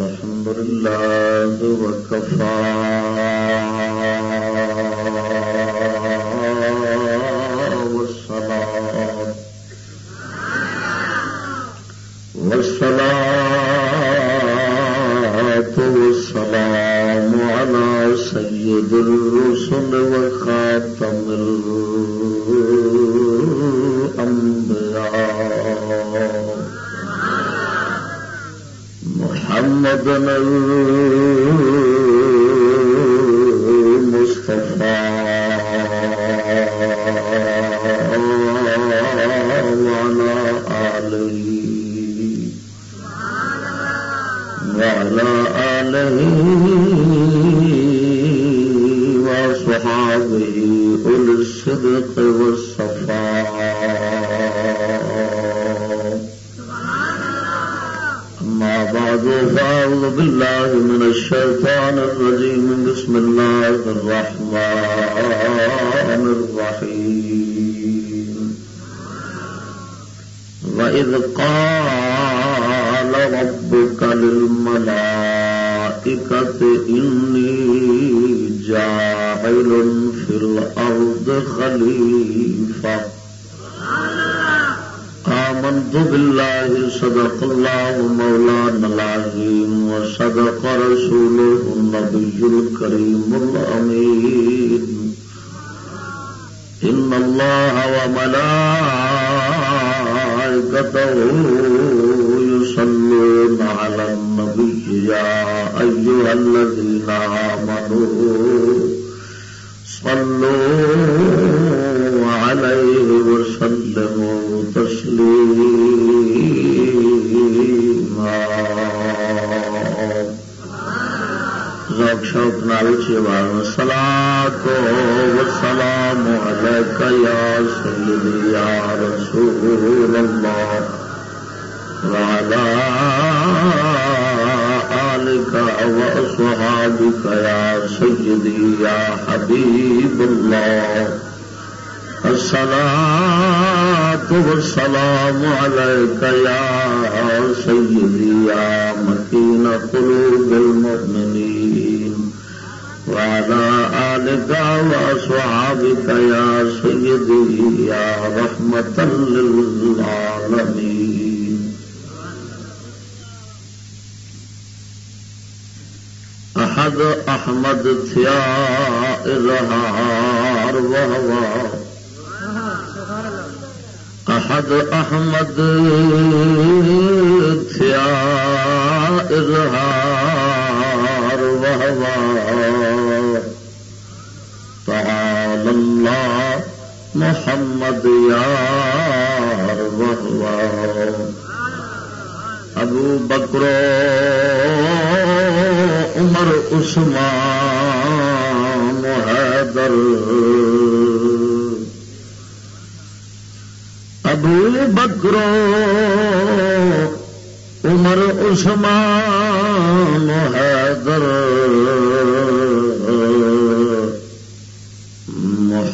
الحمد لله وكفى. من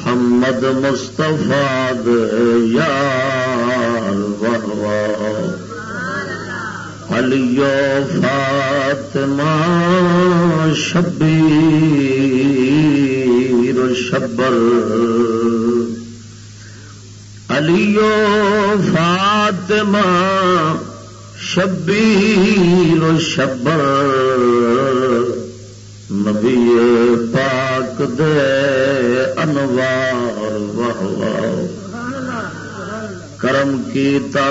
محمد مستفاد یار وہوا علی فاطمہ شبیر شبر۔ علیو فاطمہ شبیر شبر۔ نبی پاک دے انوار بہوا کرم کیتا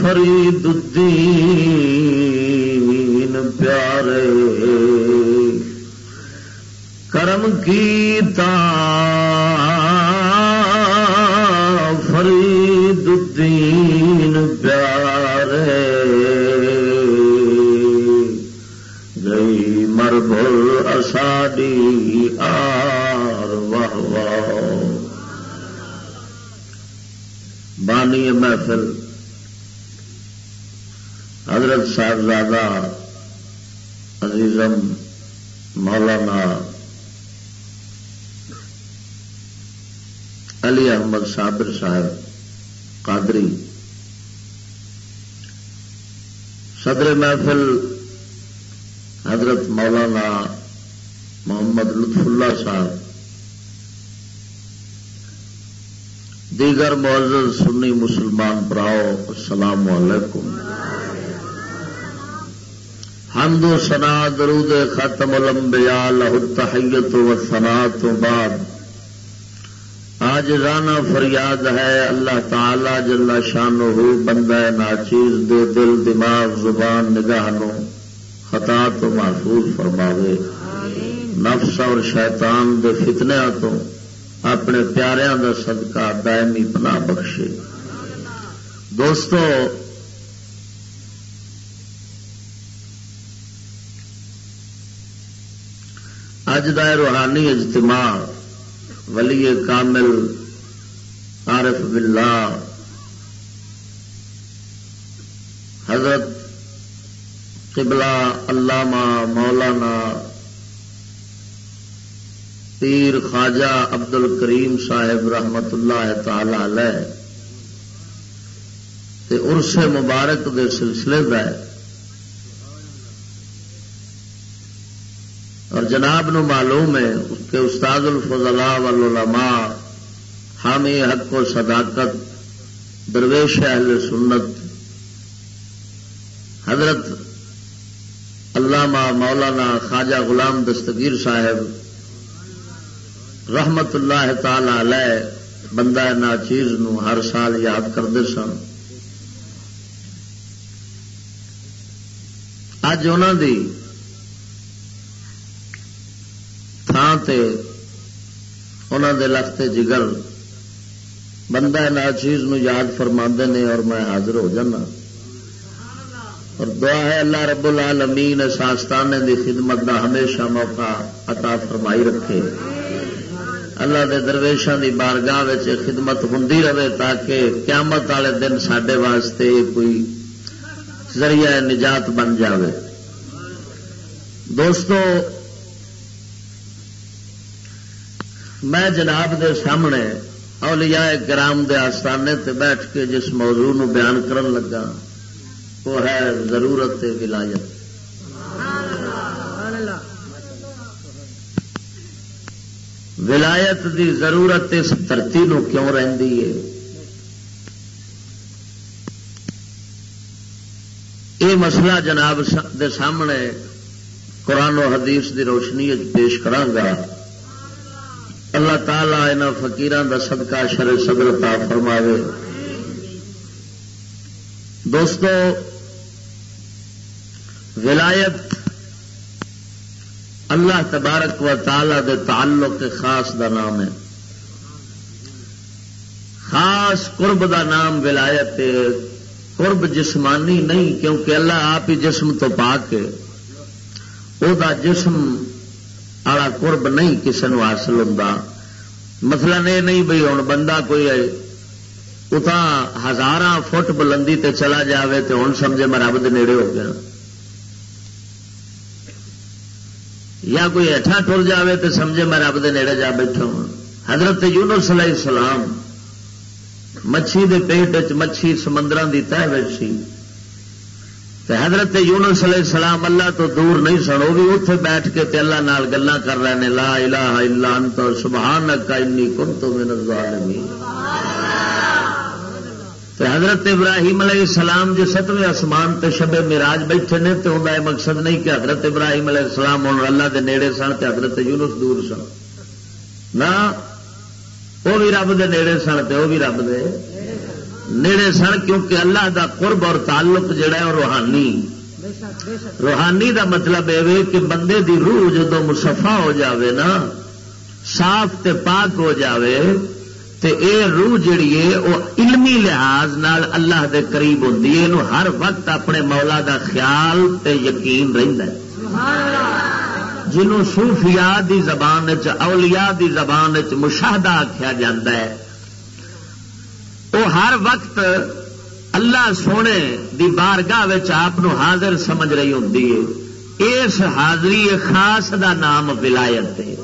فرید الدین، پیارے۔ کرم کیتا فرید الدین، پیارے۔ گئی مربل اساڈی کرنی محفل حضرت صاحبزادہ عزیزم مولانا علی احمد صابر صاحب قادری صدر محفل حضرت مولانا محمد لطف اللہ صاحب دیگر معزز سنی مسلمان براؤ السلام علیکم۔ حمد و سنا درود ختم الانبیاء لہ التحیت و سنا تو بعد۔ آج رانا فریاد ہے اللہ تعالی جل شان ہو بندہ ناچیز دے دل دماغ زبان نگاہ نو خطا تو محفوظ فرماوے۔ نفس اور شیطان دے فتنیا تو اپنے پیاروں کا صدقہ دائمی پناہ بخشے۔ دوستو، اج کا روحانی اجتماع ولی کامل عارف باللہ حضرت قبلہ علامہ مولانا پیر خواجہ عبد الکریم صاحب رحمت اللہ تعالی علیہ ارس مبارک دے سلسلے کا ہے۔ اور جناب نو معلوم ہے کہ استاد الفضلاء والعلماء حامی حق و صداقت درویش اہل سنت حضرت علامہ مولانا خواجہ غلام دستگیر صاحب رحمت اللہ تعالی علیہ بندہ نا چیز نو ہر سال یاد کرتے سن۔ اج ان تھان تے انہوں دے لگتے جگر بندہ نا چیز نو یاد فرما نے اور میں حاضر ہو جانا۔ اور دعا ہے اللہ رب العالمین ساستانے دی خدمت دا ہمیشہ موقع عطا فرمائی رکھے۔ اللہ دے درویشان دی بارگاہ خدمت ہوں رہے تاکہ قیامت والے دن سڈے واسطے کوئی ذریعہ نجات بن جاوے۔ دوستو، میں جناب دے سامنے اولیاء گرام دے آستانے تے بیٹھ کے جس موضوع نو بیان کرن لگا، وہ ہے ضرورت ولایت۔ ولایت دی ضرورت اس دھرتی نو کیوں رہی ہے؟ یہ مسئلہ جناب دے سامنے قرآن و حدیث دی روشنی پیش کرانگا۔ اللہ تعالی یہاں فکیران کا صدقہ شر سبرتا فرماوے۔ دوستو، ولایت اللہ تبارک و تعالی دے تعلق خاص دا نام ہے۔ خاص قرب دا نام ولایت قرب جسمانی نہیں، کیونکہ اللہ آپ ہی جسم تو پا کے او دا جسم آڑا قرب نہیں کسی نو حاصل ہوں مسئلہ یہ نہیں بھائی ہوں بندہ کوئی ہے اتنا ہزار فٹ بلندی تے چلا جاوے تو ہوں سمجھے میں رب دے نیڑے ہو گیا۔ یا کوئی ہٹا ٹر جائے تو سمجھے میں رب دے نیڑے جا بیٹھا ہوں۔ حضرت یونس علیہ السلام مچھی دے پیٹ مچھی سمندر کی تہ سی۔ حضرت یونس علیہ السلام اللہ تو دور نہیں سن، وہ بھی اتے بیٹھ کے تے اللہ نال گلا کر رہے ہیں لا الہ الا انت، سبحانک، انی کنت من الظالمین۔ حضرت ابراہیم علیہ السلام جو ستویں آسمان تے شب مراج بیٹھے نے تو انہیں مقصد نہیں کہ حضرت ابراہیم علیہ السلام ہوں، اللہ دے نیڑے سن تے حضرت یونس دور سن۔ نہ، وہ بھی رب دے نیڑے سن تے وہ بھی رب دے نیڑے سن کیونکہ اللہ دا قرب اور تعلق جڑا ہے روحانی۔ روحانی دا مطلب یہ کہ بندے دی روح جدو مسفا ہو جاوے نا، صاف تے پاک ہو جاوے تے اے روح جڑی ہے وہ علمی لحاظ نال اللہ دے قریب ہوتی ہے ہر وقت اپنے مولا دا خیال تے یقین رہتا ہے جنوں صوفیاء دی زبان اولیاء دی زبان مشاہدہ آخیا جا ہر وقت اللہ سونے دی بارگاہ آپ حاضر سمجھ رہی ہوں اس حاضری خاص دا نام ولایت ہے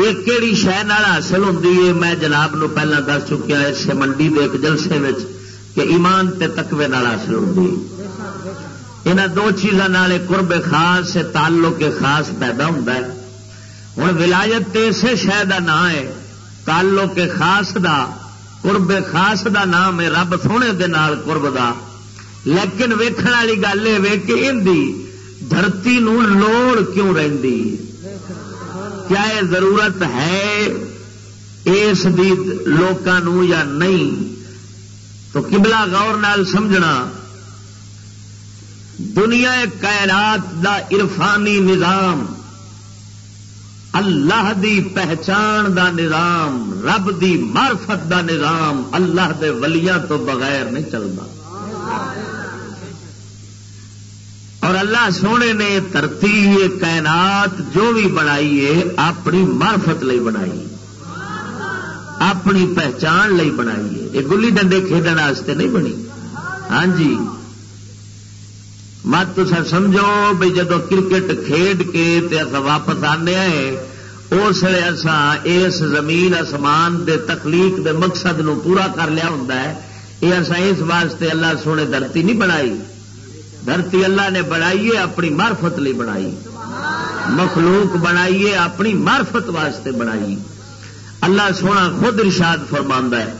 یہ کہڑی شہ حاصل ہوں میں جناب نو پہلا دس چکیا اس منڈی کے ایک جلسے میں کہ ایمان تے تقوی حاصل ہوں یہاں دو چیزوں قرب خاص تعلق خاص پیدا ہوتا ہے ہوں ولایت اسے شہ کا نام ہے تعلق خاص دا قرب خاص دا نام ہے رب سونے دے نال قرب دا لیکن ویکھن والی گل یہ کہ ان دھرتی نو لوڑ کیوں رہندی کیا یہ ضرورت ہے اس لوگوں یا نہیں؟ تو کبلا غور نال سمجھنا، دنیا کائنات دا عرفانی نظام، اللہ دی پہچان دا نظام، رب دی معرفت دا نظام اللہ دے ولیاں تو بغیر نہیں چلتا۔ اور اللہ سونے نے ترتی کائنات جو بھی بنائی ہے، اپنی مارفت لئی بنائی اپنی پہچان لئی بنائی ہے۔ یہ گلی ڈنڈے کھیلنے نہیں بنی۔ ہاں جی۔ مت سمجھو بھائی جدو کرکٹ کھیڈ کے واپس آنے اس لیے اس زمین آسمان دے تخلیق دے مقصد نو پورا کر لیا ہوں یہ اصا اس واسطے اللہ سونے دھرتی نہیں بنائی۔ دھرتی اللہ نے بنائی ہے، اپنی مارفت لی بنائی۔ مخلوق بنائیے اپنی مارفت واسطے بنائی۔ اللہ سونا خود رشاد فرما ہے۔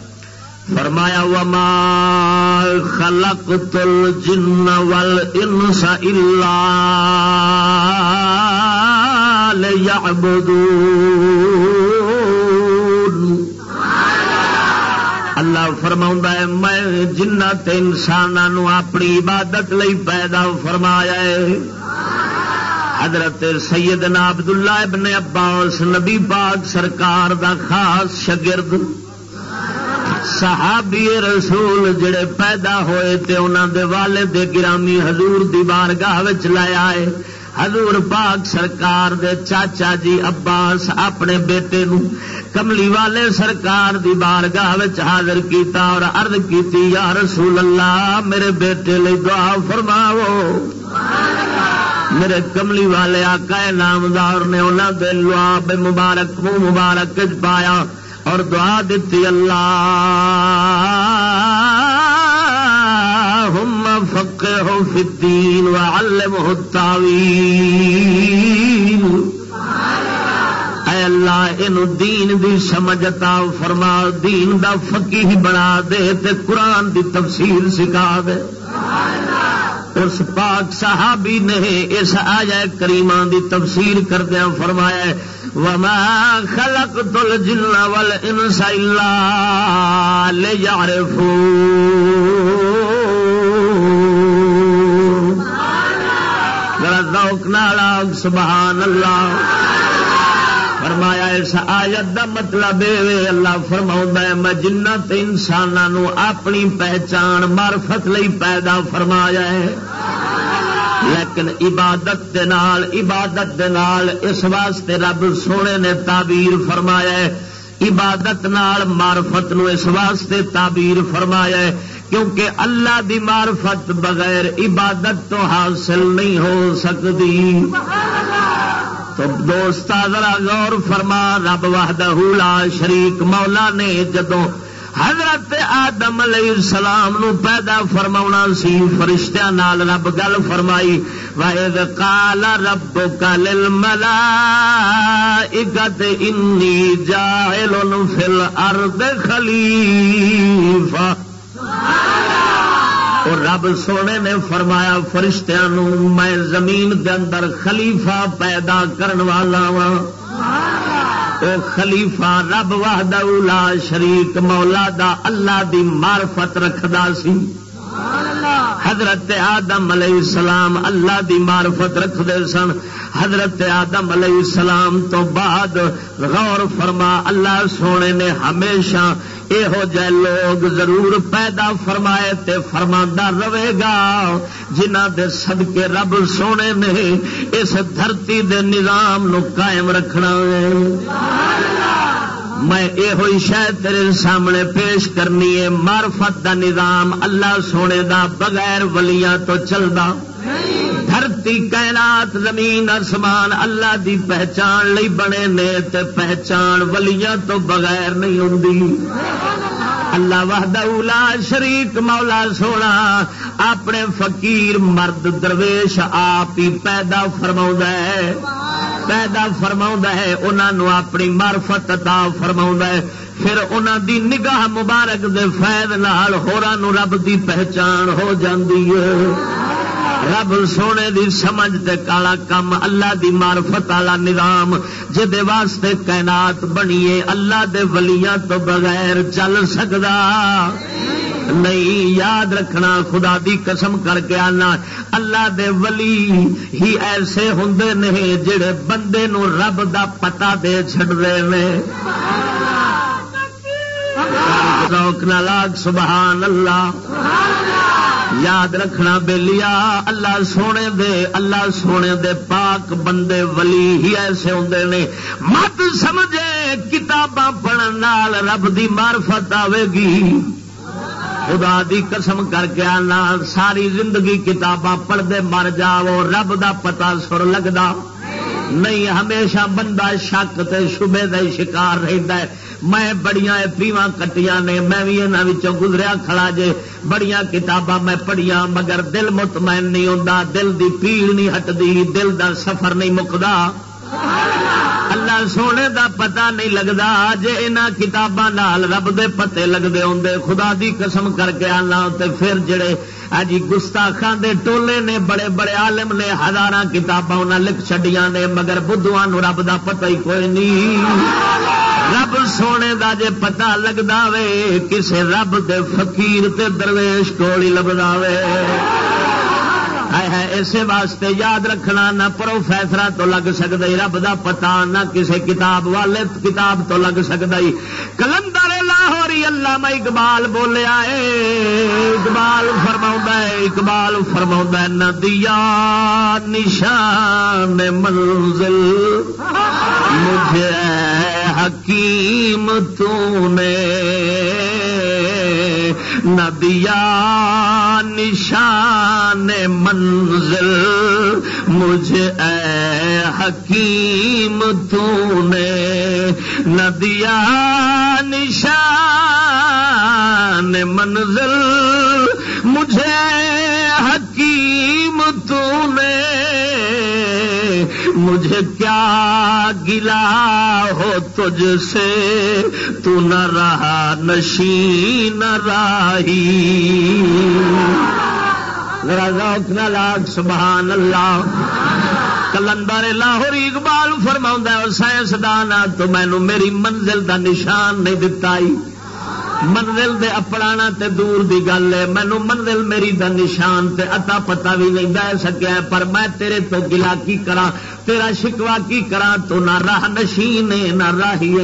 فرمایا، وما خلقت الجن والانس الا ليعبدون اللہ فرما ہے، میں جنہ انسانوں اپنی عبادت لئی پیدا فرمایا ہے۔ حضرت سیدنا عبداللہ ابن عباس نبی پاک سرکار دا خاص شگرد صحابی رسول جڑے پیدا ہوئے تے انہاں دے والد گرامی حضور دی بارگاہ وچ لے آئے۔ حضور پاک سرکار دے چاچا جی عباس اپنے بیٹے نو کملی والے سرکار دی بارگاہ وچ حاضر کیتا اور عرض کیتی، یا رسول اللہ، میرے بیٹے لئی دعا فرماؤ۔ میرے کملی والے آقا نامدار نے انہوں دے لواب مبارک، منہ مبارک پایا اور دعا دیتی، اللہ فکے ہو فدین و اے اللہ یہ دین دی سمجھتا فرما، دین دا فقی بنا دے تے قرآن دی تفصیل سکھا دے۔ اس پاک صحابی نے اس آیا کریماں دی تفسیر کردیا فرمایا ہے وما خلق تل جلا ول انس ذوق نالا سبحان اللہ۔ فرمایا، اس آیت دا مطلب اللہ فرما ہے، میں جنہ انسانوں اپنی پہچان مارفت لئی پیدا فرمایا ہے۔ لیکن عبادت دے نال، عبادت دے نال، اس واسطے رب سونے نے تعبیر فرمایا ہے۔ عبادت نال مارفت نو اس واسطے تعبیر فرمایا ہے۔ کیونکہ اللہ دی مارفت بغیر عبادت تو حاصل نہیں ہو سکتی۔ تو دوست ذرا غور فرما، رب واہدہ لا شریک مولا نے جدو حضرت آدم علیہ السلام نو پیدا فرما سی فرشتہ نال رب گل فرمائی واحد کالا رب کل ملا اگت انی جائل فل ارد خلیفہ اور رب سونے نے فرمایا، فرشتیاں میں زمین دے اندر خلیفہ پیدا کرن والا وا او خلیفہ رب وحدہ لا شریک مولا دا اللہ دی معرفت رکھدا سی۔ سبحان اللہ حضرت آدم علیہ السلام اللہ دی معرفت رکھتے سن۔ حضرت آدم علیہ السلام تو بعد غور فرما، اللہ سونے نے ہمیشہ یہو جہ لوگ ضرور پیدا فرمائے تے فرما رہے گا جنہ دے صدقے رب سونے نے اس دھرتی دے نظام نو قائم رکھنا ہے۔ میں یہ شاید تیرے سامنے پیش کرنی ہے مارفت دا نظام اللہ سونے دا بغیر ولیاں تو چلتا دھرتی کائنات، زمین، آسمان اللہ دی پہچان لئی بنے نے تے پہچان ولیاں تو بغیر نہیں ہوں اللہ وحدہ لا شریک، مولا سونا۔ اپنے فقیر، مرد، درویش آپ ہی پیدا فرما ہے۔ پیدا فرما ہے انہوں اپنی مارفت عطا فرما ہے۔ پھر انہوں دی نگاہ مبارک دے فیض نال ہوران رب دی پہچان ہو جاندی ہے۔ رب سونے دی سمجھ تے کالا کم اللہ دی معرفت والا نظام جدے واسطے کائنات بنیے اللہ دے ولیاں تو بغیر چل سکدا۔ نہیں یاد رکھنا، خدا دی قسم کر کے آنا۔ اللہ دے ولی ہی ایسے ہوں نہیں جڑے بندے نو رب دا پتا دے چڑ رہے روک نہ لاگ، سبحان اللہ۔ یاد رکھنا بے لیا اللہ سونے دے، اللہ سونے دے پاک بندے ولی ہی ایسے ہوں نے۔ مت سمجھے کتاباں پڑھنے رب دی معرفت آئے گی۔ خدا دی قسم کر کے آنا، ساری زندگی کتاباں پڑھتے مر جاؤ، رب دا پتا سر لگتا نہیں، ہمیشہ بندہ شک تے شبے دے شکار رہتا ہے۔ میں بڑیاں پیواں کٹیاں نے، میں بھی یہاں گزریا کھڑا جے۔ بڑیاں کتاباں میں پڑھیاں، مگر دل مطمئن نہیں ہوتا دل دی پیڑ نہیں ہٹتی دل دا سفر نہیں مکدا۔ اللہ سونے دا پتا نہیں لگتا جے ان کتاباں رب دے پتے لگتے ہوں خدا دی قسم کر کے آنا تے پھر جڑے ہاں اجی گستاخان دے ٹولے نے، بڑے بڑے عالم نے ہزار کتاباں انہیں لکھ چڈیاں نے، مگر بدھواں رب دا پتہ ہی کوئی نہیں۔ رب سونے دا جے پتا لگتا وے، کسے رب دے فقیر تے درویش کولی لبدا وے۔ ہے اسی واسطے یاد رکھنا نہ پروفیسر تو لگ سکتا رب دا پتا نہ کسی کتاب والے کتاب تو لگ سکتا کلندر لاہوری اللہ میں اقبال بولیا اقبال فرما ہے اقبال فرما ندیا نشان منزل، مجھے حکیم تو نے ندیا نشان منزل، مجھے اے حکیم تو نے ندیا نشان منزل، مجھے حکیم تو نے مجھے کیا گلا ہو تجھ سے؟ تو نہ رہا نشی، نہ راہی۔ نہ لاگ سبحان اللہ کلندر لاہور اقبال فرما سائنسدان تو مینو میری منزل دا نشان نہیں دتا منزل دے اپنا تے دور دی گل ہے۔ مینو منزل میری دا نشان تے اتا پتا بھی نہیں دے سکیا پر میں تیرے تو گلا کی کرا تیرا شکوا کی کرا تو نہ راہ نشین نہ راہی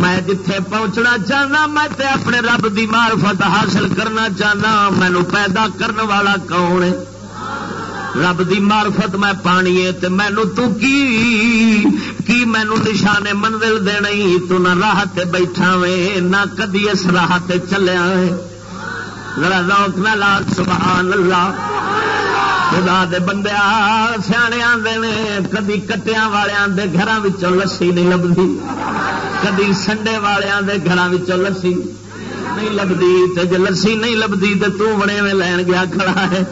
میں جتھے پہنچنا چاہنا، میں تے اپنے رب دی معرفت حاصل کرنا چاہنا۔ مینو پیدا کرنے والا کون ہے؟ رب دی معرفت میں پانی ہے تے مینو تو کی کی مینو نشانے منزل دے نہیں تو نہ راہ تے بیٹھا وے، نہ کدی اس راہ تے چلیا ہے ذرا روک نہ لا، سبحان اللہ۔ خدا دے بندے سیانے آتے نے، کدی کٹیا والے گھر لسی نہیں لبھی کدی سنڈے والے گھر لسی نہیں لبھی جی لسی نہیں لبھی تو تنے میں لین گیا کھڑا ہے۔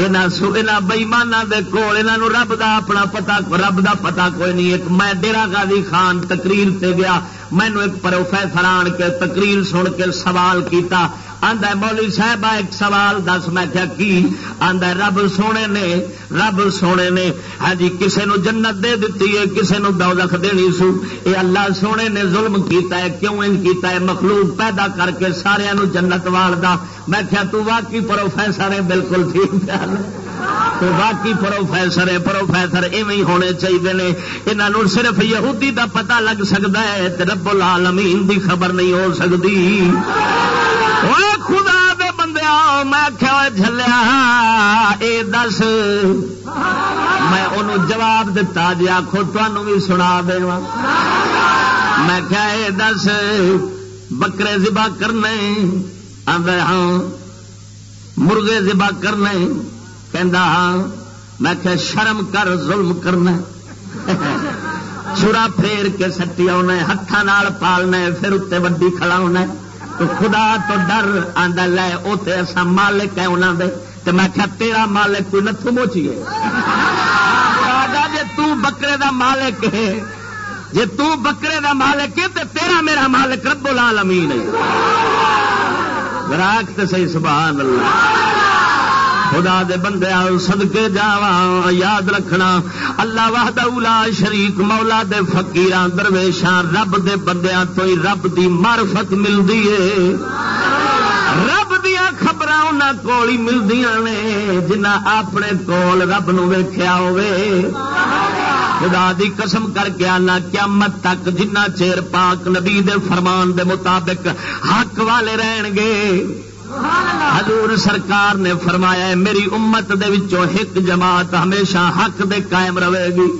بئیمانہ دے کول انہوں رب دا اپنا پتا رب دا پتا کوئی نہیں ایک میں ڈیرا گادی خان تقریر سے گیا مینو ایک پروفیسر آن کے تقریر سن کے سوال کیتا آدھا مولی صاحب ایک سوال دس، میں کیا کی؟ آدھا رب سونے نے، رب سونے نے ہاں جی کسے نو جنت دے دیتی ہے، کسے نو دولت دینی سو۔ اے اللہ سونے نے ظلم کیتا ہے، کیوں ان کیتا ہے؟ مخلوق پیدا کر کے سارے نو جنت والدا۔ میں کیا تو واقعی پروفیسر ہے بالکل ٹھیک تو باقی پروفیسر ہے پروفیسر ایویں ہونے چاہیے نے۔ انہوں صرف یہودی دا پتہ لگ سکتا ہے رب العالمین دی خبر نہیں ہو سکتی ہاں! خدا دے بندے میں کیا جلیا اے دس۔ میں انہوں جواب دتا جی آخو تمہوں بھی سنا دے میں کیا اے دس، بکرے زبا کرنے۔ آدھے ہاں۔ مرغے زبا کرنے۔ کہ ہاں۔ میں کہ شرم کر، ظلم کرنا۔ چورا پھیر کے سٹی آنا ہاتھوں پالنا پھر اتنے وڈی کھڑا ہونا تو خدا تو ڈر آدھا لے اتنے اصا مالک ہے انہوں دے تو میں کیا تیرا مالک کوئی نتھو موچیے؟ ہے جی بکرے دا مالک ہے جی بکرے دا مالک ہے تو تیرا میرا مالک رب العالمین ہے۔ گراک تو صحیح سبحان اللہ۔ خدا دے بندے سدکے جا یاد رکھنا۔ اللہ واہد اولا شریک، مولا دے فقیران، درویشان، رب دے بندیاں تو ہی رب دی معرفت ملتی ہے۔ رب دیا خبر انہوں کول ہی ملدی نے جنہ اپنے کول رب نو ویخیا ہوے خدا دی قسم کر کے آنا، قیامت تک جنہ چیر پاک نبی دے فرمان دے مطابق حق والے رہن گے۔ حضور سرکار نے فرمایا ہے میری امت دے وچوں ایک جماعت ہمیشہ حق دے قائم رہے گی۔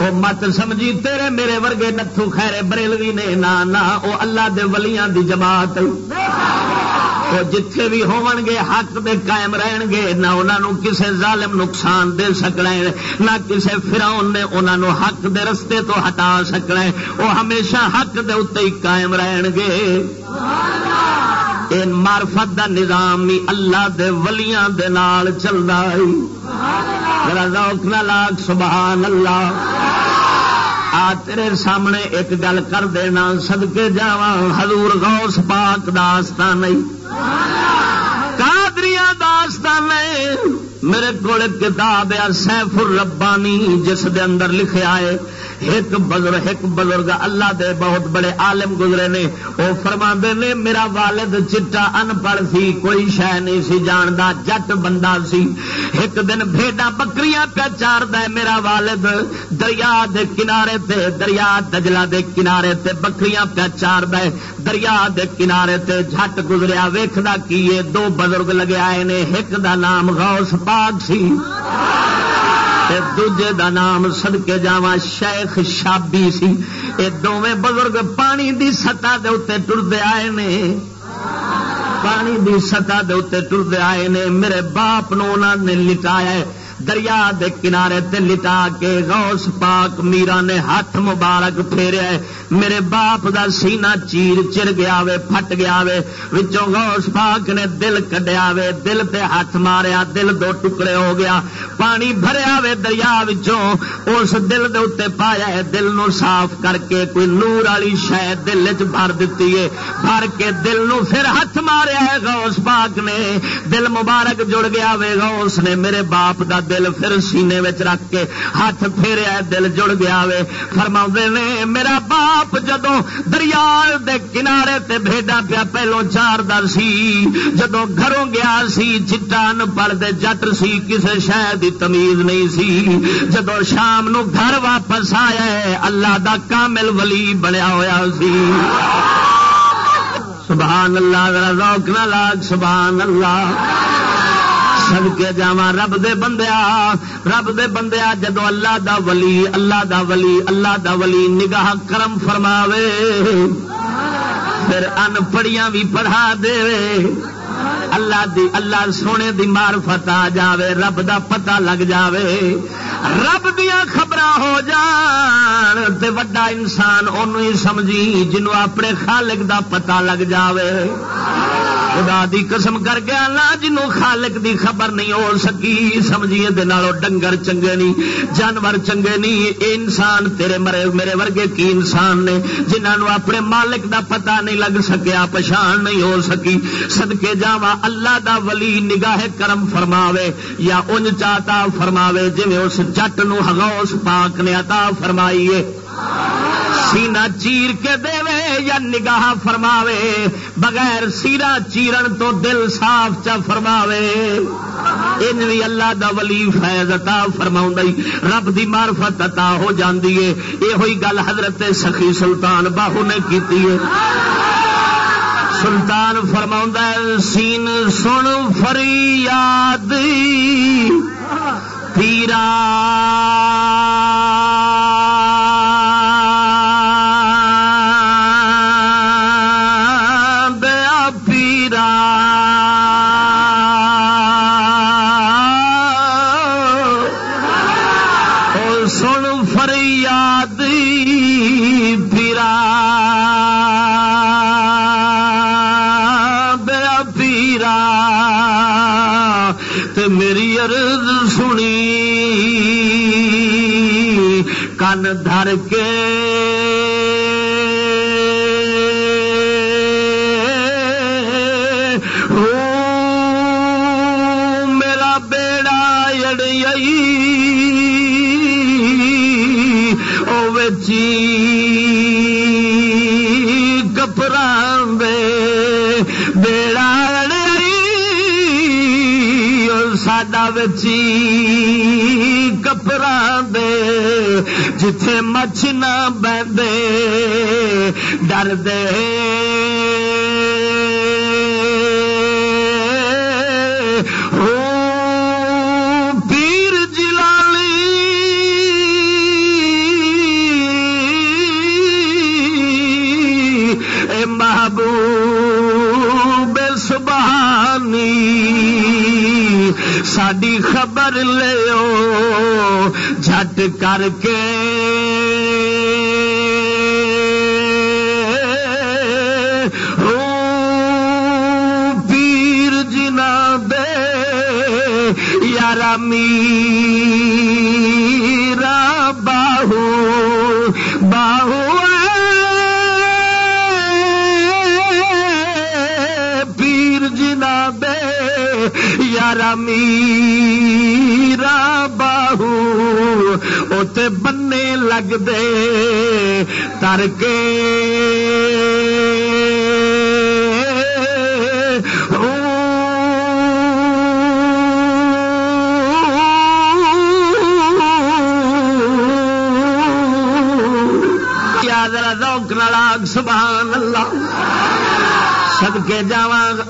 وہ مت سمجھی تیرے میرے ورگے نتھو خیرے بریلوی نے نہ او اللہ دے ولیاں دی جماعت۔ وہ جتھے بھی ہون گے حق دے قائم رہن گے نہ انہوں کسے ظالم نقصان دے سکنا ہے نہ کسے فراؤن نے انہوں حق دے رستے تو ہٹا سکنا ہے۔ وہ ہمیشہ حق دے اتنے ہی قائم رہن گے مارفت دا نظام بھی اللہ دے ولیاں دے نال چلتا ہے۔ ذرا ذوق نہ لاکھ سبحان اللہ آ تیرے سامنے ایک گل کر دینا سدکے جا حضور غوث پاک داستان نہیں کادری داستان میرے کو کتاب ہے، سیف الربانی، جس دے اندر لکھا ہے ایک بزرگ ایک بزرگ اللہ دے بہت بڑے عالم گزرے نے، وہ فرما نے، میرا والد چٹا ان پڑھ سی، کوئی شہ نہیں سی، جاندا جٹ بندہ سی۔ ایک دن بھیڈا بکریاں پہ چار میرا والد دریا دے کنارے تے، دریا دجلا دے کنارے تے بکریاں پہ چار دریا دے کنارے تے جٹ گزریا، ویکھدا کی یہ دو بزرگ لگے آئے نے، ایک دا نام غوث پاک سی۔ دوجے دا نام سدکے جاوا شیخ شابی سی۔ یہ دونیں بزرگ پانی دی سطح دے اتنے ٹرتے آئے نے۔ پانی دی سطح دے اتنے ٹرتے آئے نے۔ میرے باپ نو انہوں نے لٹایا دریا دے کنارے تے لٹا کے غوث پاک میرا نے ہاتھ مبارک پھیریا میرے باپ دا سینہ چیر چر گیا وے، پھٹ گیا وے۔ وچوں غوث پاک نے دل کڈیا وے، دل تے ہاتھ ماریا، دل دو ٹکڑے ہو گیا۔ پانی بھریا وے دریا وچوں، اس دل دے اوتے پایا ہے۔ دل نو صاف کر کے کوئی نور والی شے دل وچ بھر دتی ہے۔ بھر کے دل نو پھر ہاتھ ماریا ہے۔ غوث پاک نے دل مبارک جڑ گیا وے۔ غوث نے میرے باپ دا دل دل پھر سینے رکھ کے ہاتھ پھیریا دل جڑ گیا وے۔ فرما نے، میرا باپ جدو دریا دے کنارے تے بھیڈا پیا پہلو چار سی۔ جدو گھروں گیا سی، چٹان پڑ دے جٹ سی، کسے شہ دی تمیز نہیں سی۔ جدو شام نو گھر واپس آیا، اللہ دا کامل ولی بنیا ہوا سی۔ سبحان اللہ روک نہ لاگ سبحان اللہ۔ سد کے جا رب دے بندیا رب دے بندیا جدو اللہ دا ولی، اللہ دا ولی، اللہ دا ولی نگاہ کرم فرماوے، پھر ان پڑیاں بھی پڑھا دے۔ اللہ دی اللہ سونے دی مارفت آ جاوے، رب دا پتہ لگ جاوے۔ رب دیا خبر ہو جان تے وڈا انسان انہوں ہی سمجھی جنوں اپنے خالق دا پتہ لگ جاوے۔ خدا دی قسم کر گیا نا جنوں خالق دی خبر نہیں ہو سکی، سمجھیے ڈنگر چنگے نہیں، جانور چنگے نہیں۔ اے انسان تیرے مرے، میرے ورگے کی انسان نے؟ جنہوں اپنے مالک دا پتہ نہیں لگ سکیا پچھان نہیں ہو سکی۔ سدکے جاوا اللہ دا ولی نگاہ کرم فرماوے یا ان چاہتا فرماوے جی اس جٹ نو ہگوس پاک نے عطا فرمائیے۔ سینا چیر کے دے یا نگاہ فرماوے، بغیر سیرا چیرن تو دل صاف چا فرماوے۔ ان بھی اللہ دا ولی فیض عطا فرما رب دی معرفت عطا ہو جاندی ہے۔ یہ ہوئی گل حضرت سخی سلطان باہو نے کیتی ہے۔ سلطان فرما سین سن فریاد پیرا ساڈا وچی کپڑا دے جتھے مچھ نہ بندے ڈر دے ساری خبر لو جھٹ کر کے۔ پیر جنا دے یار می میرا باہو اتے بننے لگ دے تر کے روک نالاگ سبحان اللہ۔ سد کے جا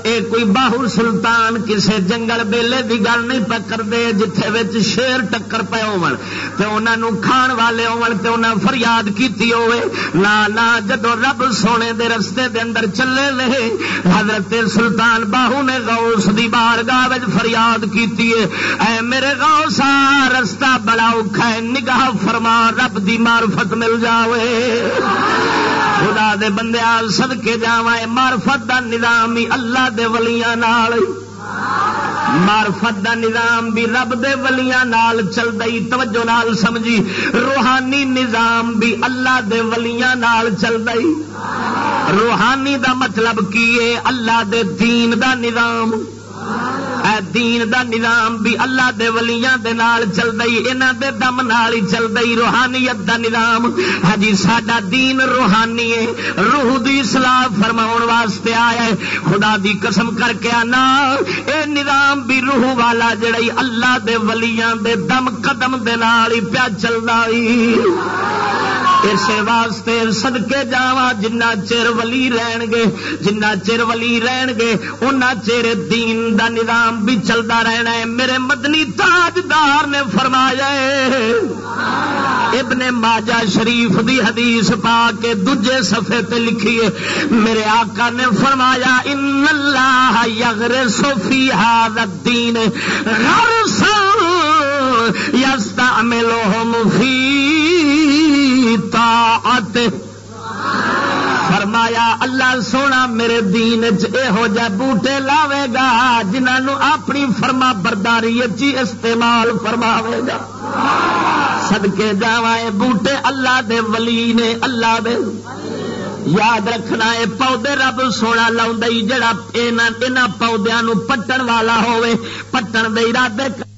اے کوئی باہو سلطان کسے جنگل بیلے دی گل نہیں پکر دے جتھے شیر ٹکر پے ہو کھان والے ہونا فریاد کیتی ہوئے نا نا جدو رب سونے دے رستے دے اندر چلے لے حضرت سلطان باہو نے غوث دی بار گاہ فریاد کیتی ہے اے میرے غوثا رستہ بڑا اوکھا ہے نگاہ فرما رب دی معرفت مل جاوے خدا دے بندے سد کے جا مارفت کا نظام ہی اللہ دے ولیاں نال. معرفت دا نظام بھی رب دے ولیاں نال چل دئی توجہ نال سمجھی. روحانی نظام بھی اللہ دے ولیاں نال چل دئی روحانی دا مطلب کی ہے؟ اللہ دے دین دا نظام. اے دین دا نظام بھی اللہ دے ولیاں دے نال چل دئی انہاں دے دم نال ہی چل دئی روحانیت دا نظام۔ ہاں جی ساڈا دین روحانی ہے۔ روح دی اصلاح فرماون واسطے آیا ہے۔ خدا دی قسم کر کے آنا۔ اے نظام بھی روح والا جڑا اللہ دے ولیاں دے دم قدم دے نال ہی پیا چلدا ہی۔ اسے واسطے سدکے جا جنا چر ولی رہن گے جنا چر ولی رہن گے ان چر دین دا نظام بھی چلتا رہنا ہے۔ میرے مدنی تاجدار نے فرمایا ابن ماجا شریف دی حدیث پا کے دجے سفے تے لکھیے میرے آقا نے فرمایا، ان اللہ یغر سوفی ہاد دین غرس یستا ملو فی طاعت۔ فرمایا، اللہ سونا میرے دین یہو جہ بوٹے لاوے گا جنہوں اپنی فرما برداری چی استعمال فرماوے گا۔ سدکے جا بوٹے، اللہ دے ولی نے، اللہ دے۔ یاد رکھنا ہے پودے رب سونا لاؤ جڑا یہاں پودیا پٹن والا ہوے پٹن دے ارادے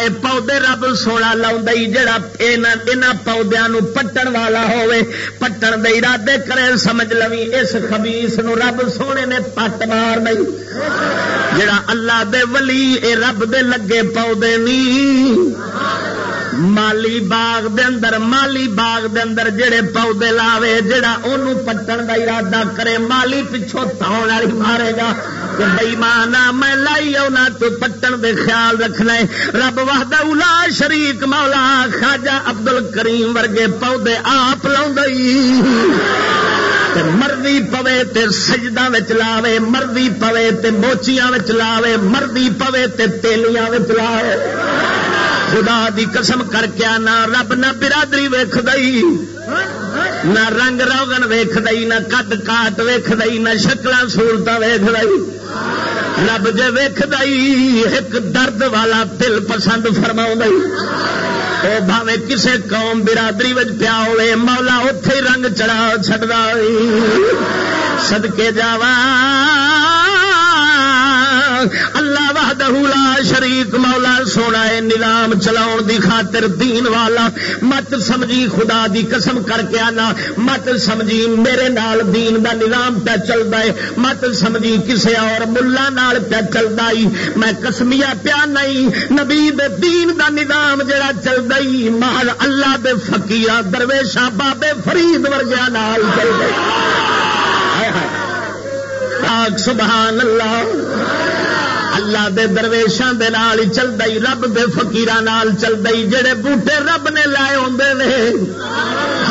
اے پودے رب سونا لاؤ جڑا یہاں پودیا پٹن والا ہوے پٹن دے ارادے کرے، سمجھ لوی اس خبیس نو رب سونے نے پٹ مار نہیں جڑا اللہ دے ولی، اے رب دے لگے پودے نہیں مالی باغ دے اندر مالی باغ دے اندر جڑے پودے لاوے، جڑا انہوں پٹن دا ارادہ کرے، مالی پچھو تاؤں والی مارے گا۔ بئی مانا میں لائی آنا تو پٹن دے خیال رکھنا ہے۔ رب وحدہ اولا شریک مولا خاجا ابدل کریم ورگے پودے آپ لاؤ مرضی پوے تے سجدہ وچ لاوے مرضی پوے تے موچیاں وچ لاوے مرضی پوے تے تیلیاں وچ لاوے۔ خدا دی قسم کر کے نہ رب نہ برادری ویخ دئی نہ رنگ روگن ویخ دئی نہ کد کاٹ ویخ دئی نہ شکل سہولت ویخ دئی رب جے ویخ ایک درد والا دل پسند فرما وہ بھاوے کسے قوم برادری پیا ہوئے، مولا اتے رنگ چڑھا چڑا سدکے جاوا اللہ وحدہ لا شریک، مولا سونا ہے نظام چلاؤ دی خاطر دین والا، مت سمجھی خدا دی قسم کر کے آنا، مت سمجھی میرے نال دین دا نظام پہ چلتا ہے مت سمجھی کسے اور ملا نال پہ چلتا ہی میں کسمیا پیا نہیں، نبی دے دین دا نظام جڑا چلتا ہی محل اللہ دے فقیر درویشا بابے فرید ورگیا نال چل گئی سبحان اللہ۔ اللہ دے درویشاں دے نال چلتا ہی، رب دے فقیران نال چلتا ہی، جڑے بوٹے رب نے لائے ہوندے نے،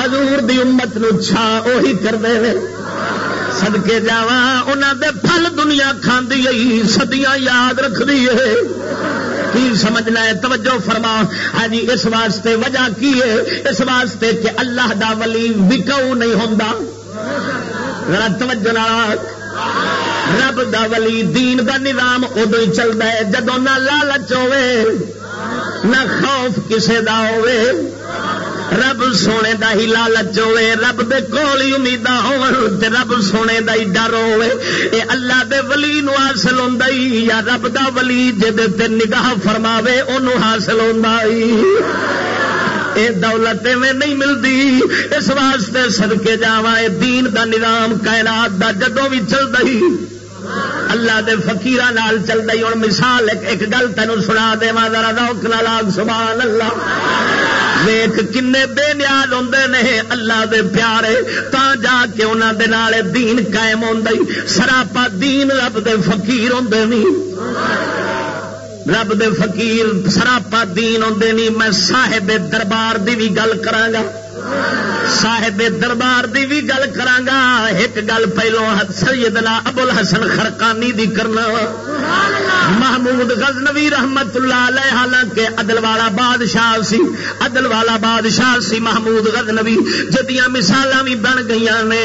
حضور دی امت نو چھا اوہی کرتے ہیں سدکے جا انہوں دے پھل دنیا کھاندی گئی سدیاں یاد رکھ دی ہے۔ کی سمجھنا ہے؟ توجہ فرما۔ ہاں جی اس واسطے وجہ کی ہے؟ اس واسطے کہ اللہ دا ولی وکاؤ نہیں ہوندا۔ ذرا توجہ رب دا ولی دین دا نظام ادو ہی چلتا ہے۔ جدو نہ لالچ ہوے نہ خوف کسے دا ہوے رب سونے دا ہی لالچ ہوے رب دے کول ہی امید ہو رب سونے دا ہی ڈر ہوے اے اللہ دے ولی نو حاصل ہوندا ہی، یا رب دا ولی جے تے نگاہ فرماوے، اونوں حاصل ہوندا ہی۔ اے دولت میں نہیں ملتی اس واسطے سدکے جا دین دا نظام، کائنات دا جدوں بھی چل رہی اللہ دے فکیر چل رہی ہوں۔ مثال ایک گل تین سنا دے ذرا روک لاگ سبحان اللہ ویخ کنے بے نیاد ہوں نے اللہ دے پیارے تا جا کے انہوں دے نالے دین قائم ہوں سراپا دین رب دے فقیر ہوں نہیں رب دے فقیر سراپا دین آدھے نہیں میں صاحب دربار دی بھی گل کرا صاحب دربار دی بھی گل کرا ایک گل پہلو سیدنا ابو الحسن خرکانی دی کرنا۔ محمود غزنوی رحمت اللہ علیہ، حالانکہ عدل والا بادشاہ سی، عدل والا بادشاہ سی محمود غزنوی، جدیاں مثال بھی بن گئی نے۔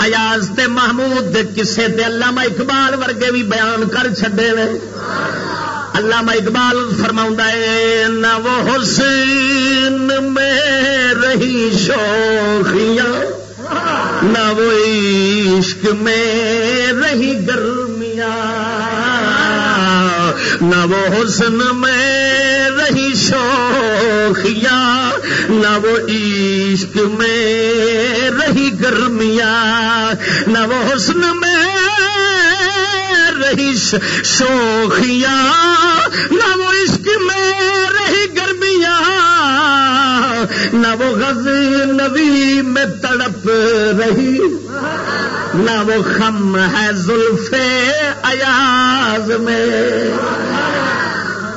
ایاز تے محمود دے کسے تے علامہ اقبال ورگے بھی بیان کر چڈے نے۔ علامہ اقبال فرما نہ وہ حسین میں رہی شوخیاں، نہ وہ عشق میں رہی گرمیاں، نہ وہ حسن میں رہی شوخیاں، نہ وہ عشق میں رہی گرمیاں، نہ وہ حسن میں رہی شوخیاں نہ وہ عشق میں رہی گرمیاں، نہ وہ غز نبی میں تڑپ رہی، نہ وہ خم ہے زلف ایاز میں۔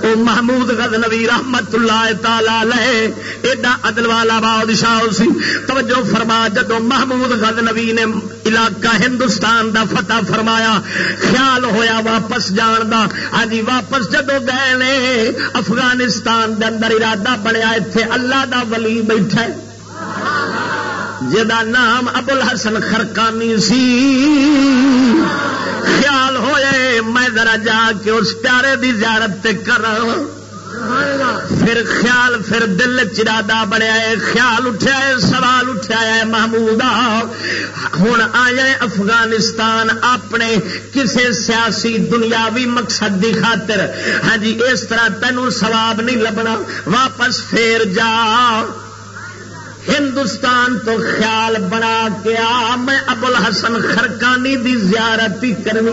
او محمود غد نبی رحمت اللہ تعالی ایڈا عدل والا بادشاہ سی۔ توجہ فرما، جدو محمود غد نبی نے علاقہ ہندوستان دا فتح فرمایا، خیال ہویا واپس جان دا۔ ہاں جی، واپس جدو گئے نے، افغانستان دے اندر ارادہ بنیا اتنے اللہ دا ولی بیٹھا جا نام ابل حسن خرکانی سی۔ خیال میں ذرا جا کے اس پیارے دی زیارت کر پھر خیال، پھر دل چرادہ بنیا ہے، خیال اٹھا ہے، سوال اٹھا ہے محمود ہوں آیا افغانستان اپنے کسی سیاسی دنیاوی مقصد دی خاطر۔ ہاں جی اس طرح تینوں سواب نہیں لبنا، واپس پھر جا۔ ہندوستان تو خیال بنا کے آ، میں ابل حسن خرکانی دی زیارت ہی کرنی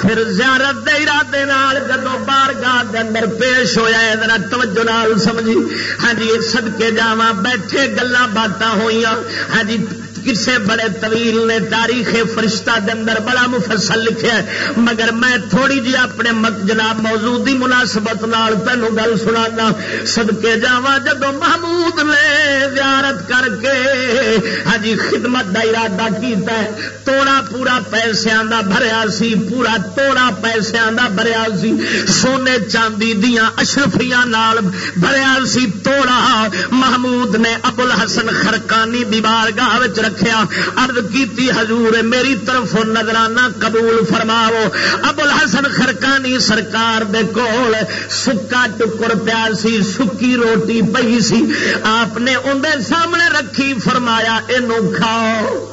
پھر زیارت دے ارادے جدو بار گاہ اندر پیش ہوا ذرا توجہ نال سمجھی۔ ہاں جی سدکے جاوا بیٹھے گلا باتاں ہوئی ہاں جی کسے بڑے طویل نے تاریخ فرشتہ دے اندر بڑا مفصل لکھا ہے، مگر میں تھوڑی جی اپنے جناب موجودی مناسبت نال تینوں گل سنا سدکے جا جدو محمود نے زیارت کر کے ہاں جی خدمت کا ارادہ کیتا ہے، توڑا پورا پیسوں کا بھریا سی، پورا توڑا پیسوں کا بھریا سی۔ سونے چاندی دیا اشرفیاں بھریا سی، توڑا۔ محمود نے ابل حسن خرکانی دیوار گاہ رکھیا عرض کیتی حضور، میری طرف نظرانہ قبول فرماو ابو حسن خرکانی سرکار دے کول سکا ٹکر پیا سی، سکی روٹی پی سی۔ آپ نے اندر سامنے رکھی، فرمایا یہ کھاؤ۔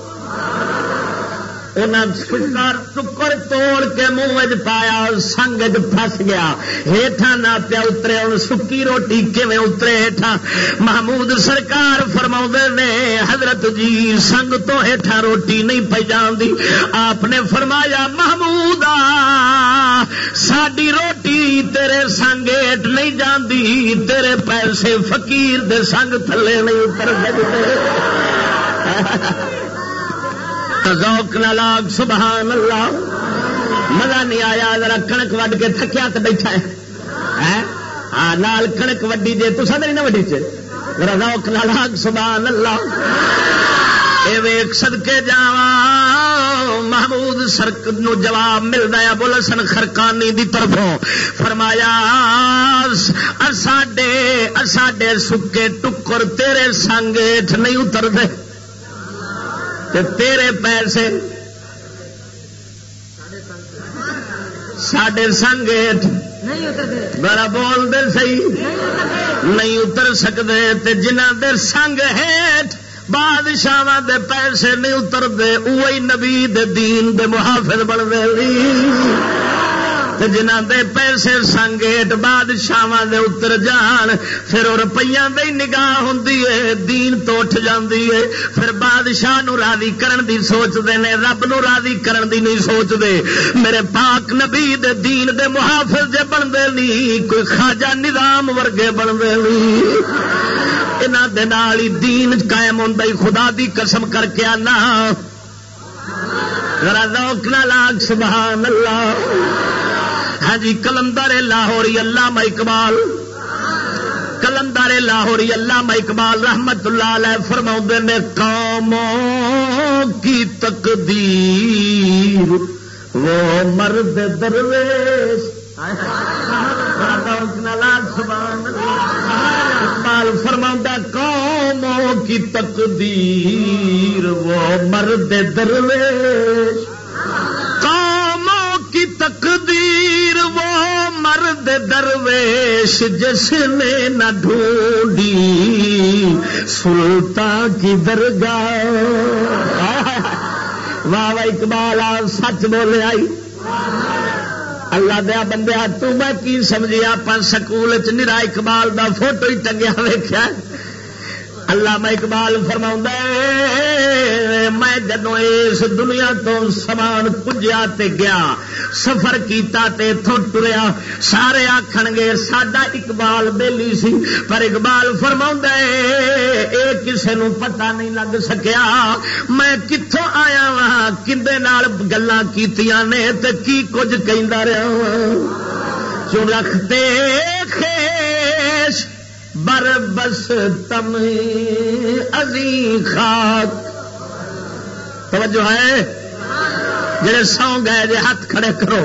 چکر توڑ کے منہ پایا، سنگ فس گیا۔ ہیٹھا نہ پیا اترے ہوں سکی روٹی کیون اترے ہیٹھا محمود سرکار فرما نے، حضرت جی سنگ تو ہیٹھا روٹی نہیں پی جاندی۔ آپ نے فرمایا، محمود ساری روٹی تیرے سنگ ہیٹ نہیں جاندی۔ تیرے پیسے فقیر دے سنگ تھلے نہیں اتر سکتے ذوق نہ لاگ، سبحان اللہ۔ مزہ نہیں آیا، ذرا کنک وڈ کے تھکیا تو بیٹھا ہے۔ نال کنک وڈی جے، تو سد نہ وڈی چ ذرا ذوق نہ لاگ، سبحان اللہ۔ ویک سدکے جا محمود سرک نو جواب ملتا ہے بول سن خرکانی دی طرفوں۔ فرمایا ساڈے سکے ٹکر تیرے سنگ نہیں اتر دے اترتے تیرے پیسے سڈے سنگ بڑا بول دے سی نہیں اتر سکتے جنہ دے سنگ ہیٹ بادشاہ دے پیسے نہیں اترتے وہی نبی دین دے محافظ بن گئے جنہ دے پیسے سنگیٹ بادشاہ دے اتر جان، پھر روپیہ دے نگاہ ہوں دین تو اٹھ جاندی ہے پھر بادشاہ نو راضی کرن دی سوچتے ہیں رب نو راضی کرن دی نہیں سوچتے میرے پاک نبی دے دین دے محافظ جے بنتے نہیں کوئی خاجہ نظام ورگے بن بنتے نہیں یہاں دین قائم ہوں خدا دی قسم کر کے آنا۔ روک نہ لاگ سبحان اللہ۔ ہاں جی کلندر لاہوری اللہ اقبال۔ کلندر لاہوری اللہ اقبال رحمت اللہ علیہ فرما نے کاموں کی تقدیر، وہ مرد درویش اقبال فرما قوموں کی تقدیر، وہ مرد درویش وہ مرد درویش جس نے نہ ڈھونڈی، سلطان کی درگاہ۔ واہ واہ، اقبال سچ بولے آئی۔ اللہ دیا بندیا تو میں کی سمجھی؟ آپ سکول چ نرا اقبال دا فوٹو ہی ٹنگیا ویخیا اللہ میں اقبال فرما میں جدو اس دنیا تو سامان پجیا تے گیا، سفر کیتا تے ٹریا، سارے آخ گے، ساڈا اقبال بیلی سی، پر اقبال فرما اے کسے نو پتہ نہیں لگ سکیا، میں کتوں آیا وا کدے گلا کیتیاں نے، تے کی کچھ کہ رہا جو رکھتے بر بس تم ازی خاک توجہ ہے؟ جڑے سو گئے جی ہاتھ کھڑے کرو۔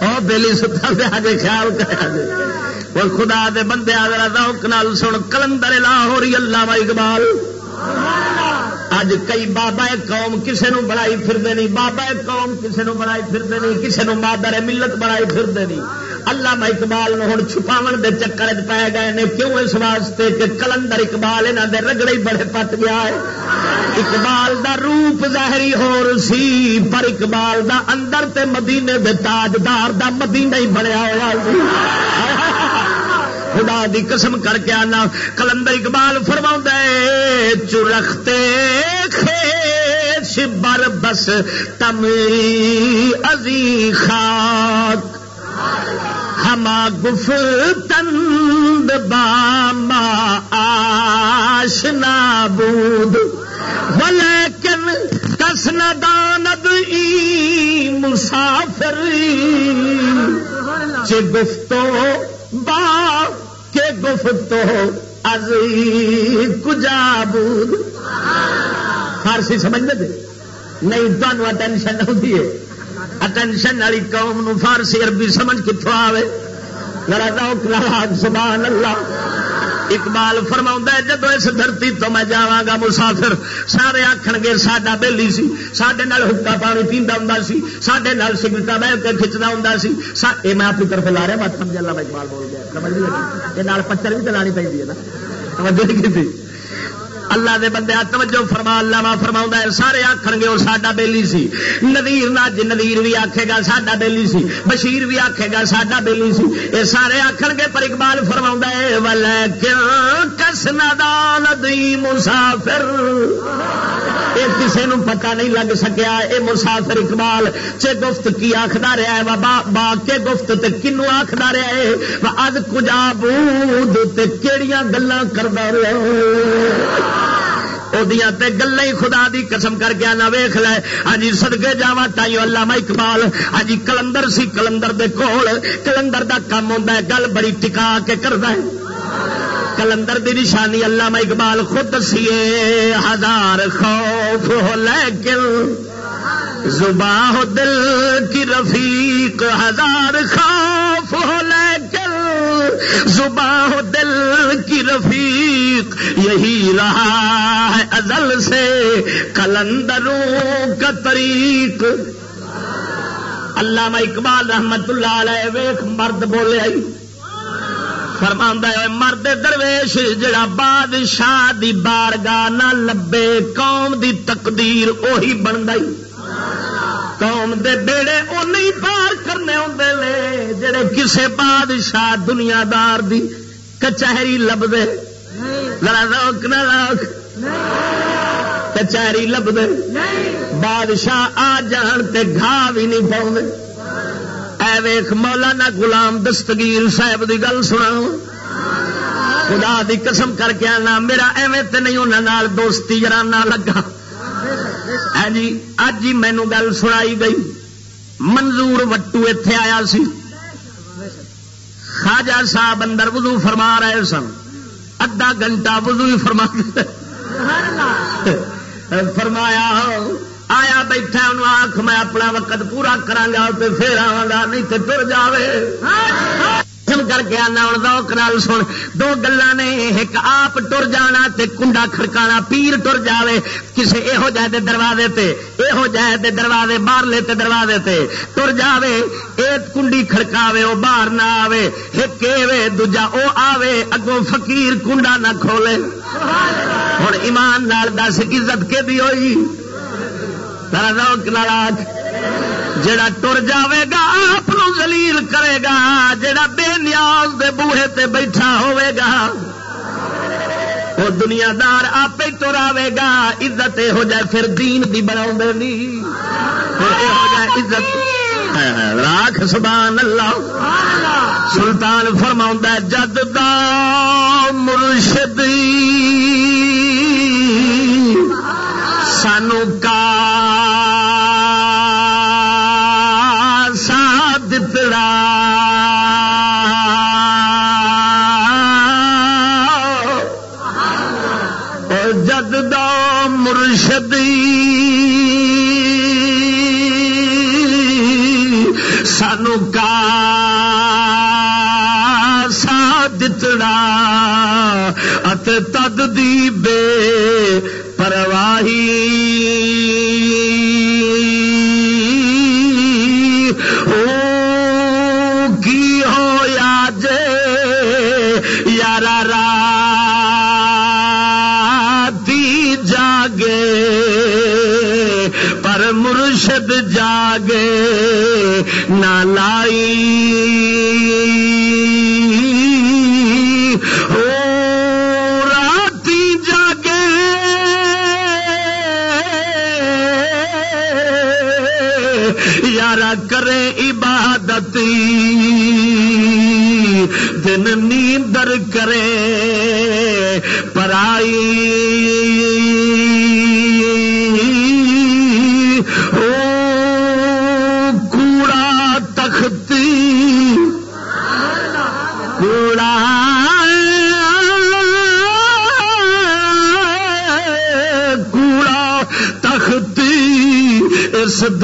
او بیلی ستا دے آگے خیال کرا جی وہ خدا دے بندے آگرہ ذوق نال سن، کلندر لاہوری اللہ و اقبال۔ اج کئی بابا قوم کسے نو بڑائی پھرتے نہیں، بابا قوم کسے نو بڑائی پھرتے نہیں، کسے نو مادر ملت بڑائی پھرتے نہیں۔ اللہ میں اقبال ہوں چھپاو دے چکر چ پی گئے نے، کیوں اس واسطے کہ کلندر اقبال یہاں دے رگڑے ہی بڑے پٹ گیا ہے۔ اقبال دا روپ ظاہری ہو سی، پر اقبال دا اندر تے مدینے دے تاجدار دا مدینہ ہی بنیا ہوا سی۔ خدا دی قسم کر کے آنا۔ کلندر اقبال فرما چرختے خیش بر بس، تم ازی خاک۔ ہما گف تند باما آشنا بود۔ ولیکن کس نداند ای مسافر۔ چے گفتو با کے گفتو از کجا بود فارسی سمجھ دے۔ نہیں تمہیں اٹینشن ہوتی ہے۔ اٹینشن والی قوم نو فارسی عربی سمجھ کتوں آئے لڑا دو سبحان اللہ۔ اقبال فرما جب اس دھرتی تو میں جا مسافر، سارے آخر گے ساڈا بہلی سی سڈے حکا پانی پیندا ہوں سی سڈے سگرٹ بہ کے کھچنا ہوں سی۔ میں اپنی طرف لا رہا بات سمجھ لا اقبال بول گیا۔ سمجھ لگی پچر بھی چلانی پہ نا۔ توجہ نہیں کی اللہ دے بندے توجہ فرما اللہ وا فرما ہے۔ سارے آخر گے وہ ساڈا بےلی سی۔ ندیر نج ندیر بھی آخے گا ساڈا بےلی سی۔ بشیر بھی آخے گا ساڈا بےلی سی۔ یہ سارے آخر گے پر اقبال فرما ہے ول کس ندان دی مسافر۔ یہ کسی نو پتا نہیں لگ سکیا اے مسافر اقبال چے گفت کی آخر رہا ہے؟ با, با کے گفت تے کنو آخر رہا ہے؟ اد کجا بود تے کیڑیاں گلاں کردا رہا تے گلیں خدا دی قسم کر کے نہ ویخ لے ہاں سدگے جاوا تائیو اللہ اقبال ہاں کلندر سی کلندر دے کول کلندر دا کام ہوتا ہے گل بڑی ٹکا کے کرتا ہے کلندر دی نشانی اللہ اقبال خود سی ہزار خوف ہو لیکن زباہ دل کی رفیق ہزار خوف ہو لیکن زباں دل کی رفیق یہی رہا ہے ازل سے کلندروں کا طریق۔ علامہ اقبال رحمت اللہ علیہ ویخ مرد بولے آئی۔ فرما ہے مرد درویش، جڑا بادشاہ دی بارگاہ نہ لبے، قوم دی تقدیر اوہی بن گئی۔ قوم دے بیڑے او نہیں پار کرنے ہوں لے، جڑے کسے بادشاہ دنیا دار دی کچہری لب دے ذرا روک نہ روک۔ کچہری لب دے بادشاہ آ جان تے گھا بھی نہیں پاؤں اے ویخ مولانا غلام دستگیر صاحب دی گل سنا خدا دی قسم کر کے آنا، میرا ایویں تے نہیں انہوں دوستی جرانا لگا۔ ہاں جی اج ہی مینو گل سنائی گئی۔ منظور وٹو اتے آیا سی۔ خاجا صاحب اندر وضو فرما رہے سن۔ ادھا گھنٹہ وضو ہی فرما فرمایا، آیا بیٹھا انہوں آخ میں اپنا وقت پورا کرا تو پھر آواں گا، نہیں تو تر جائے کر کے آنا ہوں روک نال سن۔ دو گلا نے، ایک آپ ٹر جانا تے کنڈا کھڑکانا، پیر ٹر جاوے۔ کسے یہو جہ دے دروازے تے یہو جہ دے دروازے باہر لے تے دروازے تے ٹر جاوے۔ ایک کنڈی کھڑکاوے وہ باہر نہ آوے۔ ایک وے، دوجا او آوے۔ اگوں فقیر کنڈا نہ کھولے۔ ہوں ایمان نال دس، عزت کے دی ہوئی؟ روک نال جڑا ٹر جاوے گا، آپ زلیل کرے گا، جڑا بے نیاز دے بوہے تے بیٹھا ہوئے گا۔ وہ دنیا دار آپ تر آئے گا، عزت ہو جائے پھر دین دی بنا عزت۔ راک سبحان اللہ۔ سلطان فرما جد دا مرشد۔ سانو کا سانو کا سا دتڑا ات تد دی بے پرواہی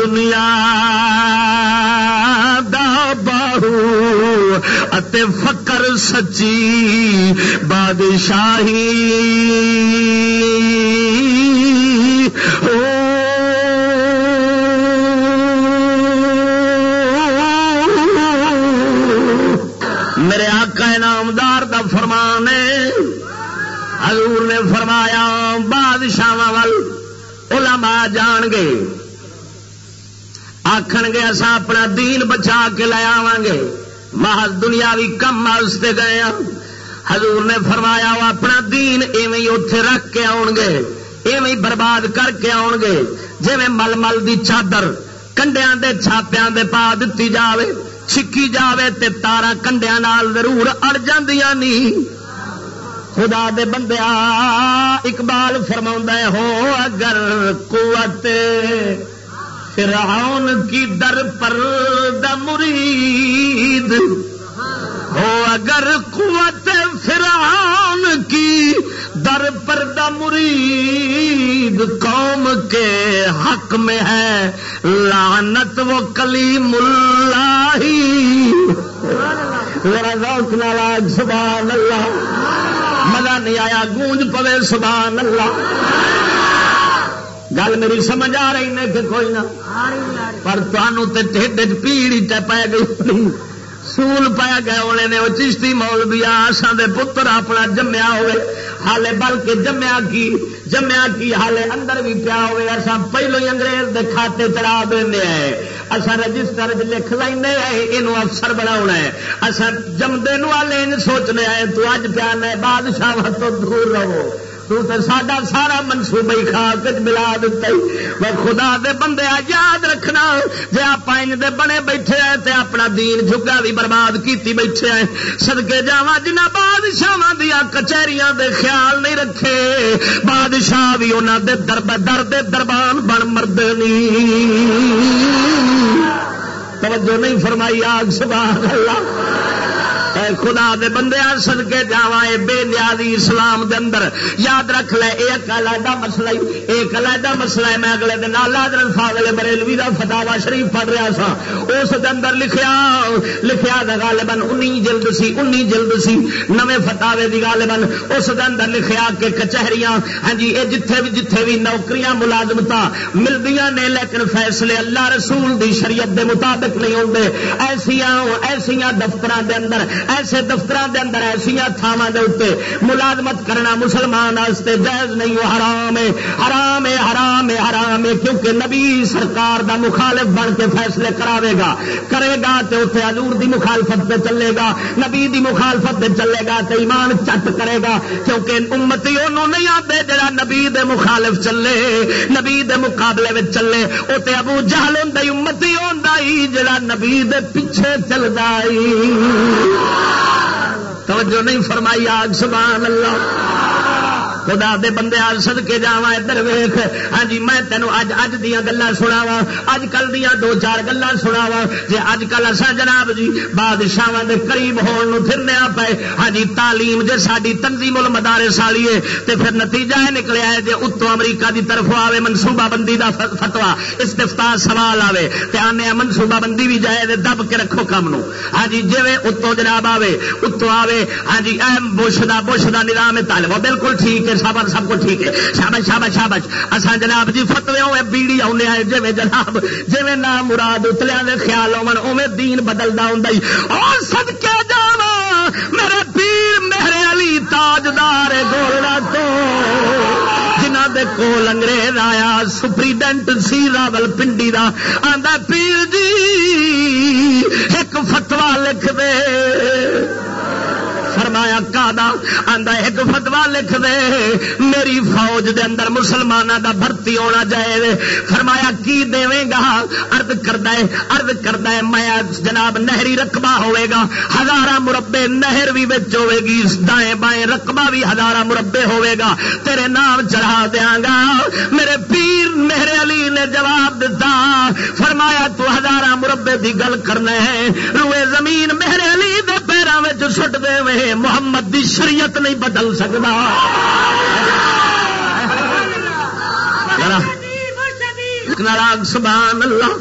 دنیا دا باہو اتے فکر سچی بادشاہی۔ میرے آقا نامدار دا فرمان حضور نے فرمایا بادشاہ علماء جان گے۔ آخ گے اصا اپنا دین بچا کے لے آو گے۔ محض دنیاوی کم واسطے گئے ہاں۔ حضور نے فرمایا، وہ اپنا دین ایویں اتے رکھ کے آؤ گے، ایویں برباد کر کے آؤ گے۔ جی مل مل دی چادر کنڈیا دے چھاپیا دے پا دیتی جاوے، چھکی جاوے تے تارا کنڈیا نال ضرور اڑ جاندیاں نہیں خدا دے بندیا اقبال فرما ہو اگر قوت فرعون کی در پر مرید۔ ہو اگر قوت فرعون کی در پر مرید، قوم کے حق میں ہے۔ لعنت وہ کلیم اللہ۔ سبحان اللہ۔ مزہ نہیں آیا، گونج پوے، سبحان اللہ۔ گل میری سمجھ آ رہی نے کہ کوئی نہ۔ پر تمہوں تے ٹھڈ پیڑ پی گئی سول پایا گئے ہونے نے۔ وہ چشتی مول بھی آسان دے پتر اپنا جمیا ہوئے۔ حالے بلکہ جمیا کی جمیا کی حالے اندر بھی پیا ہوئے۔ ایسا پہلو ہی انگریز دے کھاتے چڑھا دینا ہے اصا رجسٹر لکھ لینا ہے یہ افسر بنا ہے۔ اصا جمدے والے سوچنے آئے، تو اج پیا بادشاہ تو دور رہو۔ تو ساڈا سارا منصوبہ ہی کھا کے ملا دتا خدا دے بندے یاد رکھنا۔ جی آپ دے بنے بیٹھے ہیں تے اپنا دین جگا بھی برباد کیتی بیٹھے ہیں۔ سدکے جا جنہ بادشاہ دیا کچہریاں دے خیال نہیں رکھے۔ بادشاہ بھی انہوں دے درب درد دربان بن مرد نہیں توجہ نہیں فرمائی آگ سبحان اللہ۔ اے خدا دے بندے سد کے جا بے نیادی اسلام دے اندر۔ یاد رکھ لے ایک علیحدہ مسئلہ ایک علیحدہ مسئلہ ہے۔ میں اگلے دن اللہ حضرت فاضل بریلوی دا فتاوا شریف پڑھ رہا سا اس دے اندر لکھیا لکھیا دا غالباً انی جلد سی انی جلد سی نویں فتاوے دی غالباً۔ اس دے اندر لکھیا کہ کچہریاں ہاں جی اے جتھے بھی جتھے بھی نوکریاں، ملازمتاں ملدیاں نے، لیکن فیصلے اللہ رسول دی شریعت دے مطابق نہیں ہوندے۔ ایسیاں ایسیاں دفتراں دے اندر ایسے دفتر دے اندر ایسا تھاوا دے ملازمت کرنا مسلمان واسطے جائز نہیں، وہ حرام ہے۔ حرام ہے حرام ہے حرام ہے، کیونکہ نبی سرکار دا مخالف بن کے فیصلے کراوے گا۔ کرے گا تو اتنے حضور دی مخالفت پہ چلے گا، نبی دی مخالفت پہ چلے گا تو ایمان چٹ کرے گا، کیونکہ امتی انہوں نہیں آتے جڑا نبی دے مخالف چلے، نبی دے مقابلے میں چلے۔ وہ تو ابو جہل ہوں امتی ہوں جڑا نبی دے پیچھے چلتا توجہ نہیں فرمائی آگ سبحان اللہ۔ خدا دے بندے سد کے جا ادھر ویخ ہاں جی میں تینوں اج اج دیا گلا سنا وا اج کل دیا دو چار گلا سنا وا جی اج کل اصا جناب جی بادشاہ دے قریب ہون پھرنے پے۔ ہاں جی تعلیم جی ساری تنظیم المدارے سالی ہے تو پھر نتیجہ یہ نکلیا ہے جی اتو امریکہ دی طرف آوے منصوبہ بندی دا فتوا استفتا سوال آوے، تے آنے منصوبہ بندی بھی جائے دب کے رکھو کام نو ہاں جی جی اتو جناب آوے اتو آوے ہاں جی اہم بش دا بش دا نظام تعلیم بالکل ٹھیک ٹھیک ہے سب سب کچھ ٹھیک ہے۔ شابش شابش شابش اصا جناب جی فتوے ہوئے، بیڑی آنے آئے جی جناب جی نام مراد اتلیا کے خیال ہوے دین بدلتا ہوں اور سب کیا جا میرے پیر میرے علی تاجدار گولڈا تو دے کول انگریز آیا، سپریڈنٹ سی راول پنڈی کا آدھا پیر جی ایک فتوا لکھ دے۔ فرمایا آندا ایک فتوا لکھ دے، میری فوج دے اندر مسلمانوں دا بھرتی ہونا جائے فرمایا، کی دے گا؟ ارد کردا ہے ارد کردا ہے، میں جناب نہری رقبہ ہوئے گا، ہزارہ مربے نہر بھی بچ ہوے گی، دائیں بائیں رقبہ بھی ہزارہ مربے ہوئے گا۔ تیرے نام چڑھا دیاں گا۔ میرے پیر میرے علی نے جواب دیتا فرمایا، تو ہزارہ مربے دی گل کرنا ہے، روئے زمین میرے علی دے پیروں میں سٹ دے محمد دی شریعت نہیں بدل سکتا نال سبحان اللہ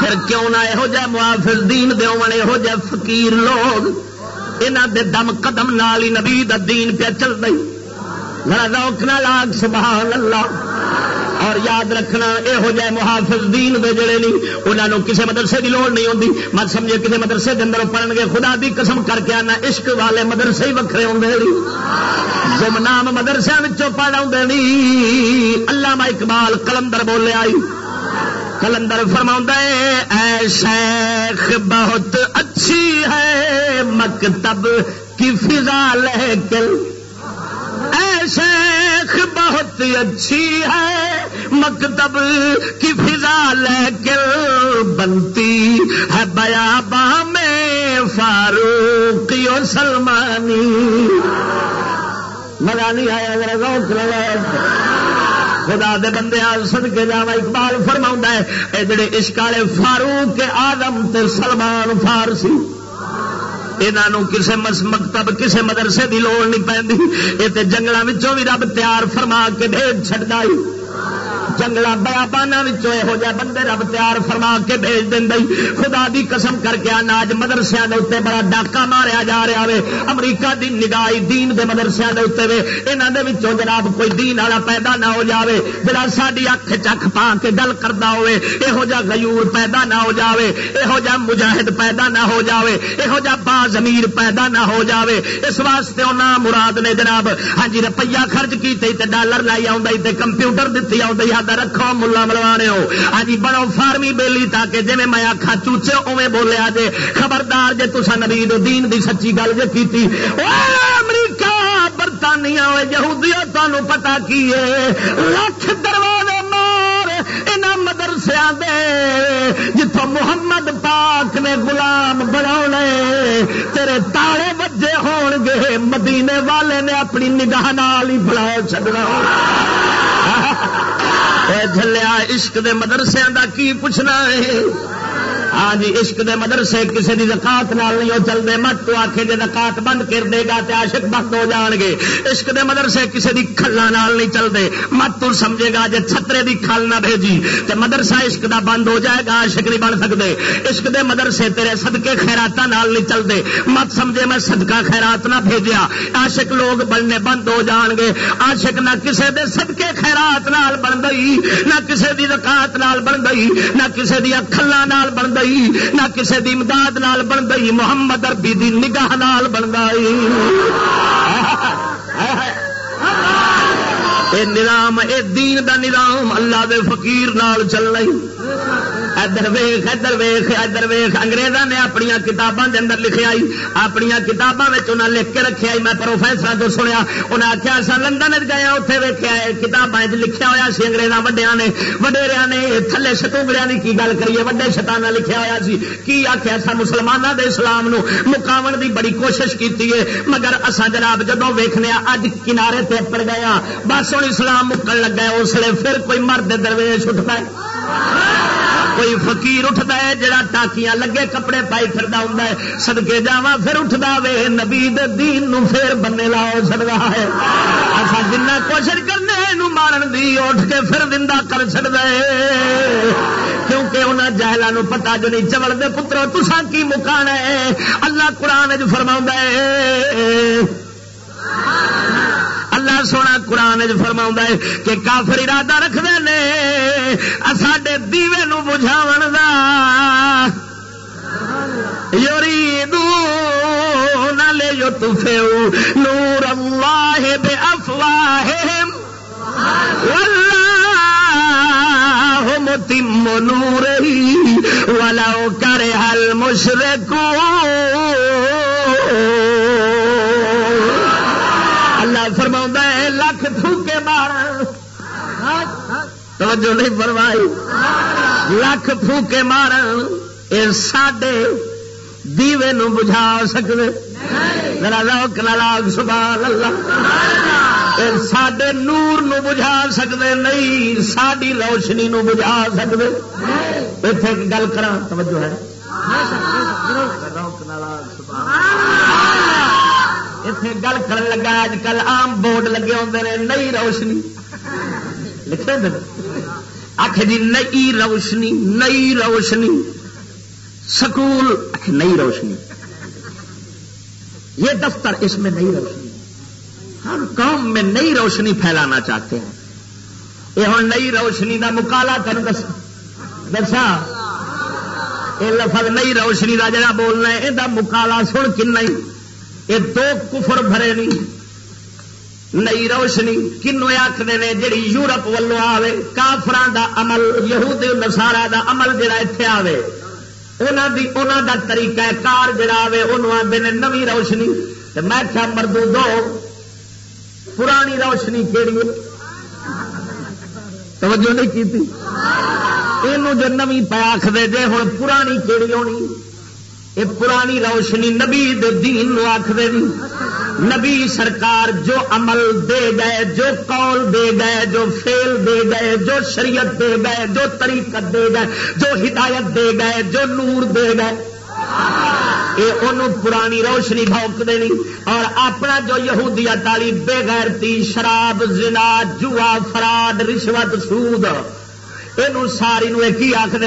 پھر کیوں نہ یہو جہ محافظ دین دے یہو جہ فقیر لوگ یہاں دے دم قدم نال ہی نبی دا دین پہ چل رہی ذرا روک نہ لاگ سبحان اللہ اور یاد رکھنا یہو جہ محافظ دین دے جڑے نہیں انہوں کسی مدرسے کی لوڑ نہیں ہوتی مت سمجھے کسی مدرسے کے اندر پڑھن گے، خدا دی قسم کر کے آنا، عشق والے مدرسے ہی وکرے ہوتے گم نام مدرسے پڑھ آتے نہیں۔ اللہ اقبال کلندر بولے آئی۔ کلندر فرما اے شیخ بہت اچھی ہے، مکتب کی فضا لیکن اے شیخ بہت اچھی ہے، مکتب کی فضا لیکن بنتی ہے بیا میں فاروق سلمانی۔ مزہ نہیں آیا، ذرا روک خدا دے بندے سد کے جا اقبال فرما ہے جڑے عشق فاروق آدم تے سلمان فارسی۔ یہاں کسی مکتب کسی مدرسے کی لوڑ نہیں پی یہ جنگلوں بھی رب تیار فرما کے بھیج چڑھتا جنگل بیابانا یہو جہ بندے رب تیار فرما کے بھیج دیں خدا دی قسم کر کے آج مدرسے اتنے بڑا ڈاکا ماریا جا رہا ہے امریکہ دی نگاہی دین دے مدرسے کے اتنے یہاں جناب کوئی دین والا پیدا نہ ہو جاوے، جڑا ساری اکھ چک پا کے گل کرتا ہوئے یہو جہ غیور پیدا نہ ہو جاوے یہو جہ مجاہد پیدا نہ ہو جاوے یہو جہ با زمیر پیدا نہ ہو جاوے۔ اس واسطے انہوں مراد نے جناب ہاں جی روپیہ خرچ کی ڈالر لائی آ کمپیوٹر دیتی آ رکھو، ملا ملوانے ہو۔ ہاں بڑو فارمی بیلی تاکہ جی میں آخا چوچے اوے بولیا جے۔ خبردار جے تسا نبی دین دی سچی گل جے کی امریکہ، برطانیہ یہودی تمہیں پتا کی ہے؟ لکھ دروازے مار ان مدرسیا دے۔ جتوں محمد پاک نے گلام بنا تیرے تالے بجے ہون گے۔ مدینے والے نے اپنی نگاہ نال ہی بڑا جلیا عشق دے مدرسے دا کی پوچھنا ہے؟ ہاں جی عشق دے مدرسے کسی کی زکات نال نہیں وہ چلتے مت، تو آخے جی زکات بند کر دے گا تو عاشق بند ہو جان گے۔ عشق دے مدرسے کسی کی کھلا نال نہیں چلتے مت تو سمجھے گا جی چھترے دی کھل نہ بھیجی تو مدرسہ عشق دا بند ہو جائے گا، عاشق نہیں بن سکتے عشق دے مدرسے تیرے صدقے خیرات نال نہیں چلتے مت سمجھے میں صدقہ خیرات نہ بھیجیا۔ عاشق لوگ بننے بند ہو جان گے۔ عاشق نہ کسی دے صدقے خیرات نال بن گئی، نہ کسی دی زکات نال بن گئی، نہ کسی دیا کھلا نال بن گئی، نہ کسی دی امداد نال بن گئی، محمد اربی دی نگاہ نال بن گئی۔ اے نظام، اے دین دا نظام اللہ دے فقیر نال چل رہی۔ ادھر ویخ ادھر ویخ ادھر ویخ انگریزوں نے اپنی کتابوں کے اندر لکھے آئی اپنی کتابوں میں لکھ کے رکھے آئی میں پروفیسر تو سنیا انہیں آخیا سا لندن گئے اتنے ویکیا کتابیں لکھا ہوا سی انگریزاں وڈیا نے وڈیریا نے تھلے شتونگڑیا کی کی گل کریے؟ وڈے شتانہ لکھا ہوا سی۔ کی آخیا سا مسلمانوں کے اسلام نو مکاو کی بڑی کوشش کی ہے، مگر اصا جناب جدو ویخنے اج کنارے تے پڑ گیا بس ہوں اسلام مکن لگا اس لیے پھر کوئی مرد درویش اٹھتا ہے۔ کوئی فقیر اٹھتا ہے جڑا ٹاکیاں لگے کپڑے پائی فردا ہوں سدکے جا پھر اٹھتا وے، نبی دے دین نو پھر بننے لاؤ سڑا ہے۔ اصا جنا کوشش کرنے مارن دی اٹھ کے پھر دندہ کر چڑ دے کیونکہ انہاں انہیں جہلوں پتا جو نہیں چمل دے پترو تسا کی مکان ہے؟ اللہ قرآن چ فرما ہے۔ اللہ سونا قرآن فرما ہے کہ کافر ارادہ رکھتے ہیں ساڈے دیوے نو بجھاو دا۔ یوری دو نہ لے جو نور اللہ بے افواہ متم نور ہی والا کرے حل مشرکو فرما ہے لکھ تھوکے مار توجہ نہیں فرمائی لکھ پھوکے مار یہ سڈے دیوے نو بجھا سکتے ذرا روک لاگ سبحان اللہ سڈے نور نو بجھا سکتے نہیں ساری روشنی نو بجھا سکتے اتنے گل کرا توجہ ہے روک لاگ سبحان اتنے گل کر لگا اج کل آم بورڈ لگے ہوتے ہیں نئی روشنی۔ لکھتے آخ جی نئی روشنی نئی روشنی۔ سکول نئی روشنی۔ یہ دفتر اس میں نئی روشنی۔ ہم قوم میں نئی روشنی پھیلانا چاہتے ہیں۔ یہ ہوں نئی روشنی کا مکالا تین دس۔ دسا یہ لفظ نئی روشنی کا جڑا بولنا ہے، یہ مکالا سن کن یہ دو کفر بھرے نہیں، نئی روشنی، کنو آخر نے جی یورپ ولو آئے کافران دا عمل یہود نسارا دا عمل جڑا اتنے آئے انہوں دا طریقہ کار جڑا آئے انہوں آتے ہیں نوی روشنی۔ میں کیا مردو دو، پرانی روشنی کہڑی توجہ نہیں کی جو نمی پہ آخر جے ہوں پرانی کہڑی ہونی؟ یہ پرانی روشنی نبی دین آخر نبی سرکار جو عمل دے گئے، جو قول دے گئے، جو فیل دے گئے، جو شریعت دے گئے، جو طریقت دے گئے، جو ہدایت دے گئے، جو نور دے گئے۔ یہ انہوں پرانی روشنی بھوک دینی اور اپنا جو یہودیا تالی بے غیرتی، شراب، زنا، جوا، فراد، رشوت، سود یہ ساری کی آخر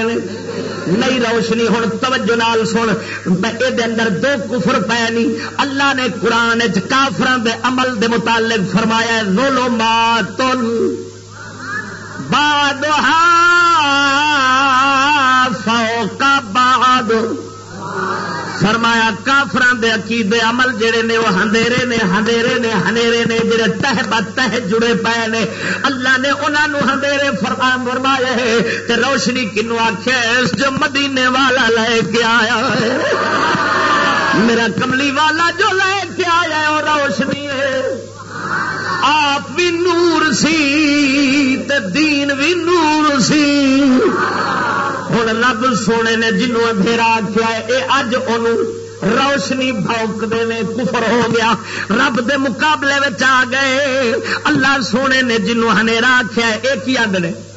نہیں روشنی ہوں توجہ نال سن یہ اندر دو کفر پے نہیں اللہ نے قرآن کافران دے عمل دے متعلق فرمایا رولو لو ماتن فرمایا کافران دے عقیدے عمل جڑے نے وہ ہندیرے نے ہندیرے نے ہنیرے نے جڑے تہ بہ جڑے پے نے۔ اللہ نے انہوں ہندیرے فرمان فرمایا ہے تے روشنی کنو آخ جو مدینے والا لے کے آیا ہے۔ میرا کملی والا جو لے کے آیا ہے، وہ روشنی ہے۔ آپ بھی نور سی تے دین بھی نور سی۔ ہوں رب سونے نے جنوں اندھیرا آخیا یہ اج ان روشنی بوکتے نے، کفر ہو گیا۔ رب دے مقابلے آ گئے۔ اللہ سونے نے جنوں ہنیرا آخیا یہ کی آدھے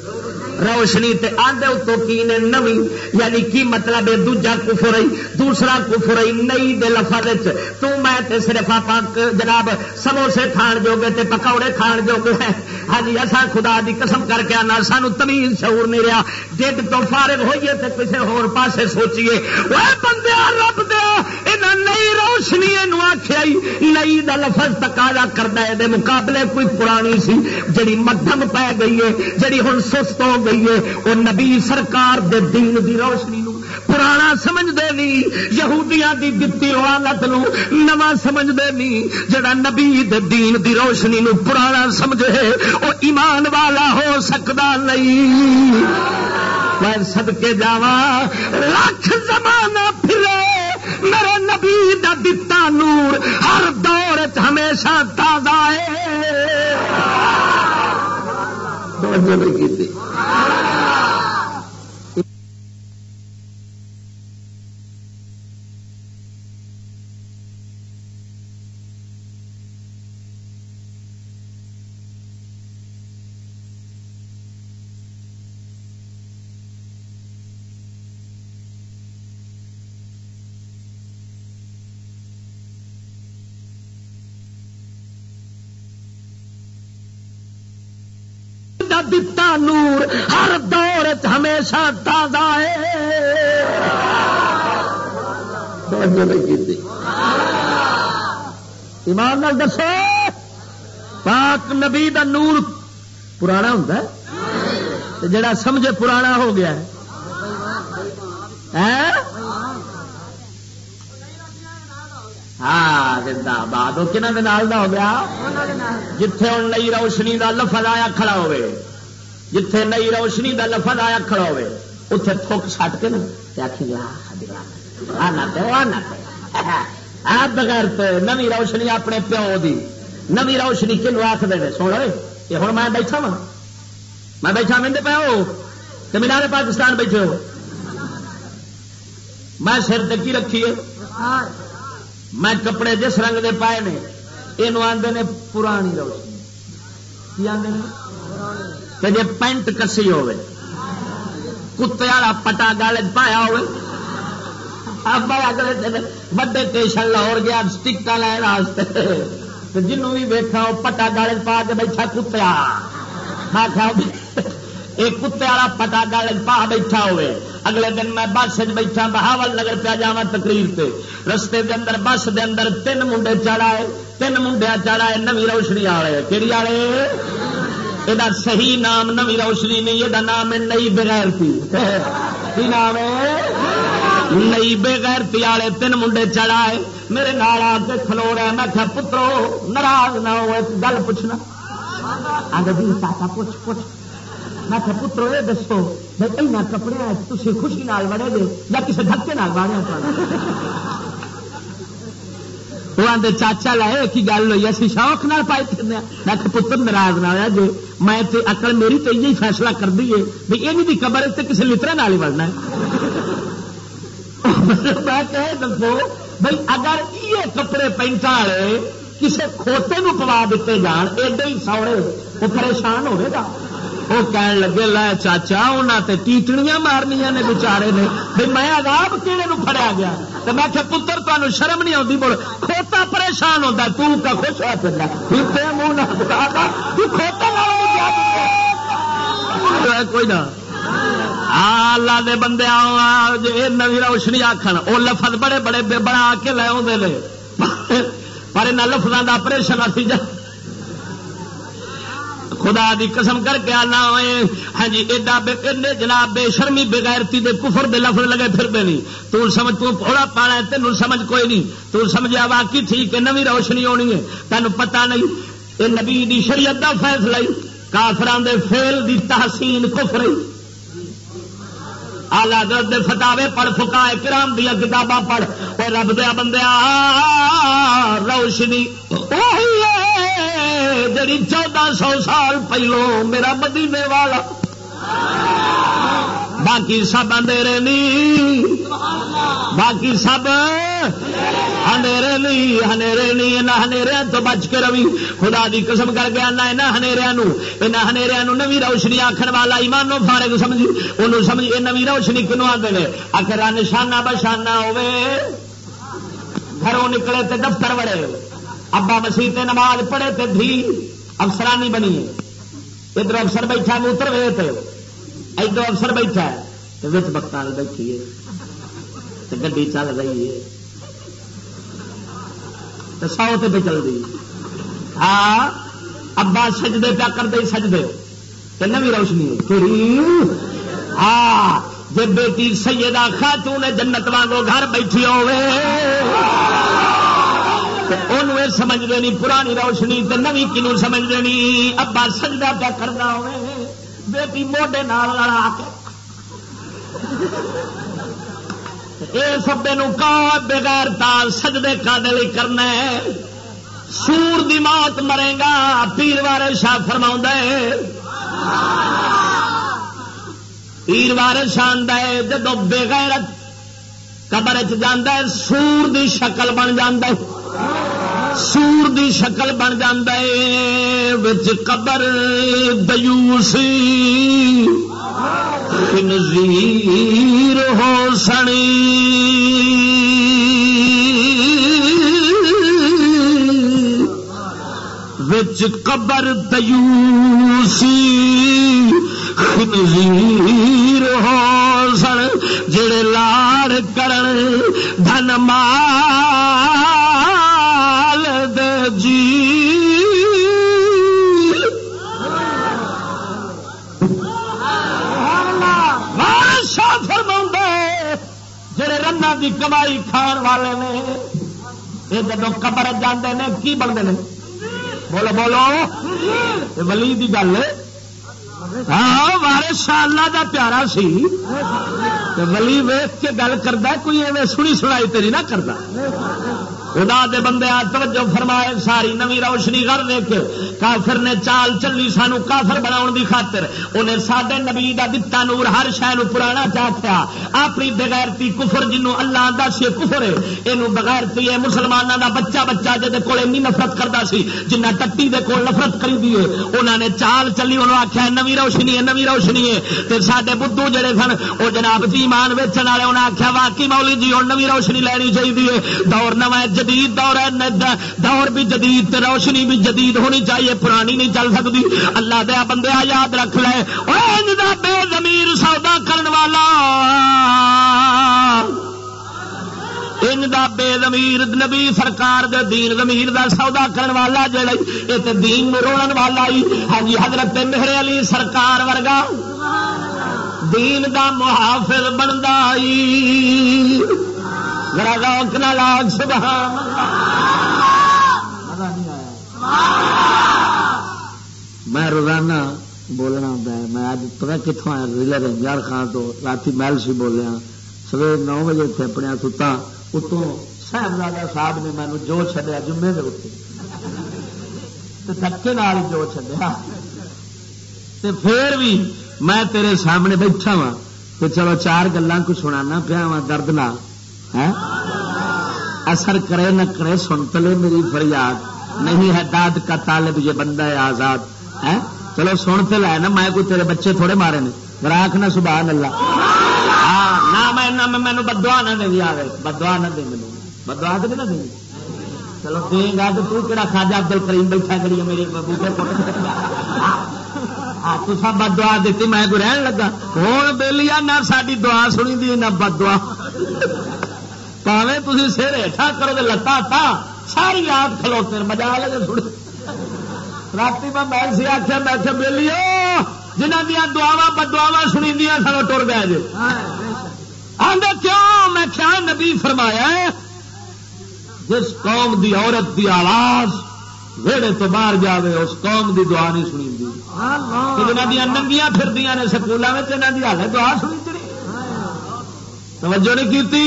روشنی تے آدھے اتو کی نے نمی یعنی کی مطلب ہے دوجا کفر دوسرا کفر نئی دے لفظ تو میں تے صرف آپ جناب سموسے کھان جو گے تے پکوڑے کھان جو گے ہاں جی اصا خدا دی قسم کر کے آنا، سانو تمیز شعور نہیں رہا۔ ڈیڈ تو فارغ ہوئیے تے کسی ہور پاسے سوچیے۔ وہ بندے رب دیا نئی روشنی آخیا نئی دا لفظ تقاضا کرتا ہے۔ مقابلے کوئی پرانی سی، جڑی مدھم پی گئی ہے، جڑی ہوں سست ہو گئی ہے۔ وہ نبی سرکار دے دین دی روشنی نو پرانا سمجھتے نہیں یہودیاں دی دتی حالت نواں سمجھتے نہیں جڑا نبی دے دین دی روشنی نو پرانا سمجھے، وہ ایمان والا ہو سکتا نہیں۔ میں سدکے جا لکھ زمانہ پھرے، میرے نبی دا دتا نور ہر دور ہمیشہ تازہ ہے۔ توجہ نہیں کی دتا نور ہر دور ہمیشہ تازہ ہے۔ ایمان نال دسو، پاک نبی دا نور پرانا ہوں جڑا سمجھے پرانا ہو گیا ہے۔ ہاں زندہ باد وہ کنہ ہو گیا؟ جتھے ہوں نئی روشنی دا لفظ آیا کھڑا ہوئے۔ جتھے نئی روشنی دا لفظ آیا کھڑا ہوئے اتنے تھوک سٹ کے نا۔ آخی آپ بغیر نوی روشنی اپنے پیو دی۔ نوی روشنی کنو آخر سن یہ ہوں میں بیٹھا وا میں بیٹھا مہنگے پہ ہو۔ تو مینارے پاکستان بیٹھے ہو۔ میں سر تکی رکھیے میں کپڑے جس رنگ دے پائے نے یہ آدھے نے پرانی روشنی۔ کی آدھے تو جی پینٹ کسی ہوے کتے والا پٹا گل پایا ہوے اگلے دن بڑے ٹیشن لاہور گیا سٹکا لین واسطے۔ جنوں بھی ویکا وہ پٹا گل پا کے بیٹھا کتیا کھا کھا ایک کتے والا پٹا گل پا بیٹھا ہوئے۔ اگلے دن میں بس بیٹھا، بہاول نگر پہ جا تقریر سے رستے دے اندر، بس دے اندر تین منڈے چڑھائے، تین منڈیا چڑھائے، نوی روشنی والے۔ کہڑی والے؟ یہ صحیح نام نوی روشنی نہیں یہ نام ہے نئی بغیر تھی کی نام ہے نئی بغیر تی والے تین منڈے چڑھائے میرے نال آ کے کھلو رہا میں کیا پترو ناراض نہ ہو گل پوچھنا آگے جی چاچا پوچھ پوچھ میں کہ پترو یہ دسو بھائی کپڑے تھی خوشی نال وڑے گے یا کسی دھکے نال واڑیا وہ آدھے چاچا لائے کی گل ہوئی، اسی شوق نال پائی پھرنے میں۔ کہ پتر، ناراض نہ ہوا جی میں اکل میری تو یہ فیصلہ کر دیے بھی یہ بھی قبر ہے کسی لطرے نال ہی بڑھنا میں کہ دسو بھائی اگر یہ کپڑے پینٹا والے کسی کھوتے نو پوا دیتے جان، ایڈے ہی سوڑے وہ پریشان ہوئے گا۔ وہ کہن لگے لا چاچا انہوں تے ٹیٹڑیاں مارنیا نے بچارے نے۔ بھائی میں آداب کہڑے فڑیا گیا؟ تو میں کہ پتر تمہیں شرم نہیں آتی بول، کھوتا پریشان ہوتا تو کا خوش ہوا چاہتا منہ کھوتا کوئی نہ۔ اللہ دے بندے جی نوی روشنی آخر وہ لفظ بڑے بڑے بنا کے لے آدھے پر یہاں لفظوں کا آپریشن اسی جا خدا دی قسم کر کے آنا ہوئے۔ ہاں جی ایڈا بے جناب بے شرمی بغیرتی دے کفر دے لفظ لگے پھر دے نہیں۔ تو سمجھ تو تھوڑا پانا ہے، تینوں سمجھ کوئی نہیں۔ تو سمجھا واقعی ٹھیک ہے، نوی روشنی ہونی ہے۔ تینوں پتہ نہیں۔ یہ نبی دی شریعت دا فیصلہ کافران دے فیل دی تحسین کفر آلہ درد فتاوے پڑھ فکا کرام دیا کتاباں پڑھ۔ اور رب دیا بندیا روشنی جڑی چودہ سو سال پہلو میرا مدینے والا۔ باقی سب اندھیرے نہیں۔ باقی سب ہنیرے نہیں ہنیرے نہیں نہ ہنیرے تو بچ کے روی۔ خدا دی قسم کر گیا نہ یہاں ہنیریا یہاں ہنیریا نوی روشنی آخر والا ایمانو فارغ سمجھی۔ انہوں سمجھ یہ نوی روشنی کنو آتے ہیں آخر نشانہ بشانہ ہوے گھروں نکلے تے دفتر بڑے ابا مسیح تے نماز پڑھے تے دھی افسرانی بنی۔ ہے ادھر افسر بیٹھا موتر وے تھے ادھر افسر بیٹھا ہے بچ بکتال بیٹھی ہے۔ گڈی چل رہی ہے۔ تو سو تے پہ چل رہی ہاں ابا سجدے پیا کر دے سجدے تو نوی روشنی ہے۔ ہاں جی بیٹی سیدہ خاتون جنت وانگو گھر بیٹھی ہوئے۔ انہوں سمجھ دینی، پرانی روشنی تو نوی کنو سمجھ دینی۔ ابا سجدہ پہ کرنا ہوئے۔ بیٹی موڈے نال لڑا کے۔ سبے بغیر تال سجدے کا دل کرنا ہے۔ سور دی موت مرے گا، پیر وار شاہ فرما پیر وار شان دے جدو بغیرت قبر چ سور دی شکل بن جاندے سور دی شکل بن جی قبر دیوسی۔ نظیر ہو سنی۔ وچ قبر دیوسی خنزیر ہو سن جڑے لاڑ کرن دھن مال دی کمائی کھان والے نے۔ یہ جب قبر جانے نے، کی بنتے ہیں بولو بولو۔ ولی دی گل۔ ہاں وارش اللہ دا پیارا سی۔ ولی ویخ کے گل کرتا کوئی ایویں سنی سنائی تیری نہ کرتا خدا دے بندے توجہ فرمائے، ساری نوی روشنی کر دے کے کافر نے چال چلی سانو کافر بنا دی خاطر۔ انہیں سڈے نبی دا دتا نور ہر شہر پرانا چاہتا اپنی بغیرتی کفر جنوں اللہ دس یہ کفر ہے یہ بغیرتی ہے مسلمانوں دا بچہ بچہ جہد کول این نفرت کرتا سی، جنہ ٹٹی دے کول نفرت کری دی انہوں نے چال چلی انہوں آخیا نوی روشنی ہے نوی روشنی ہے تے سڈے بدھو جڑے سن وہ جناب جی مان ویچن والے انہیں آخیا واقعی مولی جی ہوں نوی روشنی لینی چاہیے دور نو جدید دور ہے دور بھی جدید روشنی بھی جدید ہونی چاہیے، پرانی نہیں چل سکتی۔ اللہ دیا بندے یاد رکھ لے۔ بے زمیر سودا کرن والا۔ ان دا بے زمیر نبی سرکار دے دین زمیر دا سودا کرن والا جڑا یہ تے دین روڑن والا ہی۔ ہاں جی حضرت مہر علی سرکار ورگا۔ دین دا محافظ بنتا ذرا روک نہ لاگ سبحان میں روزانہ بولنا ہوتا ہے۔ میں اج پتا کتوں آیا ضلع رنجار خان تو رات محل سی بولیا سویر نو بجے اتنے اپنے ستا اتوں صاحبزادہ صاحب نے مینو جو چڈیا جمعے کے اتنے دکے نال جو چڈیا پھر بھی میں تیرے سامنے بیٹھا وا تو چلو چار گلوں کو سنا پیا وا درد نہ اثر کرے نہ کرے، سن تلے میری فریاد۔ نہیں ہے داد کا طالب یہ بندہ ہے آزاد۔ ہے چلو سن تو لے نا، میں کوئی تیرے بچے تھوڑے مارے نے۔ راک نہ سبحان اللہ۔ ہاں نہ میں مینو بدوا نہ دے آئے بدوا نہ دے مینو بدوا دے نہ دے چلو دے گا تو تو کہڑا خاجا ابدل کریم بیٹھا کری میرے بوٹے ہاں، تصا بد دعا دیتی میں کوئی رہن لگا۔ ہوں بہلی نہ ساری دعا سنی دی، نہ بد دعا پاوے تھی سر ہیٹھا کرو تو لتا تا ساری رات کھلوتے مزہ لگے تھوڑی رات میں محل سے آخیا میں آخیا بہلی جنہ دیا دعوا بدعوا سنی سارا ٹر گیا جی آدھے کیوں؟ میں کیا نبی فرمایا جس قوم دی عورت دی آواز ویڑے تو باہر جاوے اس قوم دی دعا نہیں سنی دی جنہ دیا ننگیاں پھر دیا نے سکولوں میں یہاں کی حالت دعا سنی توجہ نہیں کی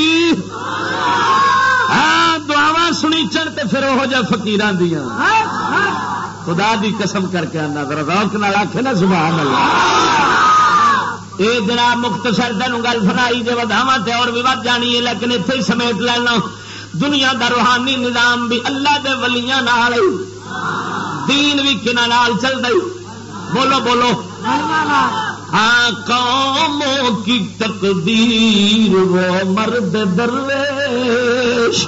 ہاں دعوا سنی چڑ تے پھر وہ جہ فکیر دیا خدا دی قسم کر کے آنا ذرا روک نہ آخے نا سبحان اللہ یہ جناب مختصر تین گل سنائی جی وداوا تے اور بھی ود جانی ہے، لیکن اتنے ہی سمیٹ لینا۔ دنیا دا روحانی نظام بھی اللہ دے ولیاں نال دین بھی کنا نال چل رہی بولو بولو۔ ہاں قوموں کی تقدیر وہ مرد درویش۔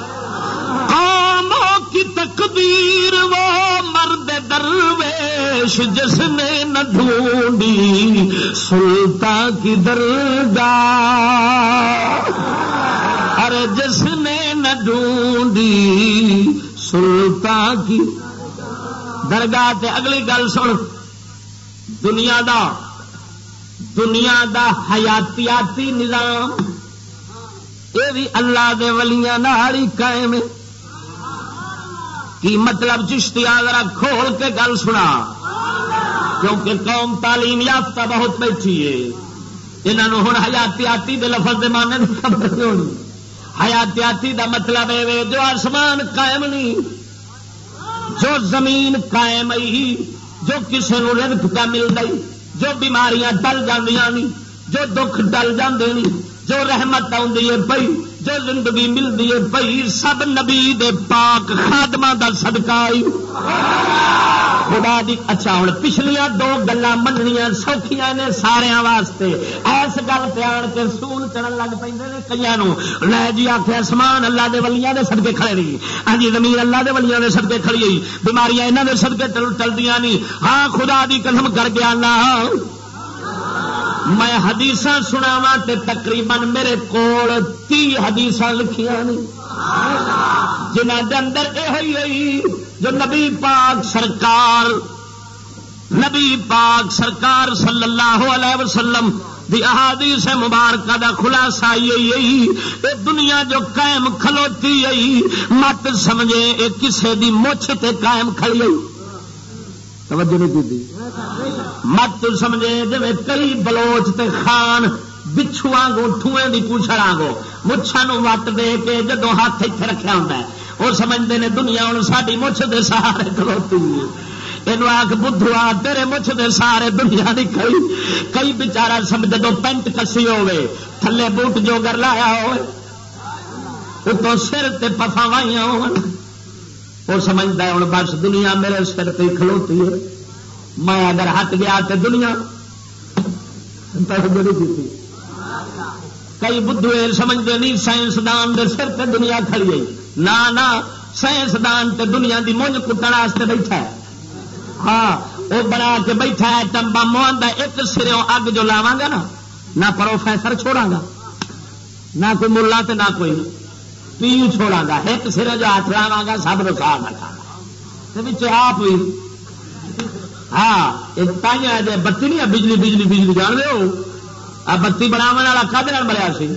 قوموں کی تقدیر وہ مرد درویش جس نے نہ ڈھونڈی سلطان کی درگاہ۔ ارے جس نے نہ ڈھونڈی سلطان کی درگاہ۔ تے اگلی گل سن۔ دنیا دا دنیا دا حیاتیاتی نظام، یہ بھی اللہ دے ولیاں ہی قائم کی مطلب چشتی ذرا کھول کے گل سنا۔ کیونکہ قوم تعلیم یافتہ بہت بیٹھی ہے۔ یہاں ہوں حیاتیاتی دے لفظ دے مانے خبر نہیں ہونی۔ حیاتیاتی دا مطلب ہے جو آسمان قائم نہیں، جو زمین قائم ہی، جو کسی نو رزق کا مل گئی جو بیماریاں ٹل جی جو دکھ ٹل جاندے نہیں جو رحمت آئی پئی جو زندگی ملتی ہے پئی سب نبی دے پاک خادمہ دا صدقہ آئی خدا دی اچھا ہوں پچھلیا دو گلا مننیا سوکھیاں نے سارا واسطے۔ ایس گل پہ آن کے سون چڑھن لگ پہ کئی لے جی آخر سمان اللہ دے ولیاں دے سدکے کھڑے نہیں۔ ہاں جی زمین اللہ دے ولیاں دے سدکے کھڑی گئی بیماریاں یہاں دے سدکے چلتی نہیں۔ ہاں خدا دی قسم کر گیا نہ میں حدیث سناوا تقریباً میرے کول تی حدیث لکھیا جنہ کے اندر یہ ہوئی، جو نبی پاک سرکار، نبی پاک سرکار صلی اللہ علیہ وسلم دی احادیث مبارکہ دا خلاصہ یہی اے دنیا جو قائم کھلوتی یہی مت سمجھے اے کسے دی مچھ تے قائم کھڑی توجہ نہیں کی مت سمجھے جی کئی بلوچ تے خان بچھو آگو ٹوئیں دی پوچھڑ آگو مچھا نو وٹ دے کے جدو ہاتھ اتنے رکھا ہوں وہ سمجھتے ہیں دنیا ہوں ساری مچھ دے سہارے کھلوتی ہے۔ یہ آخ بدھو آ تیرے مچھ دے سارے دنیا دی کئی۔ کئی بچارا سمجھ جدو پینٹ کسی ہوے تھلے بوٹ جو گر لایا ہوئے تو سر تے پفا وائیاں ہو وہ سمجھتا ہے ہوں بس دنیا میرے سر پہ کھلوتی ہے۔ میں اگر ہٹ گیا تو دنیا کئی بدھو سمجھتے نہیں، سائنسدان دے سر پہ دنیا کھڑی گئی نہ سائنسدان تے دنیا دی مونج کٹن واسطے بیٹھا ہے۔ ہاں وہ بنا کے بیٹھا ہے ٹمبا موہن ایک سروں اگ جو لاوا گا نا، نہ پروفیسر چھوڑا گا، نہ کوئی ملا تے نہ کوئی پیو چھوڑا گا۔ ایک سرے جو ہاتھ لاوا گا، سب رکھا گا۔ آپ بھی ہاں یہ بتی نہیں، بجلی بجلی بجلی، جان دے ہو؟ بتی بناو والا کد بنیا سی؟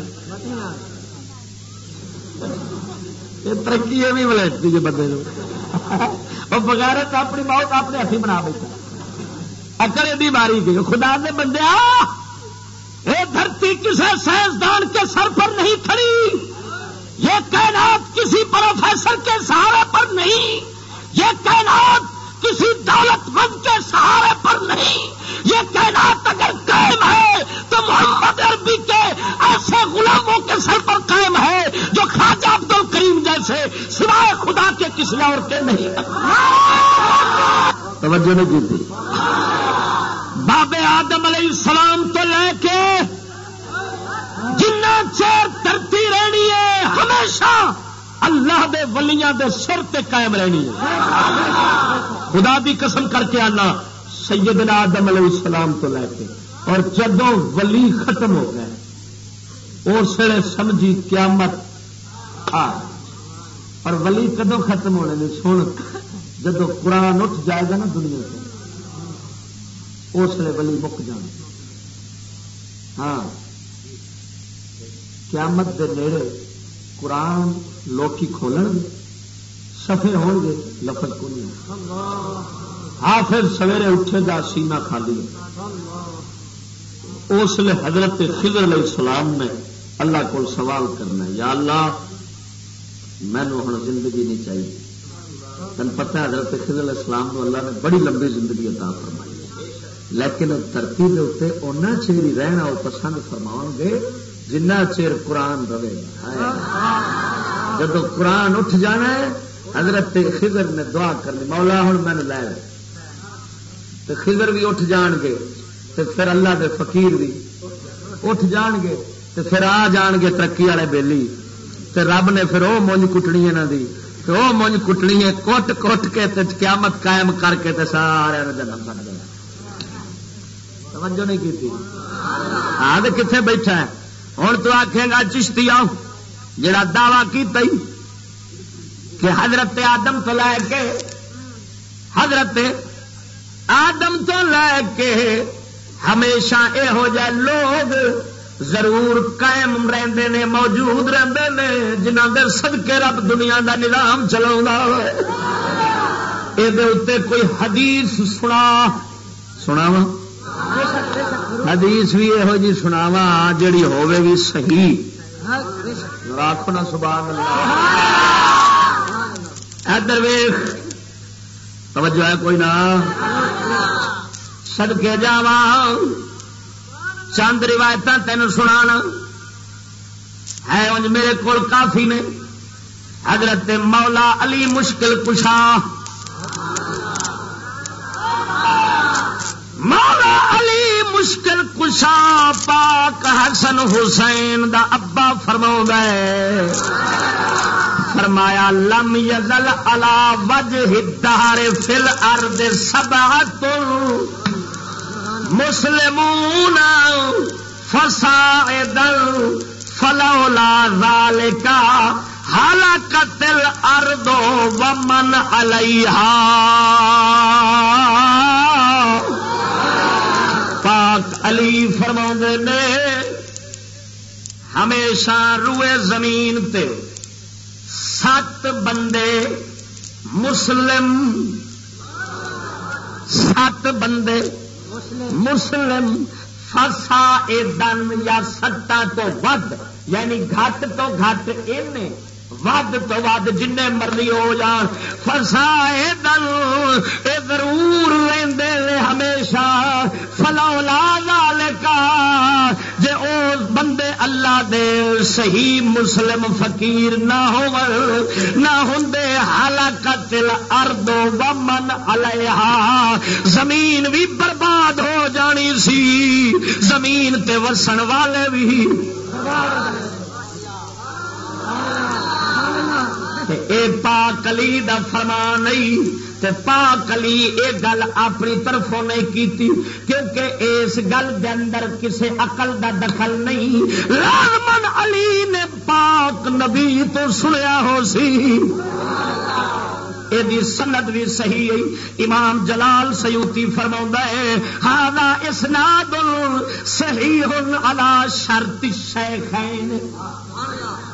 ترقی بھی بلتی جی بندے وہ بغیر اپنی بہت اپنے ہاتھی بنا بیٹھا۔ اکڑ یہ ماری گئی۔ خدا دے بندے یہ دھرتی کسی سائنسدان کے سر پر نہیں کھڑی۔ یہ کائنات کسی پروفیسر کے سہارے پر نہیں۔ یہ کائنات کسی دولت مند کے سہارے پر نہیں۔ یہ کائنات اگر قائم ہے تو محمد عربی کے ایسے غلاموں کے سر پر قائم ہے جو خواجہ عبد الکریم جیسے سوائے خدا کے کسی اور کے نہیں۔ توجہ نہیں کی تھی۔ باب آدم علیہ السلام تو لے کے جنا چیر ترتی رہنی ہے، ہمیشہ اللہ دے ولیاں دے سر تے قائم رہنی ہے۔ خدا بھی قسم کر کے آنا۔ سیدنا آدم علیہ السلام تو لے کے، اور جدو ولی ختم ہو گئے اس ویلے سمجھی قیامت آ اور ولی کدو ختم ہونے نے سن جدو قرآن اٹھ جائے گا نا دنیا سے اس لیے ولی مک جان ہاں۔ قیامت دے نیڑے قرآن لوکی کھولن گے سفے ہو گے، لفظ کو نہیں۔ ہاں پھر سویرے اٹھے گا سینا خالی اس لیے حضرت خضر علیہ السلام نے اللہ کو سوال کرنا یا اللہ مینو ہوں زندگی نہیں چاہیے۔ تین پتا حضرت خضر علیہ السلام کو اللہ نے بڑی لمبی زندگی عطا فرمائی لیکن دھرتی کے اتنے اُنہ چیر ہی رہنا، وہ پسند فرما گے، جنہ چیر قرآن رہے۔ جب قرآن اٹھ جانا ہے، حضرت خضر نے دعا کرنی، مولا ہوں میں نے لے۔ تو خضر بھی اٹھ جان گے تو پھر اللہ دے فقیر بھی اٹھ جان گے تو پھر آ جان گے ترقی والے بیلی۔ تو رب نے پھر وہ مونج کٹنی یہاں کی تو وہ مونج کٹنی ہے کٹ کٹ کے تے قیامت قائم کر کے تے سارے جنم بن گیا توجہ نہیں کی ہاں کتنے بیٹھا ہے؟ ہوں تو آخے گا چشتی آؤ جڑا دعوی کی کہ حضرت آدم تو لے کے حضرت آدم تو لے کے ہمیشہ یہو جہ لوگ ضرور قائم رہتے نے، موجود رہتے ہیں جنہ کے سدکے رب دنیا کا نظام چلا یہ کوئی حدیث سنا سنا وا حدیث بھی یہو جی سناوا جڑی ہوے بھی صحیح۔ راکھو نا، سبحان اللہ۔ ادھر ویخ توجہ ہے کوئی نہ؟ سدکے جا چند روایت تین سنا ہے انج میرے کو کافی نے۔ حضرت مولا علی مشکل کشا۔ مولا علی مشکل کشا پاک حسن حسین دا ابا فرما ہے۔ فرمایا، لم یزل الا وجہ الدار فل ارد سبعت مسلمون فسائدا فلولا ذالک حلقت الارض ومن علیہا۔ پاک علی فرما نے، ہمیشہ روئے زمین تے سات بندے مسلم، سات بندے مسلم، فسا دن یا ستا تو ود یعنی گھٹ تو گھٹ ود تو ود جن مرضی ہو جان۔ فسا دل یہ ضرور لیندے ہمیشہ۔ فلولا ذالکا جے او بندے اللہ دے صحیح مسلم فقیر نہ ہو نہ ہندے حلقت الارض ومن علیہا۔ زمین بھی برباد ہو جانی سی، زمین تے وسن والے بھی۔ سبحان اللہ اے پاک علی دا فرمان نہیں، تے پاک علی اے گل اپنی طرفوں نہیں کیتی، کیونکہ اس گل دے اندر کسے عقل دا دخل نہیں۔ لازمن علی نے پاک نبی تو سنیا ہو سی۔ یہ سند بھی صحیح ہے امام جلال سیوتی فرما ہے ہاں اسناد صحیح علی شرط شیخین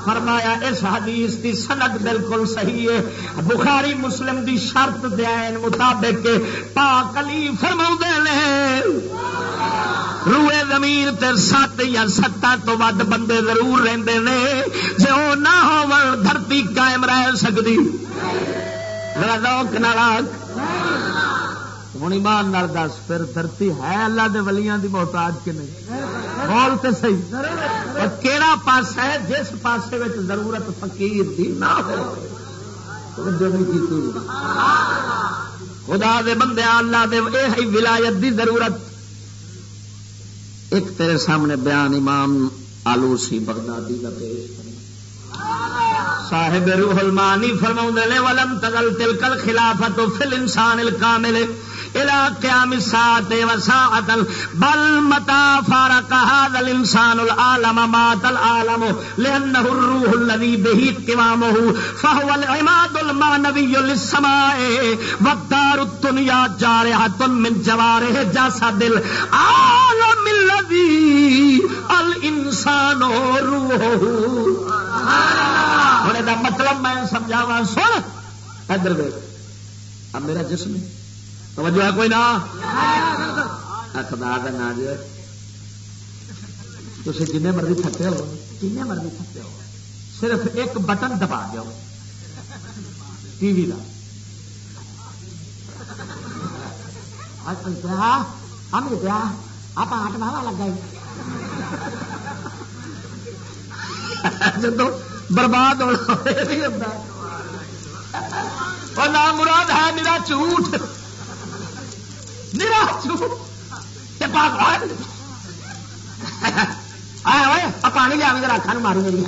فرمایا اس حدیث دی سند بالکل صحیح ہے بخاری مسلم دی شرط دین مطابق پاک علی فرما نے روئے زمین تے سات یا ستا تو ود بندے ضرور رہندے نے جے او نہ ہو دھرتی قائم رہ سکتی ہوں ایمان نال دس، پھر دھرتی ہے اللہ دے ولیاں دی محتاج کے نہیں؟ بول تو صحیح. کہڑا پاس ہے جس پاسے ضرورت فقیر دی نہ ہو؟ خدا دے بندے، اللہ دے اے ہے ولایت دی ضرورت. ایک تیرے سامنے بیان امام آلوسی بغدادی کا پیش کرنا صاحب روح المانی فرما نے ولم تگل تلکل خلافت فل انسان الکامل. الى قیام الساعت وساعت بل متا فارق هذا الانسان العالم مات العالم لانه الروح الذي به قوامه فهو العماد المعنوي للسماء. والدار الدنيا جارحه من جواره جسد. العالم الذي الانسان روحه. سبحان اللہ. مطلب میں سمجھاوا سن. ادھر دیکھ. اب میرا جسم ہے. توجہ ہے کوئی نہ خدا کا نا جی تھی جن مرضی تھکے ہو۔ جن مرضی تھکے ہو۔ صرف ایک بٹن دبا دو ٹی وی کا ہم کیا آپ آٹھ ماہ لگا جب برباد ہونا مراد ہے میرا جھوٹ۔ پانی لیا میرا اکھا ماری میری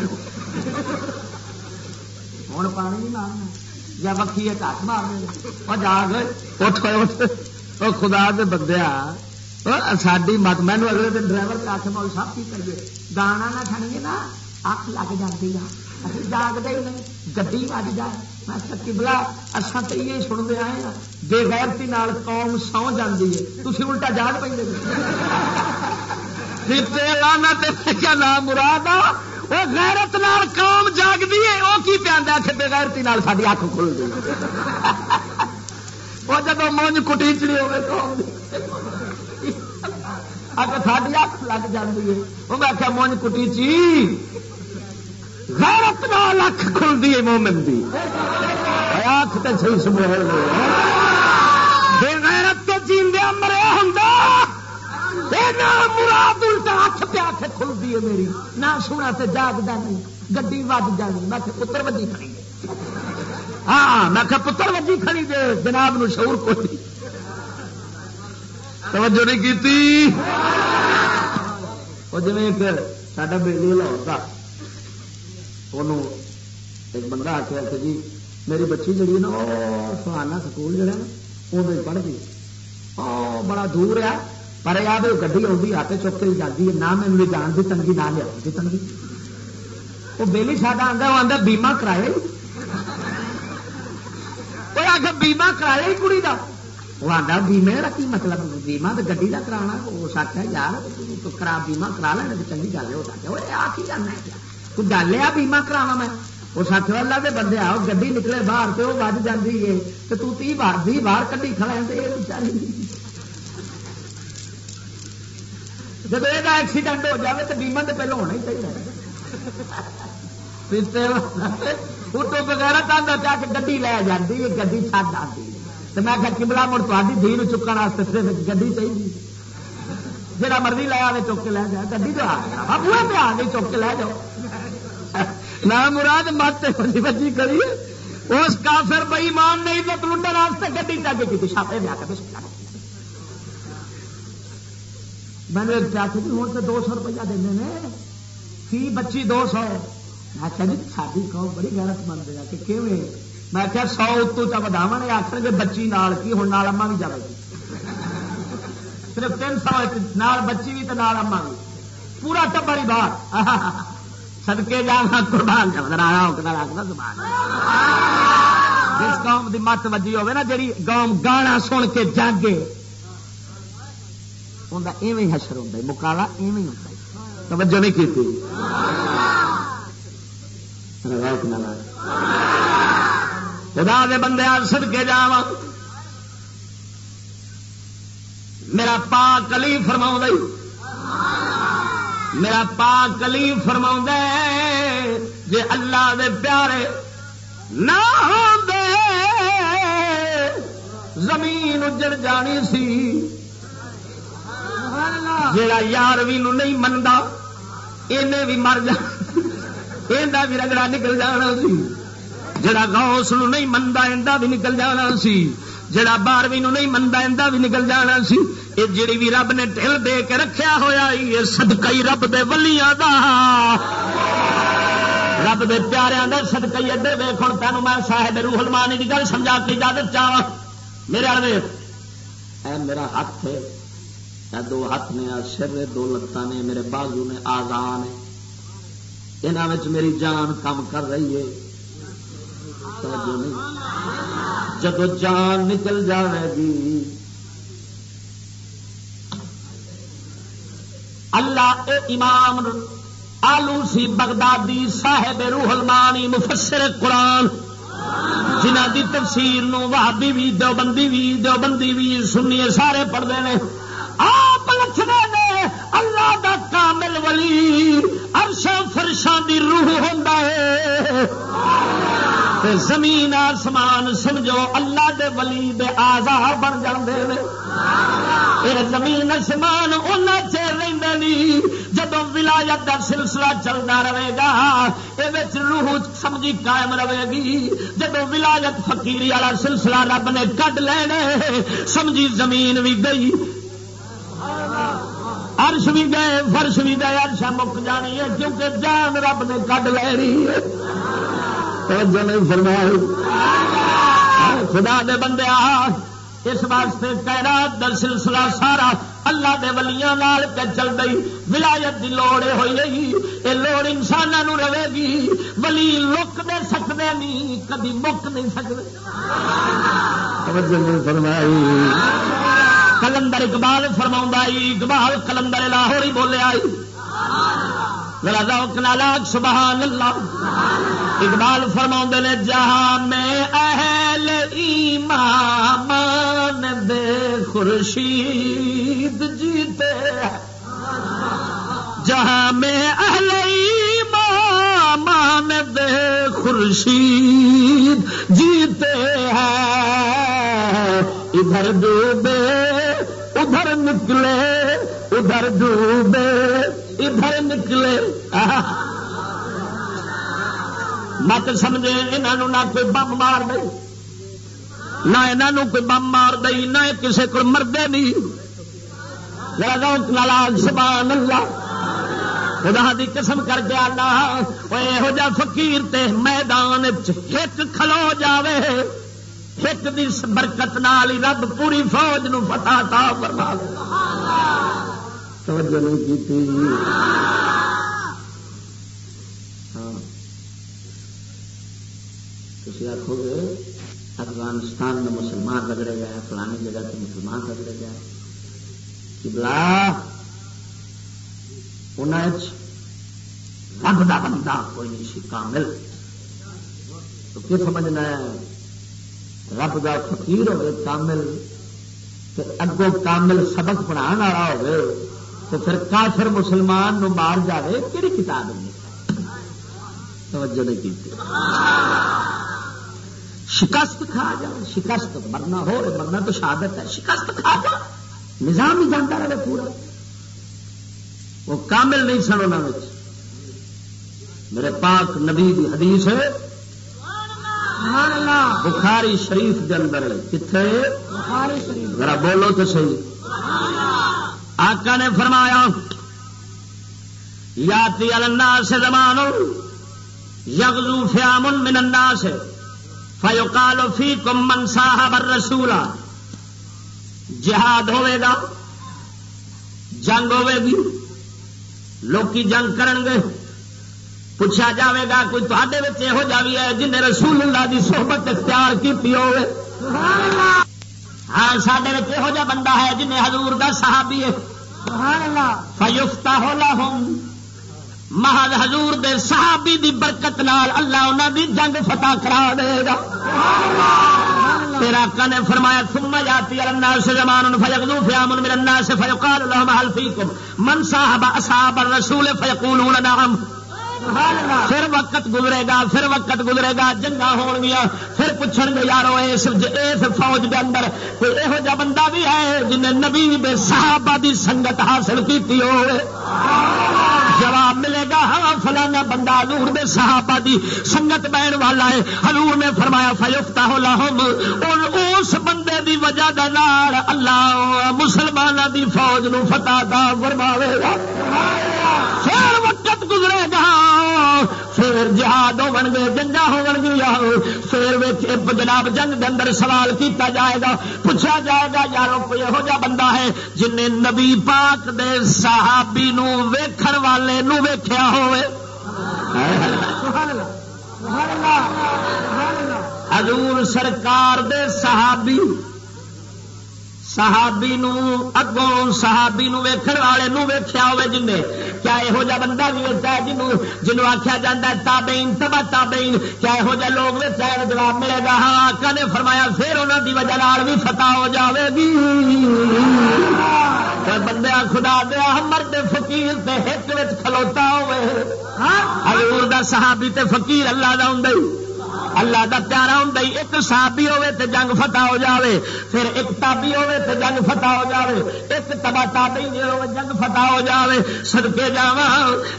ہوں پانی نہیں مارنا۔ یا بکھی ایک ہاتھ مار اور جاگ۔ اٹھ اٹھ۔ خدا دے بندیا ساری مت مینو اگلے دن ڈرائیور کا آخ مول سب کی کریے۔ دانا نہ کھڑی نا اک لگ جاتی ہے جاگتے ہی نہیں گی بج جائے۔ میں سکی بلا اصا تو یہ سنتے آئے ہاں بے غیرتی نال قوم سو جاتی ہے تھی الٹا جاگ پہ کیا نام مراد آ وہ غیرت نال قوم جاگتی ہے وہ کی پہ کہ بے غیرتی نال ساری اک کھل گئی وہ جب مونج کٹیچڑی ہوگی قوم اگر ساری اک لگ جاتی ہے وہ میں آخیا مونج کٹیچی غیرت نال اکھ کھلتی ہے مومن دی۔ آخ تو صحیح سمجھ بے غیرت تو جیندیا مرے ہوں مراد الٹا ہاتھ پہ آخ کھلتی ہے میری۔ نہ سونا تو جاگتا نہیں۔ گڈی وج جانی۔ میں پتر وجی کھڑی ہاں میں کہ پتر وجی کھڑی دے جناب نو شعور کوئی توجہ نہیں کی وہ جی ایک ساڈا بجلی لاہور کا ایک بندہ آخیا کہ جی میری بچی جڑی نا وہ سہانا سکول جڑا نا وہ پڑھ گئی وہ بڑا دور ہے پر یاد گی آئی ہاتھ چک کے جاتی ہے نہ میری جان کی تنگی نہ لیا کی تنگی وہ بہلی ساڈا آتا وہ آتا بیما کرایا وہ آ کے بیما کرایا کڑی کا وہ آتا بیمے کا کی مطلب بیما تو گی کا کرا وہ سچ ہے یار کرا بیما کرا لینا تو چنگی گل ہو سکتا وہ آ کی جانا ہے تو گل ہے بیما کراوا میں؟ وہ سات والا کے بندے آؤ گی نکلے باہر تو وہ بج جاتی ہے۔ تو تی بار بھی باہر کٹی کھڑا جب یہ ایکسیڈنٹ ہو جائے تو بیما تو پہلے ہونا ہی چاہیے۔ فوٹو وغیرہ تھا چاہ کے گی لے جاتی ہے گی چھڈ آتی تو میں کہ کملا، مڑ تاری دھی چکن واسطے گی چاہیے۔ جہاں مرضی لے آئے چک کے لے جائے گی تو آ گیا۔ ہاں، پہ آ گئی چک کے لے جاؤ۔ نہ مراد مت بجی بجی کریے اس کافر بئی مان نہیں تو تلوڈر واسطے گڈی چاہیے کی چھاپے لیا کر میں نے ایک پیاسے ہوں تو دو سو روپیہ دے فی بچی دو سو؟ میں جی ساری قوم بڑی غیرت مند ہے۔ کہ کیویں؟ میں کیا سو اتو چا بداو آخر گے بچی نال کی ہوں نال اما بھی جائے گی صرف تین سو نال بچی بھی تو نال اما بھی پورا ٹبر ہی باہر۔ سدکے جا قربان زبان۔ جس قوم کی مت وجی ہوے نا جی قوم گانا سن کے جاگے انہیں ایویں حشر ہوتا ہے، مکالا ایویں ہوتا ہے۔ توجہ نہیں کی خدا دے بندے سد کے جا میرا پا کلی فرما میرا پا کلی فرما جی اللہ دے پیارے نہ دے زمین اجڑ جانی سی۔ جا یار بھی نہیں منتا یہ بھی مر جا یہ بھی رگڑا نکل جانا سی۔ جڑا گوس نہیں منتا اندر بھی نکل جانا سی۔ جڑا بارہویں نہیں منتا اندر بھی نکل جانا سی، یہ جڑی بھی رب نے ٹھل دے کے رکھیا ہوا یہ سدکئی رب دے ولیاں دا۔ رب دے پیاریاں دے سدکئی ادھر ویخ ہوں تینوں میں صاحب روح المانی کی گل سمجھا کے اجازت چاہ میرے والے اے میرا ہاتھ ہے دو ہاتھ نے سر دو لتان نے، میرے بازو نے، آزان یہاں میری جان کام کر رہی ہے۔ جب جان نکل جائے گی۔ اللہ اے امام آلو سی بغدادی صاحب روح المانی مفسر قرآن، جنہ دی تفسیر نو وہابی بھی دیوبندی بھی دیوبندی بھی سنی سارے پڑھتے ہیں۔ آپ لکھنے نے اللہ دا کامل ولی ارشا فرشاں دی روح ہوتا ہے۔ تے زمین آسمان سمجھو، اللہ دے ولی دے آزا بن جاندے نے۔ زمین آسمان ان چیر رہی جب ولایت کا سلسلہ چلتا رہے گا یہ روح سمجھی قائم رہے گی۔ جب ولایت فقیری والا سلسلہ رب نے کٹ لینے، سمجھی زمین بھی گئی۔ ارش بھی گئے، فرش بھی گئے ارشا مک جانی ہے، کیونکہ جان رب نے کٹ لے رہی ہے خدا دے بندے اس واسطے کہرات در سلسلہ سارا اللہ دے ولیاں نال کے چل گئی ولایت دی لوڑ ہوئی گئی یہ لوڑ انسانوں رہے گی۔ ولی لک دے سکتے نہیں کدی مک نہیں سکتے کلندر اقبال فرما اقبال کلندر لاہور ہی بولے آئی۔ سبحان اللہ اقبال فرما نے، جہاں میں اہل ایمان دے خورشید جیتے جہاں میں اہل ایمان دے خورشید جیتے ہیں۔ ادھر ڈوبے، ادھر نکلے، ادھر ڈوبے۔ ادھر نکلے۔ مت سمجھے یہاں نہ کوئی بم مار دے، نہ یہاں کوئی بم مار دئی نہ کسی کو مردے نہیں سبحان اللہ خدا دی قسم کر کے آنا۔ یہو جا فقیر تے میدان ہک کھلو جاوے۔ ہک دی برکت نال رب پوری فوج نو فتح تا فرما توجہ نہیں کی ہاں۔ تھی آخو گے، افغانستان میں مسلمان رگڑے گئے فلانی جگہ سے مسلمان رگڑے گئے بلا رب کا بندہ کوئی نہیں سی، کامل۔ تو کیا سمجھنا ہے؟ رب کا فقیر ہوگی کامل اگوں کامل سبق پڑھا والا ہوگی تو پھر کافر مسلمان نو مار جائے کہڑی کتاب توجہ نہیں کی شکست کھا جا شکست مرنا ہو مرنا تو شہادت ہے شکست کھا جا۔ نظام ہی جانتا رہے پورا۔ وہ کامل نہیں سن ان میرے پاک نبی دی حدیث ہے بخاری شریف کے اندر کتنے ذرا بولو تو صحیح۔ آقا نے فرمایا یا تی اللہ سے زمان یغزو فیامن من الناس فیقال فیکم من صاحب الرسول. جہاد ہوئے گا جنگ ہوئے گی لوکی جنگ کرن گے پوچھا جاوے گا کوئی تے یہو جا بھی ہے جن رسول اللہ دی صحبت اختیار کی ہوئے؟ ہاں سڈے یہو جا بندہ ہے جنہیں حضور دا صحابی ہے۔ فیفتا ہو لاہم محض حضور دے صحابی دی برکت نال اللہ انہوں دی جنگ فتح کرا دے گا۔ تیرا آقا نے فرمایا ثم یاتی الناس زمان فیغدو فیامن من الناس فیقال لهم هل فیکم من صاحب اصحاب الرسول فیقولون نعم۔ پھر وقت گزرے گا، پھر وقت گزرے گا جنگا ہو گیا، پھر پوچھ گے، یارو، اس فوج کے اندر کوئی یہو جہ بندہ بھی ہے جنہیں نبی بے صحابہ دی سنگت حاصل کی جواب ملے گا ہاں فلانا بندہ حضور دے صحابہ دی سنگت بہن والا ہے۔ حضور نے فرمایا فیفتا ہو لاہم اس بندے دی وجہ دا نار اللہ مسلمانوں دی فوج نو فتح دا فرماوے گا۔ پھر وقت گزرے گا۔ پھر جہاد ہو گے جنگا ہو گیا پھر جناب جنگ کے اندر سوال کیتا جائے گا پوچھا جائے گا یارو کوئی یہو جہ بندہ ہے جن نبی پاک دے صحابی نو ویکھن والے نو ویکھیا ہوئے حضور سرکار دے صحابی صحابی نو اگوں صحابی نو ویکھن والے نو ویکھیا ہوئے جن کیا یہو جہ بندہ بھی ہوتا ہے جنوں جنوں آخیا جا ہے تابعین تبا تابعین۔ کیا یہو جہ لوگ ویچا جواب ملے گا ہاں آقا نے فرمایا پھر انہوں دی وجہ نال بھی فتح ہو جاوے گی۔ بندے خدا دیا مرد فقیر تے ہک کھلوتا ہوئے حضور دا صحابی تے فقیر اللہ دا ہوں اللہ دا پیارا ہوں ایک صحابی ہوے تے جنگ فتح ہو جاوے، پھر ایک تابی ہوے تے جنگ فتح ہو جاوے، ایک تبا تابی ہوے جنگ فتح ہو جاوے۔ سدکے جاوا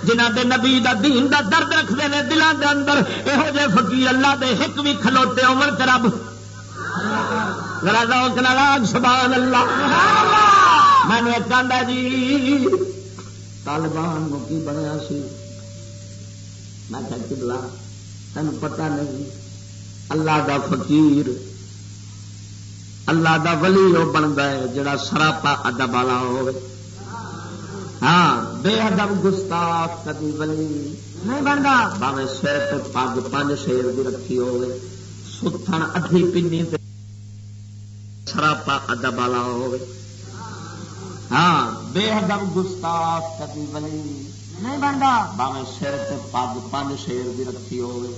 جنہ دے نبی دا دین دا درد رکھتے ہیں دلان دے اندر یہو جہ فقیر اللہ دے ہک بھی کھلوتے عمر کے رب۔ سبحان اللہ میں نے ایک جی طالبان کی بنیا سی؟ میں کہ تین پتہ نہیں۔ اللہ دا فقیر، اللہ دا ولی وہ بنتا ہے جڑا سراپا ادب والا ہو ہاں بے ادب گستاخ کدی ولی نہیں بنتا باوے سر پہ پگ پانچ شیر بھی رکھی ہوگی ستن ادھی پینی سراپا ادب والا ہو ہاں بے ادب گستاخ کدی ولی نہیں بنتا باوے سر پہ پگ پانچ شیر بھی رکھی ہوگی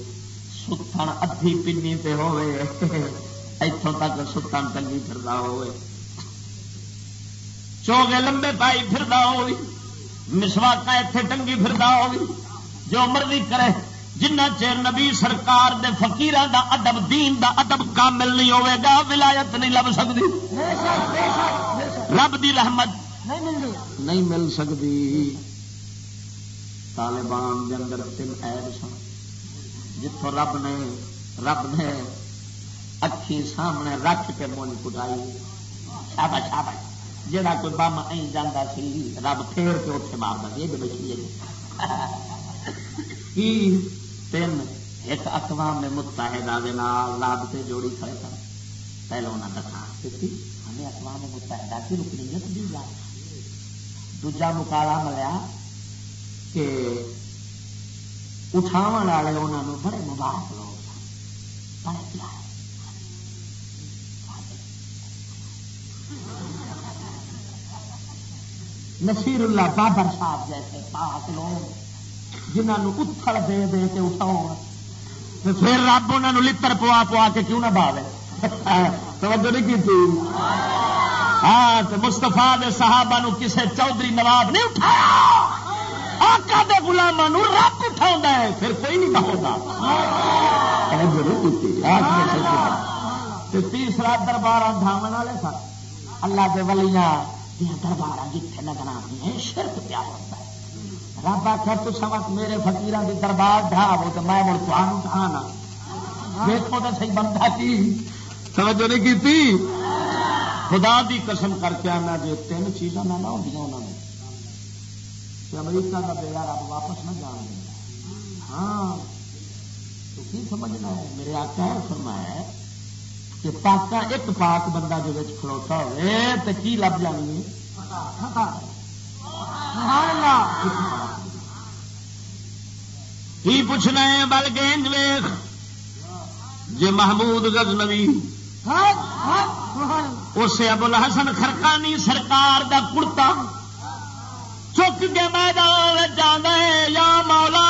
ستن ادھی پنی پہ ہوئے اتوں تک ستن ٹنگی پھر ہوئے چوگے لمبے پائی پھر ہوئی مسواک اتے ٹنگی پھر ہوئی جو مرضی کرے جنہ چیر نبی سرکار دے فقیران دا ادب دین دا ادب کامل نہیں ہوئے گا ولایت نہیں لب سکتی رب دی رحمت نہیں مل سکتی طالبان دے اندر تین ایب سن۔ جتوں رب نے رب نے اکھی سامنے رکھ کے مونج کٹائی شابا شابا جہاں کوئی بم این جانا سی، رب پھیر کے اتنے مار دے، یہ بیٹھی کی تین ایک اقوام میں متحدہ لابتے جوڑی کھڑے کر پہلے انہیں درخواست کی؟ ہمیں اقوام متحدہ کی رکنیت دی جائے دوجا مکالا ملیا کہ اٹھاو والے انہوں بڑے مبارک لوگ بڑے نصیر اللہ بابر صاحب جیسے پاک لوگ جنہوں اتھڑ دے دے کے اٹھاؤ پھر رب انہوں لڑ پوا پوا کے کیوں نہ باوے توجہ نہیں کی تھی ہاں مستفا صحابہ کسے چودھری نواب نہیں اٹھایا آقا دے گلاموں رب اٹھا ہے پھر کوئی نہیں کہو تیسرا دربار دھاون والے سن اللہ کے ولیاں دربار جتنے نظر آئی شرک پیا ہوتا ہے۔ رب آخر تو سمجھ میرے فکیر کی دربار ڈھاو تو میں مڑ تمہوں ڈھانا دیکھو تو صحیح بندہ کی۔ توجہ نہیں کی خدا دی قسم کر کے آنا جی تین چیزاں نہ ہوں کہ امریکہ کا بیڑا رب واپس نہ جان دیں ہاں تو کی سمجھنا ہے میرے آقا ہے فرمایا ہے کہ پاکا ایک پاک بندہ جو کھلوتا ہوئے تو کی لب جانی کی پوچھنا ہے بل گیند ویخ جی محمود غزنوی۔ اسے ابو الحسن خرکانی سرکار دا کڑتا چک کے میدان جانا یا مولا۔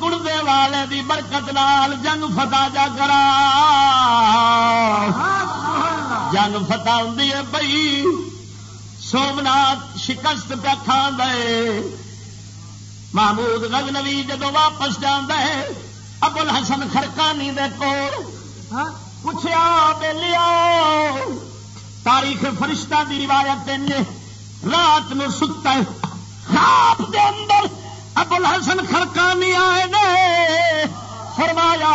گڑدے والے دی برکت نال جنگ فتح جا کرا۔ جنگ فتح ہوں بئی سومنات شکست پہ کھان دے۔ محمود غزنوی جدو واپس جانا ہے ابل حسن خرکانی دے کو پوچھا بے لیا تاریخ فرشتہ دی روایت رات نو ستا خواب دے اندر ابو الحسن خرکانی آئے نے، فرمایا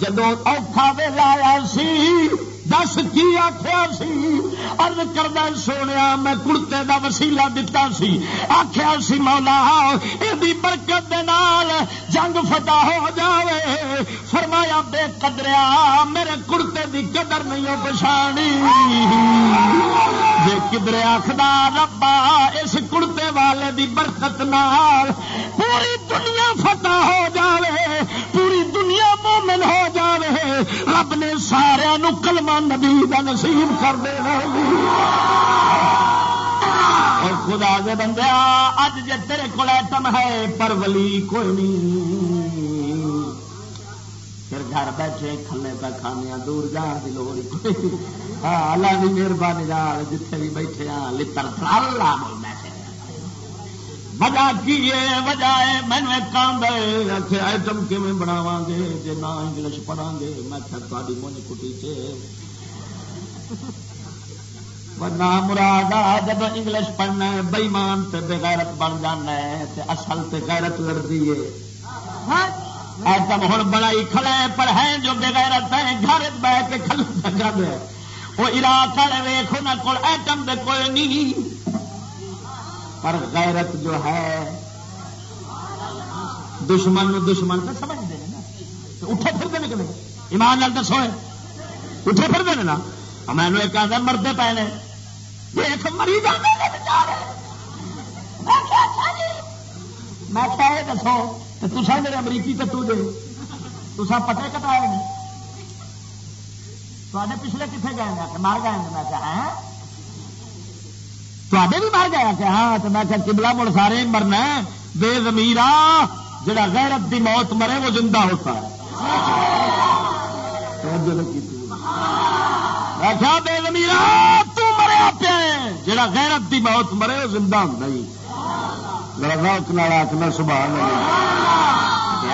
جدو اوکھا ویلا آیا سی، دس کی آخیا سی ارد کردہ سونے میں کڑتے کا وسیلا دتا سی آخیا سی، مولا یہ برکت دے نال جنگ فتح ہو جاوے۔ فرمایا، بے قدریا، میرے کڑتے دی قدر نہیں پچھاڑی جی کدرے آخدا، ربا، اس کڑتے والے دی برکت نال پوری دنیا فتح ہو جاوے، پوری دنیا مومن ہو جاوے، رب نے سارا کلمہ نبی کا نصیب کر دے اور خدا دے بندے اج جے تیرے کو ایٹم ہے، پر ولی کوئی نہیں۔ گھر بیٹھے، کھلے پہ کھانے، دور جان کی لوڑ ہاں اللہ کی مہربانی نال جتنے بھی بیٹھے ہاں لڑ اللہ بیٹھے۔ وجہ کی وجہ ہے مینو ایک کام ہے آئٹم کیون بناو گے؟ جی نہ انگلش پڑھا گے، میں تاری مونج کٹی چ نام مراد جب انگلش پڑھنا ہے بئیمان سے بغیرت بن جانا ہے اصل سے غیرت لڑتی ہے۔ ہاں جی۔ ایٹم ہوں بڑائی کھڑے پر ہے جو بغیرت ہے گھر بہ کے کھل سکا ہے وہ علاقہ ویخ ان کو ایٹم دے کوئی نہیں۔ پر غیرت جو ہے، دشمن دشمن تو سمجھتے ہیں نا۔ اٹھے پھر دے ایمان لال دسو اٹھے پھر دے نا۔ میں نے ایک آدھا مرد پے نے دیکھ مری میں کیا دسو تصا میرے امریکی کٹو دے تصا پٹے کٹائے تے پچھلے کتنے گئے مار ہاں؟ گئے میں کیا تے بھی مر گیا کہ ہاں تو میں کیا کبلا مڑ سارے مرنا بے زمیرا جڑا غیرت دی موت مرے، وہ زندہ ہوتا ہے۔ بے زمیرا مریا پیا جڑا غیرت دی موت مرے، وہ زندہ ہوں آخنا سبحان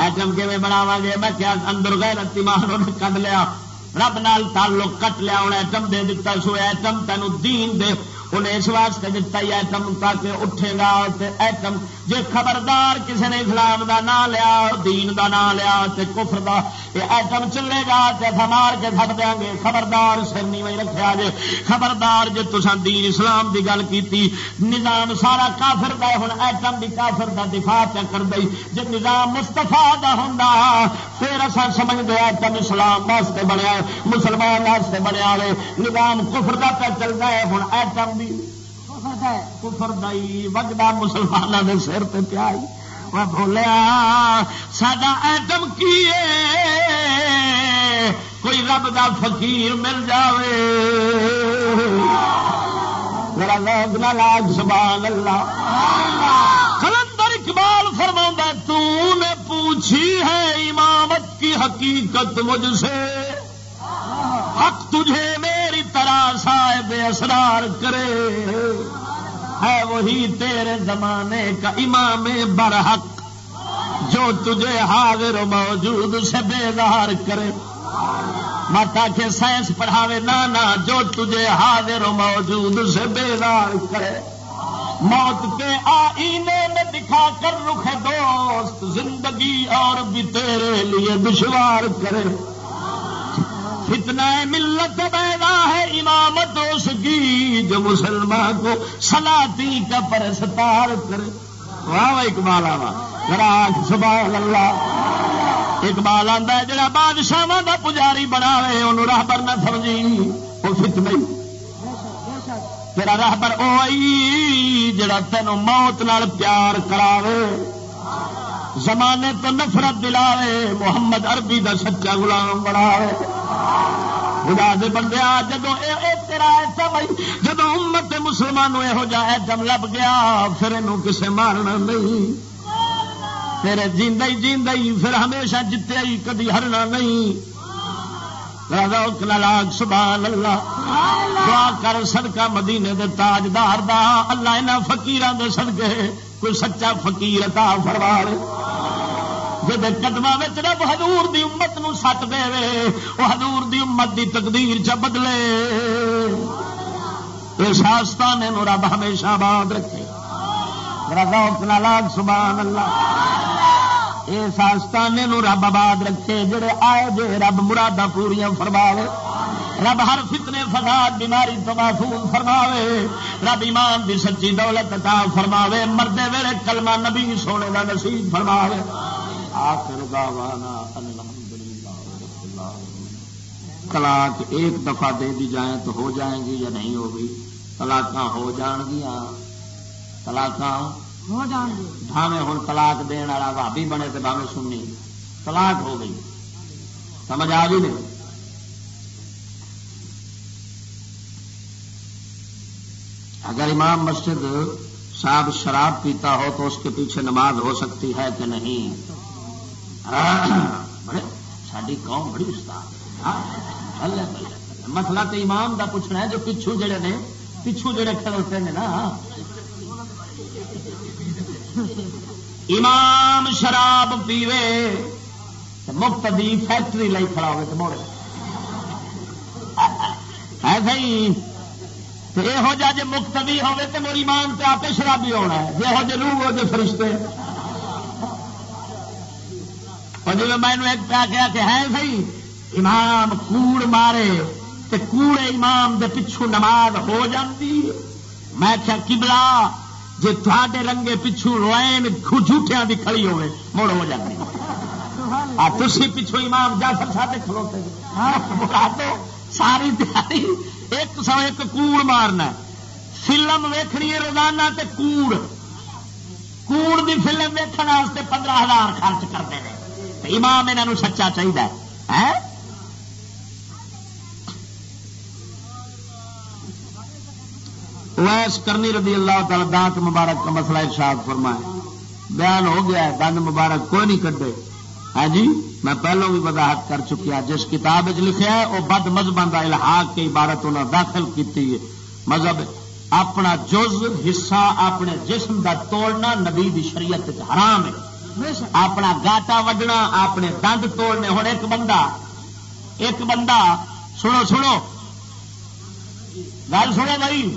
ایٹم کیون بناوا گے میں کیا اندر غیرت دی مان کد لیا، رب نال تعلق کٹ لیا، ہوں ایٹم دے دیتا سو ایٹم تینوں دین دے انہیں اس واسطے دتا ہی ایٹم تاکہ اٹھے گا ایٹم جی خبردار کسی نے اسلام دا نام لیا، دین دا نام لیا کفر دا یہ ایٹم چلے گا مار کے تھک دیا گے خبردار سر نہیں رکھا جے۔ خبردار جی تسا دین اسلام دی گل کی نظام سارا کافر دا ہوں ایٹم بھی کافر دا دفاع پہ کر دئی۔ جی نظام مستفا دا ہوں پھر اصا سمجھ گیا ایٹم اسلام واسطے بنیا، مسلمان واسطے بنیا نظام کفر دا پہ چلتا ہے ہوں ایٹم بھی کفر دئی وگدا مسلمانوں نے سر پہ پیائی میں بولیا سڈا ایٹم کی کوئی رب دا فقیر مل جائے میرا لوگ نہ لاگ سبحان اللہ۔ کلندر اقبال فرما تو نے پوچھی ہے امامت کی حقیقت مجھ سے۔ حق تجھے میری طرح صاحب اسرار کرے۔ ہے وہی تیرے زمانے کا امام برحق جو تجھے حاضر موجود سے بیدار کرے۔ ماتا کے سائنس پڑھاوے نانا جو تجھے حاضر موجود سے بیدار کرے۔ موت کے آئینے میں دکھا کر رکھے دوست زندگی اور بھی تیرے لیے دشوار کرے۔ فتنہ ملت پیدا ہے، امامت اس کی جو مسلمان کو سلاتی کا پرستار کرے۔ واہ واہ اقبال آوا۔ راگ سبحان اللہ۔ اقبال آتا ہے، جڑا بادشاہ کا پجاری بنا انہوں راہبر نہ سمجھی۔ وہ فت تیرا راہبر وہ جڑا تین موت نال پیار کراوے۔ زمانے تو نفرت دلاوے، محمد عربی دا سچا غلام بناوے۔ خدا دے بندے جدو تیرا ایسا بھائی جدو امت مسلمانوں یہو جا جم لب گیا، پھر یہ کسے مارنا نہیں۔ پھر جیند جیند پھر ہمیشہ جتیا ہی کدی ہرنا نہیں۔ لاگ سبحان اللہ۔ دعا کر سڑکا مدینے دے تاجدار دا۔ اللہ یہاں فکیران دے سڑکے کوئی سچا فکیر تا فرمار جب قدم رب حضور دی امت نو سٹ دے وہ حضور دی امت دی تقدیر چ بدلے۔ شاستان رب ہمیشہ باد رکھے۔ لاگ سبحان اللہ یہ ساستانے رب آباد رکھے، جڑے آئے جے رب مرادہ پوریا فرماوے۔ رب ہر فتنے، فساد، بیماری تو محفوظ فرماوے۔ رب ایمان دی سچی دولت عطا فرماوے۔ مردے ویلے کلمہ نبی سونے کا نصیب فرماوے۔ آخر دعوانا طلاق ایک دفعہ دے دی جائیں تو ہو جائیں گی یا نہیں ہوگی طلاق ہو جان گیا طلاق ہو جان گی۔ بھاوے ہوں طلاق دن والا بھابی بنے تو بھاوے سننی۔ طلاق ہو گئی۔ سمجھ آ گئی نہیں؟ اگر امام مسجد صاحب شراب پیتا ہو تو اس کے پیچھے نماز ہو سکتی ہے کہ نہیں؟ بڑے ساری قوم بڑی استاد ہاں، مسئلہ تو امام دا پوچھنا ہے جو پچھو جڑے نے، پچھو جڑے کھڑوتے ہیں نا۔ امام شراب پیوے مفت دی فیکٹری لائی کھڑا ہوئے تو موڑے۔ ایسا ہی یہو جہ جی مختوی ہوے تو میری مان سے آپ شرابی ہونا ہے۔ جی جی روح ہو جی فرشتے۔ اور جی میں ایک پیا کیا کہ ہے سی امام کوڑ مارے تے کوڑے امام دے پچھو نماز ہو جاتی میں کیا کبلا جی تھے رنگے پچھو روئن جھوٹیا کی کھڑی ہوئے مڑ ہو جاتی تھی پچھو امام جا سر کھلوتے ساری تیاری ایک سو ایک کوڑ مارنا فلم ویخنی ہے، روزانہ تے کوڑ۔ کوڑ دی فلم ویکن پندرہ ہزار خرچ کرتے ہیں امام یہاں سچا چاہیے ویس کرنی رضی اللہ تعالی دانت مبارک کا مسئلہ ارشاد فرمائے۔ بیان ہو گیا ہے دند مبارک کوئی نہیں کٹے۔ ہاں جی میں پہلو بھی وضاحت کر چکیا، جس کتاب لکھا ہے، وہ بد مذہب کا الحاق کی عبارت انہیں داخل کی مذہب اپنا جز، حصہ، اپنے جسم کا توڑنا نبی دی شریعت حرام ہے۔ اپنا گاٹا وڈنا اپنے دند توڑنے۔ ہوں ایک بندہ ایک بندہ سنو سنو۔ گل سنو بھائی۔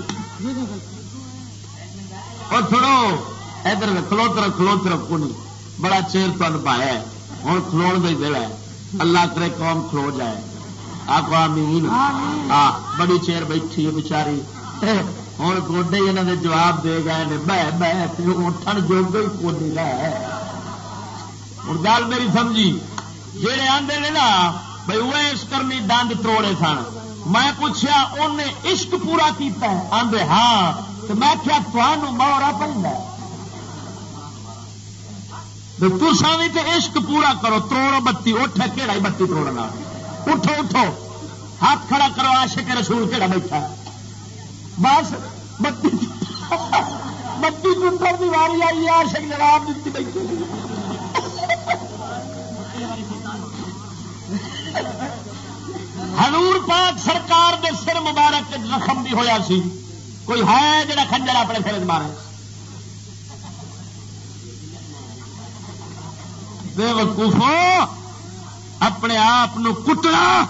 اور سنو ادھر کلوتر کلوتر کونی بڑا چیر تمہیں پایا ہوں کھلو کا ویلا ہے۔ اللہ کرے قوم کھلو جائے۔ آپ آمین۔ ہاں بڑی چیر بیٹھی ہے بچاری ہوں گوڈے یہاں نے جواب دے گئے بہ بہ اٹھن جو کونی ہے ہوں گل میری سمجھی۔ جہے آدھے نے نا بھائی وہ اس کرنی دند تروڑے سن۔ میں پوچھا انہیں عشق پورا کیتا ہے؟ آدھے ہاں۔ تو میں کیا تمہوں مورا پہ تسا بھی تو عشق پورا کرو، تروڑ بتی اٹھ کہڑا ہی بتی توڑنا اٹھو اٹھو۔ ہاتھ کھڑا کرو آشک رسول کہڑا بیٹھا بس، بتی۔ بتی ٹنٹر کی واری آئی آشک جواب دیتی بیٹھی حضور پاک سرکار دے سر مبارک زخم بھی ہویا سی۔ کوئی ہے جڑا خنجر اپنے سر مارے؟ بے وقوفو اپنے آپ کٹنا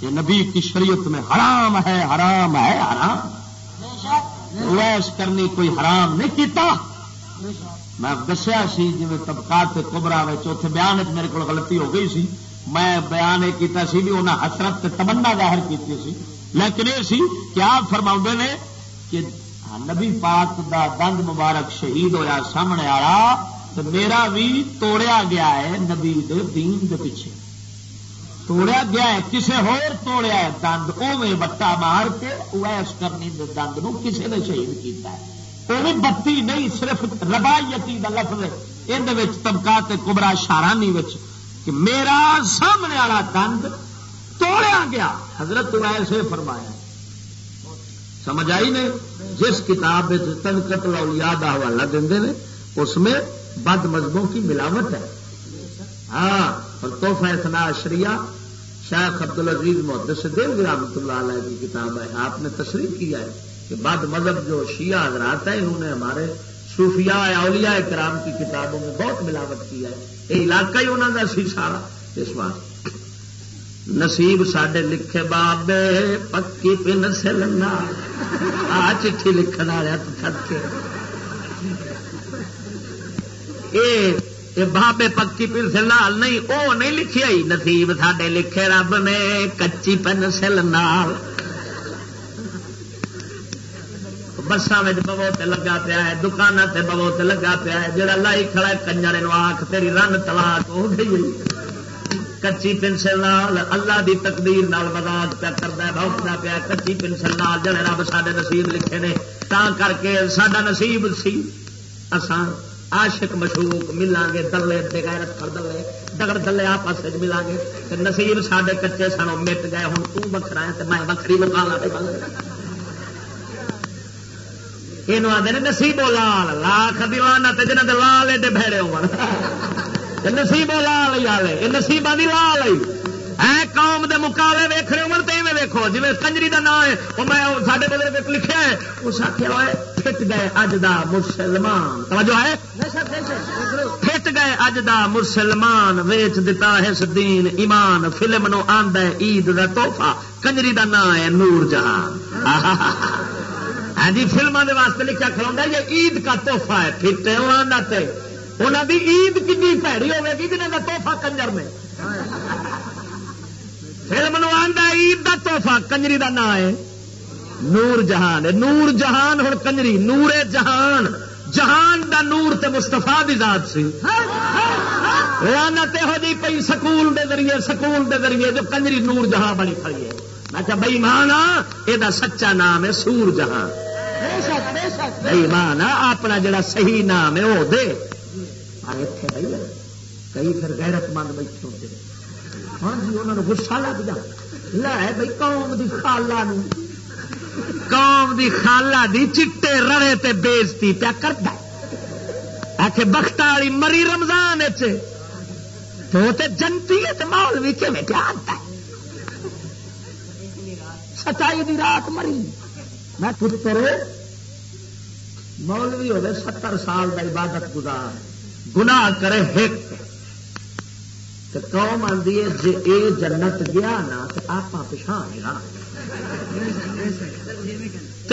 یہ نبی کی شریعت میں حرام ہے حرام ہے، حرام۔ ویس کرنی کوئی حرام نہیں کیتا۔ میں دسیا سی جی طبقات کبرا چوتھے بیان میرے کو غلطی ہو گئی سی۔ میں بیان یہ کیتا سی بھی انہیں حسرت تمنا ظاہر کی سی۔ لیکن یہ سی کہ آپ فرما نے کہ نبی پاک دا دند مبارک شہید ہویا سامنے آیا تو میرا بھی توڑیا گیا ہے نبی دے دین دے پیچھے۔ توڑیا گیا ہے، کسے ہور توڑیا ہے دند اوے بٹا مار کے ویس کرنی دند نو کسے نے شہید کیتا ہے۔ وہ بھی بتی نہیں، صرف ربائیتی کا لفظ یہ طبقات کبرا شارانی کہ میرا سامنے والا دند توڑیا گیا۔ حضرت ویسے فرمایا، سمجھ آئی نے جس کتاب تنکت الاولیاء کا حوالہ دیں اس میں بد مذہبوں کی ملاوٹ ہے۔ ہاں اور توحفہ اتنا شریعہ، شیخ عبد العزیز محدث دیو رحمت اللہ علیہ کی کتاب ہے۔ آپ نے تصریف کیا ہے۔ کہ بد مذہب جو شیعہ حضرات ہیں، انہوں نے ہمارے صوفیاء اولیاء کرام کی کتابوں میں بہت ملاوٹ کی ہے۔ یہ علاقہ ہی انہوں کا سی سارا۔ اس بات نصیب سڈے لکھے بابے پکی پن سلنا آ چٹھی لکھن والا تو تھک کے بابے پکی پنسل نال نہیں، وہ نہیں لکھی آئی۔ نصیب سڈے لکھے رب نے کچی پنسل نال بسان ببو تے لگا پیا ہے دکان سے ببو تے لگا پیا ہے، جڑا لائی کھڑا کنجر آخ تیری رن تلاک ہو گئی کچی پنسل اللہ دی تقدیر نال مزاق پیا کرتا ہے بہت پیا کچی پنسل نال جڑے رب سارے نصیب لکھے نے تا کر کے سڈا نصیب سی۔ اسان عاشق مشوق ملان گے، دلے بغیرت کر دلے۔ دگڑ دلے آپس ملا گے نصیب سڈے کچے سنو مٹ گئے ہوں تو بکرا ہے تو میں بکری بکا لا یہ آدھے نصیبو لال لاکھ دیوانا جنہیں لال ایڈے بہڑے ہو نصیبو لال ہی والے یہ نصیبہ دی لال ہی اے قوم دے مقابلے ویخ رہے ہو تو ویکو جی کنجری کا نام ہے وہ میں سارے بدلے لکھا ہے اس آخیا ہوئے پھٹ گئے اج دا مسلمان توجہ ہے پھٹ گئے اج دا مسلمان ویچ دتا ہے دین ایمان فلم نو آندا ہے عید دا توحفہ کنجری دا نام ہے نور جہان ہاں جی فلموں کے واسطے لکھا کھلوا یہ عید کا توحفہ ہے پھر انہوں کی عید کنی پیڑی ہوگی جنہیں کا توحفہ کنجر میں؟ فلم آدھا عید کا توحفہ کنجری کا نام ہے۔ نور جہان نور جہان ہوں کنجری، نور جہان۔ جہان دا نور تے مستفا دی ذات سی۔ لانت ہو جی پی سکول دے ذریعے، سکول دے ذریعے جو کنجری نور جہاں بنی کھڑی ہے۔ میں کہا بھائی مان یہ سچا نام ہے سور جہان۔ ایمان اپنا جڑا صحیح نام ہے وہ دے۔ اتنے بھائی کئی پھر غیرت مند بیٹھے ہوتے ہاں جی انہوں نے گسا لگ جا۔ لے بھائی، قوم دی خالہ نو قوم دی خالہ دی چٹے رڑے تے بےزتی پیا کرتا آخ بخت والی مری رمضان تو تے جنتی ہے تو ماحول بھی کیون کیا آتا ہے سچائی دی رات مری۔ میں پتر مولوی ہوئے ستر سال کا عبادت گزار، گناہ کرے ہک۔ تو قوم آدھی ہے جی اے جنت گیا نا تو آپ پچھا گیا۔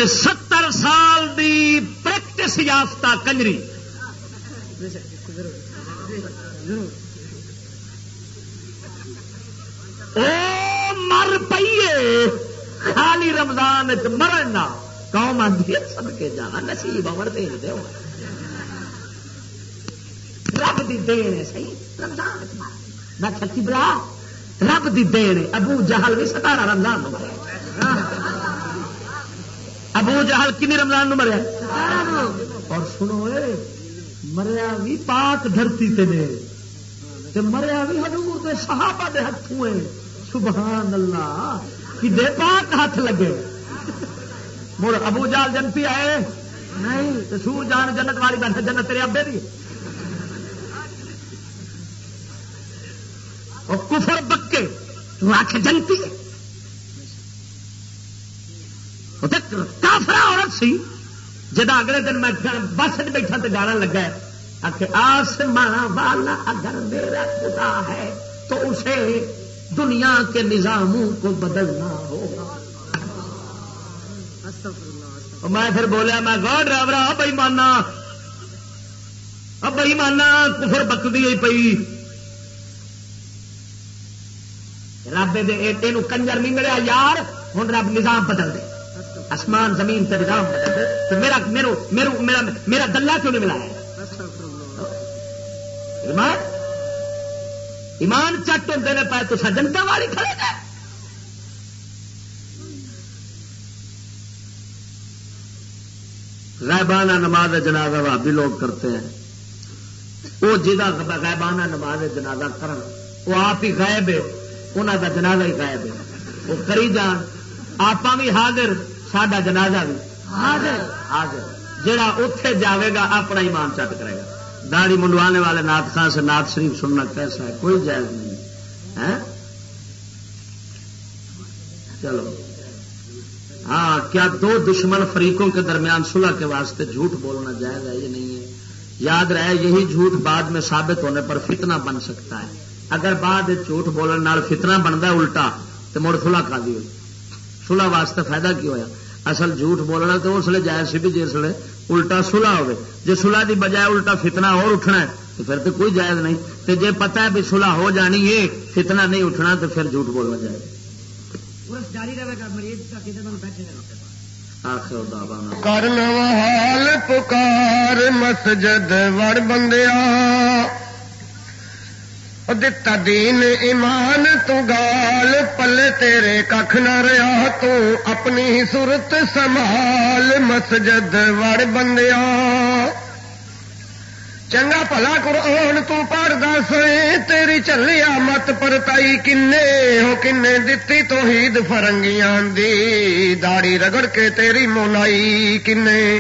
ستر سال دی پریکٹس یافتہ کنجری۔ او مر پیے خالی رمضان مرنا قوم آدھی سد کے جا نصیب امر دے دے رب دی دین سی رمضان میں سچی بلا رب دی دین ابو جہل بھی ستارا رمضان نو مریا۔ ابو جہل کنی رمضان نو مریا؟ اور سنو اے، مریا بھی پاک دھرتی تے نے۔ مریا بھی حضور دے صحابہ دے ہاتھوں سبحان اللہ کہ دے پاک ہاتھ لگے؟ مڑ ابو جال جنتی آئے نہیں سور جان جنت والی بیٹھے جنت تیرے ابے دی۔ کفر بکے، تو آخ جنتی ہے۔ کافرا عورت سی جا اگلے دن میں بس بیٹھا تو گانا لگا آخ آسمان والا اگر میرا خدا ہے، تو اسے دنیا کے نظاموں کو بدلنا ہوگا۔ میں پھر بولیا، میں گو ڈرائیور بئی مانا۔ بئی مانا، کفر بکتی پی رب کنجر نہیں ملیا، یار۔ ہوں رب نظام بدل دے۔ آسمان، زمین سے نظام بدل دے۔ تو میرا میرا میرا میرا میرا دلہ کیوں نہیں ملا ہے ایمان؟ ایمان چٹ ہوتے ہیں پائے تو جنتا والی کھڑے گئے غائبانہ نماز جنازہ بھابی لوگ کرتے ہیں۔ وہ جہاں غائبانہ نماز جنازہ کرن۔ وہ آپ ہی غائب ہے انہوں کا جنازہ ہی غائب ہے۔ وہ کری جان۔ آپ بھی حاضر۔ سڈا جنازہ بھی حاضر۔ حاضر۔ جڑا اتے جاوے گا، اپنا ایمان چٹ کرے گا۔ داڑھی منڈوانے والے نات خان سے نات شریف سننا کیسا ہے؟ کوئی جائز نہیں ہے۔ چلو۔ ہاں کیا دو دشمن فریقوں کے درمیان صلح کے واسطے جھوٹ بولنا جائز ہے یہ نہیں ہے؟ یاد رہے، یہی جھوٹ بعد میں ثابت ہونے پر فتنہ بن سکتا ہے۔ اگر بعد جھوٹ بولنے فتنہ بنتا ہے الٹا، تو مڑ سلا کھا دی سلا واسطے فائدہ کی ہوا اصل جھوٹ بولنا تو اس لیے جائز سی بھی جس الٹا سلا ہو جی سلا کی بجائے الٹا فتنہ اور اٹھنا ہے، تو پھر تو کوئی جائز نہیں۔ تو جی پتا ہے بھی سلا ہو جانی ہے، فتنہ نہیں اٹھنا، تو پھر جھوٹ بولنا جائے حال پکار مسجد وڑ بندیا۔ دتا دین ایمان تو گال پلے تیرے کھ نہ رہا تو اپنی صورت سنبھال مسجد وڑ بندیا۔ چنگا پلا قرآن تو پڑھ دس تیری چلیا مت پرتائی کنے ہو کنے دتی تو ہید فرنگیاں دی داڑی رگڑ کے تیری مونائی کنے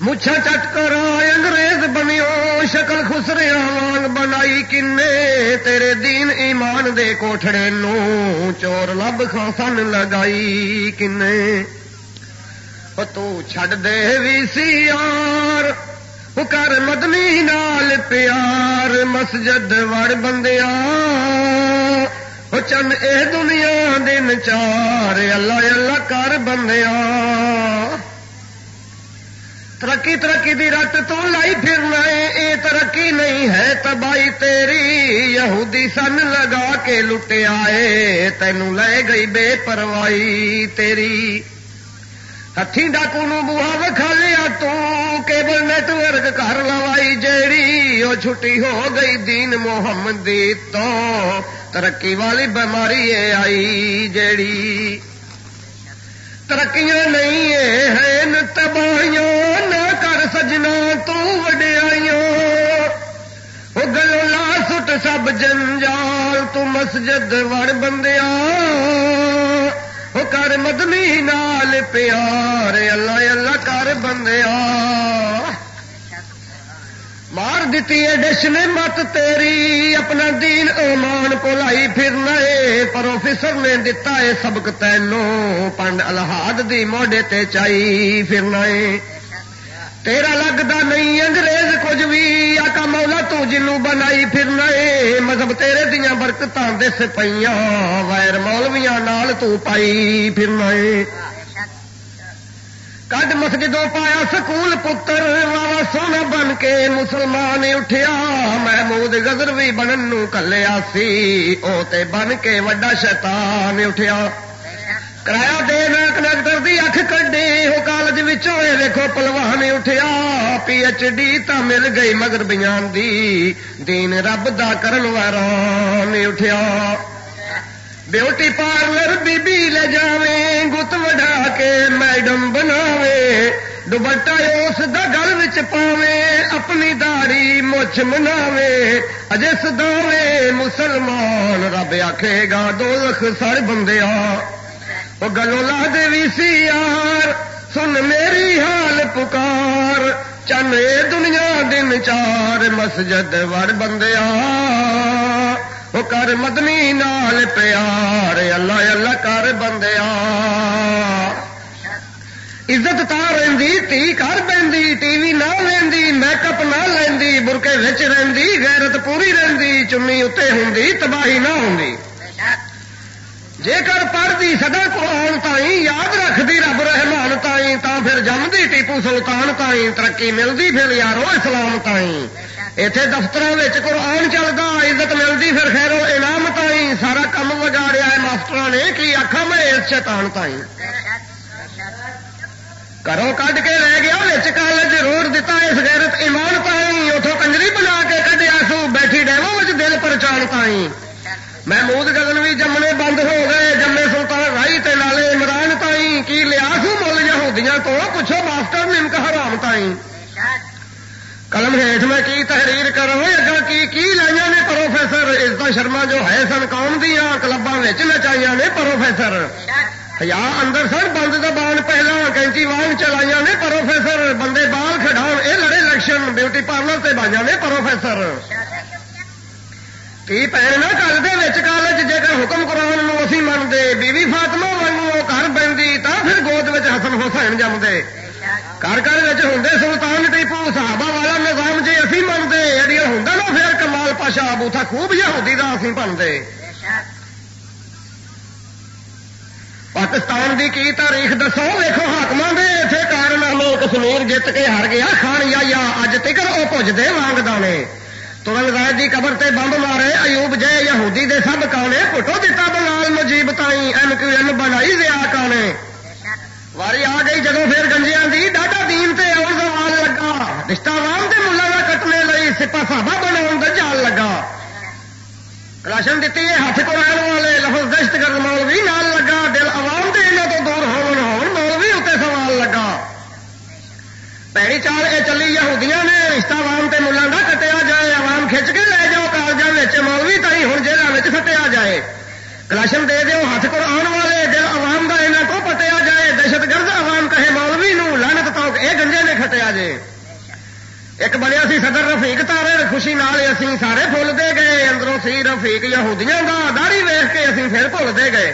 مچھا چٹ کر انگریز بنیو شکل خسریا وانگ بنائی کنے تیرے دین ایمان دے کوٹڑے نو چور لب خان لگائی کنے تو چھڈ دے وی سی یار کر مدنی نال پیار مسجد وڑ بندیا چن اے دنیا دن چار اللہ اللہ کر بندیا ترقی ترقی دی رت تو لائی پھرنا اے ترقی نہیں ہے تبائی تیری یہودی سن لگا کے لٹیا ہے تینوں لے گئی بے پروائی تیری ہاتھی ڈاکو نو بوہا وکھا لیا تیبل نیٹ ورک کر لوائی جیڑی وہ چھٹی ہو گئی دین محمد تو ترقی والی بیماری آئی جیڑی ترقیاں نہیں ہے تباہیاں نہ کر سجنا تو گلو لا سٹ سب جنجال تو مسجد وڑ بندیا وہ کر مدنی نال پیار اللہ اللہ کر بندیا مار دیتی ہے ڈش نے مت تیری اپنا دین ایمان کو لائی پھرنا ہے پروفیسر نے دتا ہے سبق تینوں پنڈ الہاد دی موڈے تے چائی پھرنا ہے تیرا لگتا نہیں انگریز کچھ بھی آکا مولا تو جنو بنائی پھرنا ہے مذہب تیرے دیا برکت دس پہ وائر مولویا نال تو پائی پھرنا ہے کد مسجدوں پایا سکول پتر واوا سونا بن کے مسلمان اٹھیا محمود گزر بھی بنن کلیا سی او تے بن کے وڈا شیطان اٹھیا کرایہ دینا کنڈکٹر دی اکھ کڈی وہ کالج ویکو پلوان اٹھیا پی ایچ ڈی تا مل گئی مگر بیان دی دین رب دا کرن واران اٹھیا بیوٹی پارلر بی بی لے جاوے گت وڈا کے میڈم بناوے دوبٹا اس دا گل پاوے اپنی داری مچھ مناوے اجس دے مسلمان رب آکھے گا دو لکھ سر بندیا وہ گلو لا سی یار سن میری حال پکار چن اے دنیا دن چار مسجد وڑ بندیا وہ کر مدنی نال پیار اللہ اللہ کر بندیا عزت تا رہی تی کر پی ٹی وی نہ لینی میک اپ نہ لینی برکے بچ رہی غیرت پوری رہی چنی اتنے ہوں تباہی نہ ہوں جے کر پڑھتی سدا قرآن تائیں یاد رکھتی رب رحمان تائیں تا پھر جمدی ٹیپو سلطان تائیں ترقی ملتی پھر یارو اسلام تائیں اتے دفتر قرآن چلتا عزت ملتی پھر خیرو انعام تائیں سارا کم وگاڑیا ہے ماسٹر نے کی آخا میں اس شیطان تائیں گھروں کھ کے لے گیا بچ کالج روڈ دتا اس غیرت ایمان پائی اتوں کنجری بنا کے کڈیا سو بیٹھی ڈیمو دل پرچان پائی محمود گگن بھی جمنے بند ہو گئے جمے سلطان رائی تے نالے عمران تائی کی لیا سو مل یہودیاں تو پوچھو ماسٹر نمک حرام تائی قلم ہیٹ میں کی تحریر کروں اگا کی کی لائیا نے پروفیسر عزت شرما جو ہے سن قوم دیا کلبا نچائی نے پروفیسر یا اندر سر بند زبان پہلا کینچی وان چلائی نے پروفیسر بندے بال کھڑا یہ لڑے الیکشن بیوٹی پارلر سے باجا نے پروفیسر کی پہن نہ کرتے کالج جے حکم قرآن اسی منتے بیوی فاطمہ وہ گھر بہتی تو پھر گود حسن حسین جمتے گھر گھر ہوں سلطان ٹیپو صحابہ والا نظام جی اسی منتے اڑی ہوں نا پھر کمال پاشا بوتھا خوب یہودی کا اسی بنتے پاکستان کی کی تاریخ دسو ویکو حاقم دے اتنے کارنامے کشمیر جیت کے ہر گیا خان یا اج تک وہ پجتے وانگ دانے ترنگ رائے کی قبر تے بمب مارے، ایوب جے یہودی دے سب کانے پٹو دتا بنال مجیب تائی ایم کیو ایم بنائی دیا کانے واری آ گئی جدو پھر گنجیا دی، ڈاڈا دین تے اور سوال لگا۔ رشتہ رام تے ملا کا کٹنے لئی سپا سابا بنا جال لگا۔ راشن دیتی ہے، ہاتھ کو رہن والے، لفظ دشت گرد مولوی نال لگا۔ دل عوام دے انہوں تو دور ہون ہون، مولوی اتنے سوال لگا۔ پیڑی چال یہ چلی یہودیاں نے، رشتہ عوام تے ملا نہ کٹیا جائے عوام کھچ کے لے جاؤ کالجوں مولوی ہوں جیل سٹیا جائے کلاشن دے دیو ہاتھ کو آن والے دل عوام کا یہاں کو پٹیا جائے دہشت گرد عوام کہے مولوی نو لانت تو یہ گنجے نے کھٹیا جائے ایک بنیا سی صدر رفیق تارے خوشی نال اسی سارے فل دے گئے اندروں سی رفیق یہودیاں کا داڑی ویخ کے اسی پھر بھول دے گئے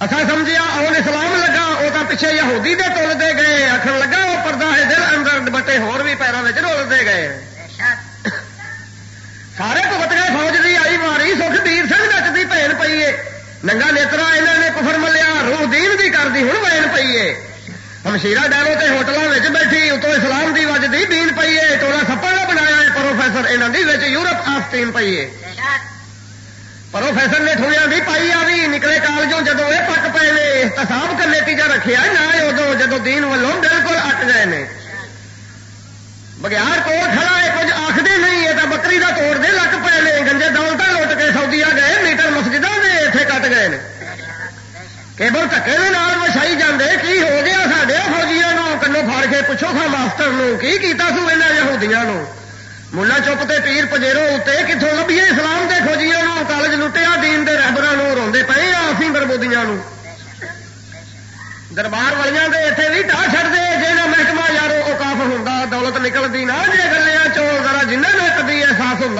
اصا سمجھیا آن اسلام لگا وہ تو پیچھے یہودی دے تلتے گئے آخر لگا وہ پردہ ہے دل اندر بٹے ہور بھی پیروں میں رولتے گئے سارے بھگت گئے فوج کی آئی ماری سکھ بیر سنگھ نچتی پین پی ہے ننگا نیترا یہاں نے کفر ملیا روح دین کی کرتی ہوں وین پی ہے ہمشیرا ڈیرو کے ہوٹلوں میں بیٹھی اتو اسلام کی وجدی دین پی ہے ٹولا سپا کا بنایا ہے پروفیسر یہاں یورپ آستین پی ہے پروفیسر نے ٹھویا بھی پائی آ بھی نکلے کالجوں جدو یہ پک پے نے احتساب کا نتیجہ رکھا نہ ادو جدو دین والوں بالکل اٹ گئے نے بگیار کو کھڑا ہے کچھ آخری نہیں بکری کا توڑ دے لک پے نے گنجے دولت لوٹ کے سعودیا گئے، میٹر مسجد نے اتنے کٹ گئے نے۔ کیبل دکے نال وچھائی جاندے، کی ہو گیا سڈے فوجیاں کنو فاڑ کے پوچھو کھا ماسٹر کی کیتا سو یہاں یہودیاں ملا چپ تے پیر پجیرو اتنے کتوں لبیے اسلام کے فوجیاں کالج لٹیا، دین کے رہبر روندے پے آسی بربودیاں دربار والوں کے اتنے بھی ٹا چڑتے جہاں محکمہ ہوں دولت نکلتی نہ جی گلیا چول ذرا جنہیں میں احساس ہوں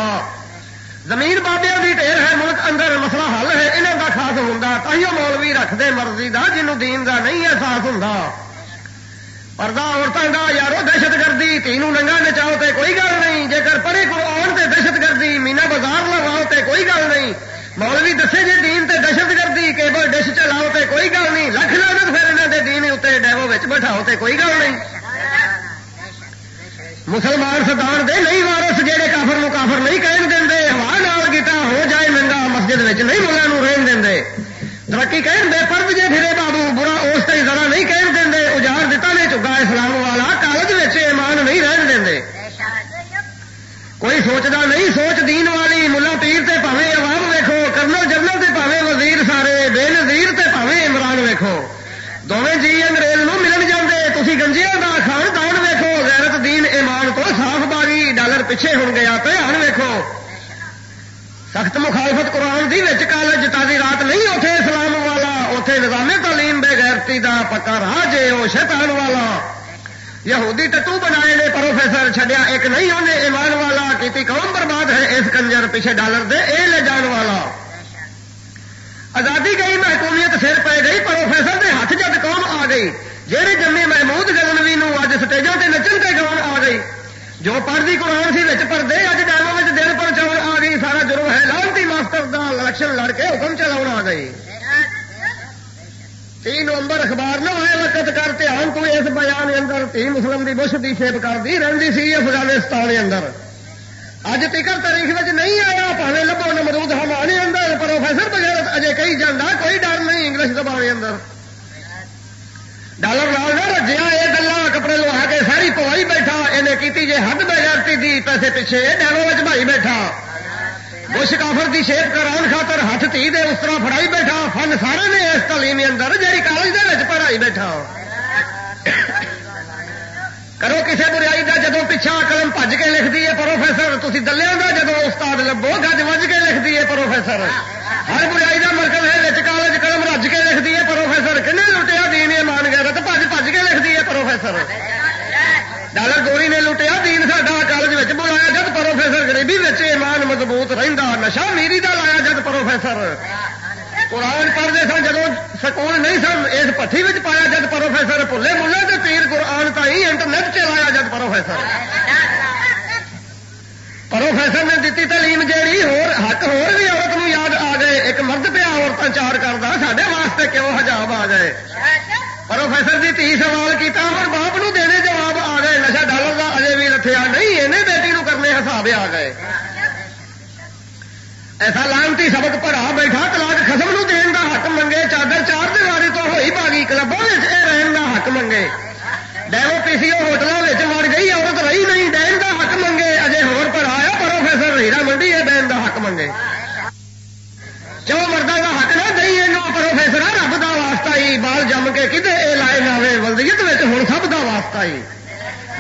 زمین بابیا کی ٹھیر ہے ملک اندر مسئلہ حل ہے انہوں کا خاص ہوں تھی مولوی رکھتے مرضی کا جنوب دین کا نہیں احساس ہوں پردہ عورتوں کا یارو دہشت گردی تینوں ننگا نچاؤ تے کوئی گل نہیں جے کر پڑے کو آن تے دہشت گردی مینا بازار لگاؤ تے کوئی گل نہیں مولوی دسے جی دین تے دہشت گردی کیبل ڈش چلاؤ تے کوئی گل نہیں لکھ لانت پھر انہوں دے دین اتنے ڈیو بٹھاؤ تے کوئی گل نہیں مسلمان سدان دے نہیں وارس جہے کافر نو کافر نہیں کہن دے ہوا نال گیتا ہو جائے ننگا مسجد نہیں ملا رہن دے ترقی کہیں دے پر جے پھرے بابو برا اس تھی ذرا نہیں کہن دے اجاڑ دیتا نے چکا اسلام والا کالج ایمان نہیں رہن دے کوئی سوچتا نہیں سوچ دین والی ملا پیر تے پاوے عوام ویکو کرنل جنرل تے پاوے وزیر سارے بے نظیر تے پاوے عمران ویکو دونوں جی انگریز نو ملن جاندے تھی گنجیا کا خان دان دین ایمان تو صاف باری، ڈالر پیچھے ہو گیا پہ ہن ویکو سخت مخالفت قرآن دی وچ کالج تازی رات نہیں اتے اسلام والا اتے نظام تعلیم بے غیرتی دا پکا راہ جے وہ شیطان والا۔ یہودی ٹٹو بنائے نے، پروفیسر چھڈیا، ایک نہیں ہونے ایمان والا کیتی قوم برباد ہے، اس کنجر پیچھے ڈالر دے، اے لے جان والا۔ آزادی گئی، محکومیت سر پہ گئی، پروفیسر دے ہاتھ جد قوم آ گئی۔ جہے جمے محمود گلنوی اج سٹیجوں تے نچن تے گاؤن آ گئی جو پڑھتی قرآن سی بچ پڑھتے اج ڈیموں میں دل پہنچاؤ آ گئی سارا جرم ہے لانتی ماسٹر کا الیکشن لڑ کے حکم چلا آ گئی تین نومبر اخبار نہ ہوئے وقت کر دھیان تو اس بیان اندر تی مسلم کی بش کی شیپ کرتی رہی سی افغانستان اندر اج تکر تاریخ میں نہیں آیا پاوے لبو نمرود ہمارے اندر پروفیسر بغیر اجے کہی جانا کوئی ڈر نہیں انگلش دبانے اندر ڈالر لال نہ رجیا یہ گلا کپڑے لوا کے، ساری پوائی بیٹھا، انہیں کی جی حد بے دی، پیسے پیچھے ڈیلو بھائی بیٹھا۔ بش کافر دی شیپ کران خاطر ہاتھ تھی دے اس طرح فڑائی بیٹھا۔ فن سارے نے اس تعلیم اندر جی کالج دے پڑھائی بیٹھا۔ کرو کسی برائی کا جدو پچھا قلم پج کے لکھ دیے پروفیسر تھی دلیا کا جدو استاد لبو، گج وج کے لکھ دیے پروفیسر۔ ہر برائی کا مرکز ہے لچ کالج قلم رج کے لکھ دیے پروفیسر کن لٹیا دین مان گیا تو بج بج کے لکھ دیے پروفیسر ڈالر گوری نے لٹیا دین ساڈا کالج بلایا جب پروفیسر گریبی ایمان مضبوط رہتا نشا میری دا لایا جب پروفیسر قرآن پڑھتے سن جب سکول نہیں سن اس پٹھی پایا جب پروفیسر پلے ملے تو تیر قرآن تھی انٹرنیٹ چلایا جب پروفیسر پروفیسر نے دیتی تعلیم جیڑی ہور حق ہور بھی عورت نو یاد آ گئے ایک مرد پیا عورتیں چار کرتا سڈے واسطے کیوں حجاب آ گئے پروفیسر کی تھی سوال کیا ہر باپ نو دینے جواب آ گئے نشا ڈالر کا اجے بھی رکھا نہیں انہیں بیٹی نو کرنے حساب آ گئے ایسا لانتی سبق پڑھا بیٹھا تلاک خسم نو دین دا حق منگے چادر چار دیواری تو ہوئی باغی کلبوں رہن دا حق منگے ڈیو پی سی ہوٹلوں مر گئی عورت رہی نہیں ڈین دا حق منگے اجے ہور پڑھایا پروفیسر ہیرا منڈی ہے ڈین دا حق منگے۔ چو مردہ دا حق نہ دئی پروفیسر رب دا واسطہ ہی بال جم کے کدے یہ لائے نہ ولدیت ہوں سب دا واسطہ ہی۔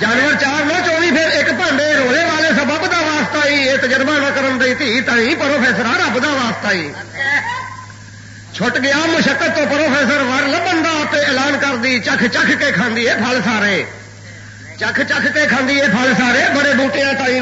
جانور چار نہ چوبی پھر ایک بھانڈے رولے والے سبب کا واسطہ ہی۔ یہ تجربہ نہ کرن دی تھی تھی پروفیسر رب کا واسطہ ہی۔ چھٹ گیا مشقت تو پروفیسر ور لبن کا اعلان کر دی، چکھ چکھ کے کھاندی ہے پھل سارے۔ چکھ چکھ کے کھاندی ہے پھل سارے، بڑے بوٹے تائی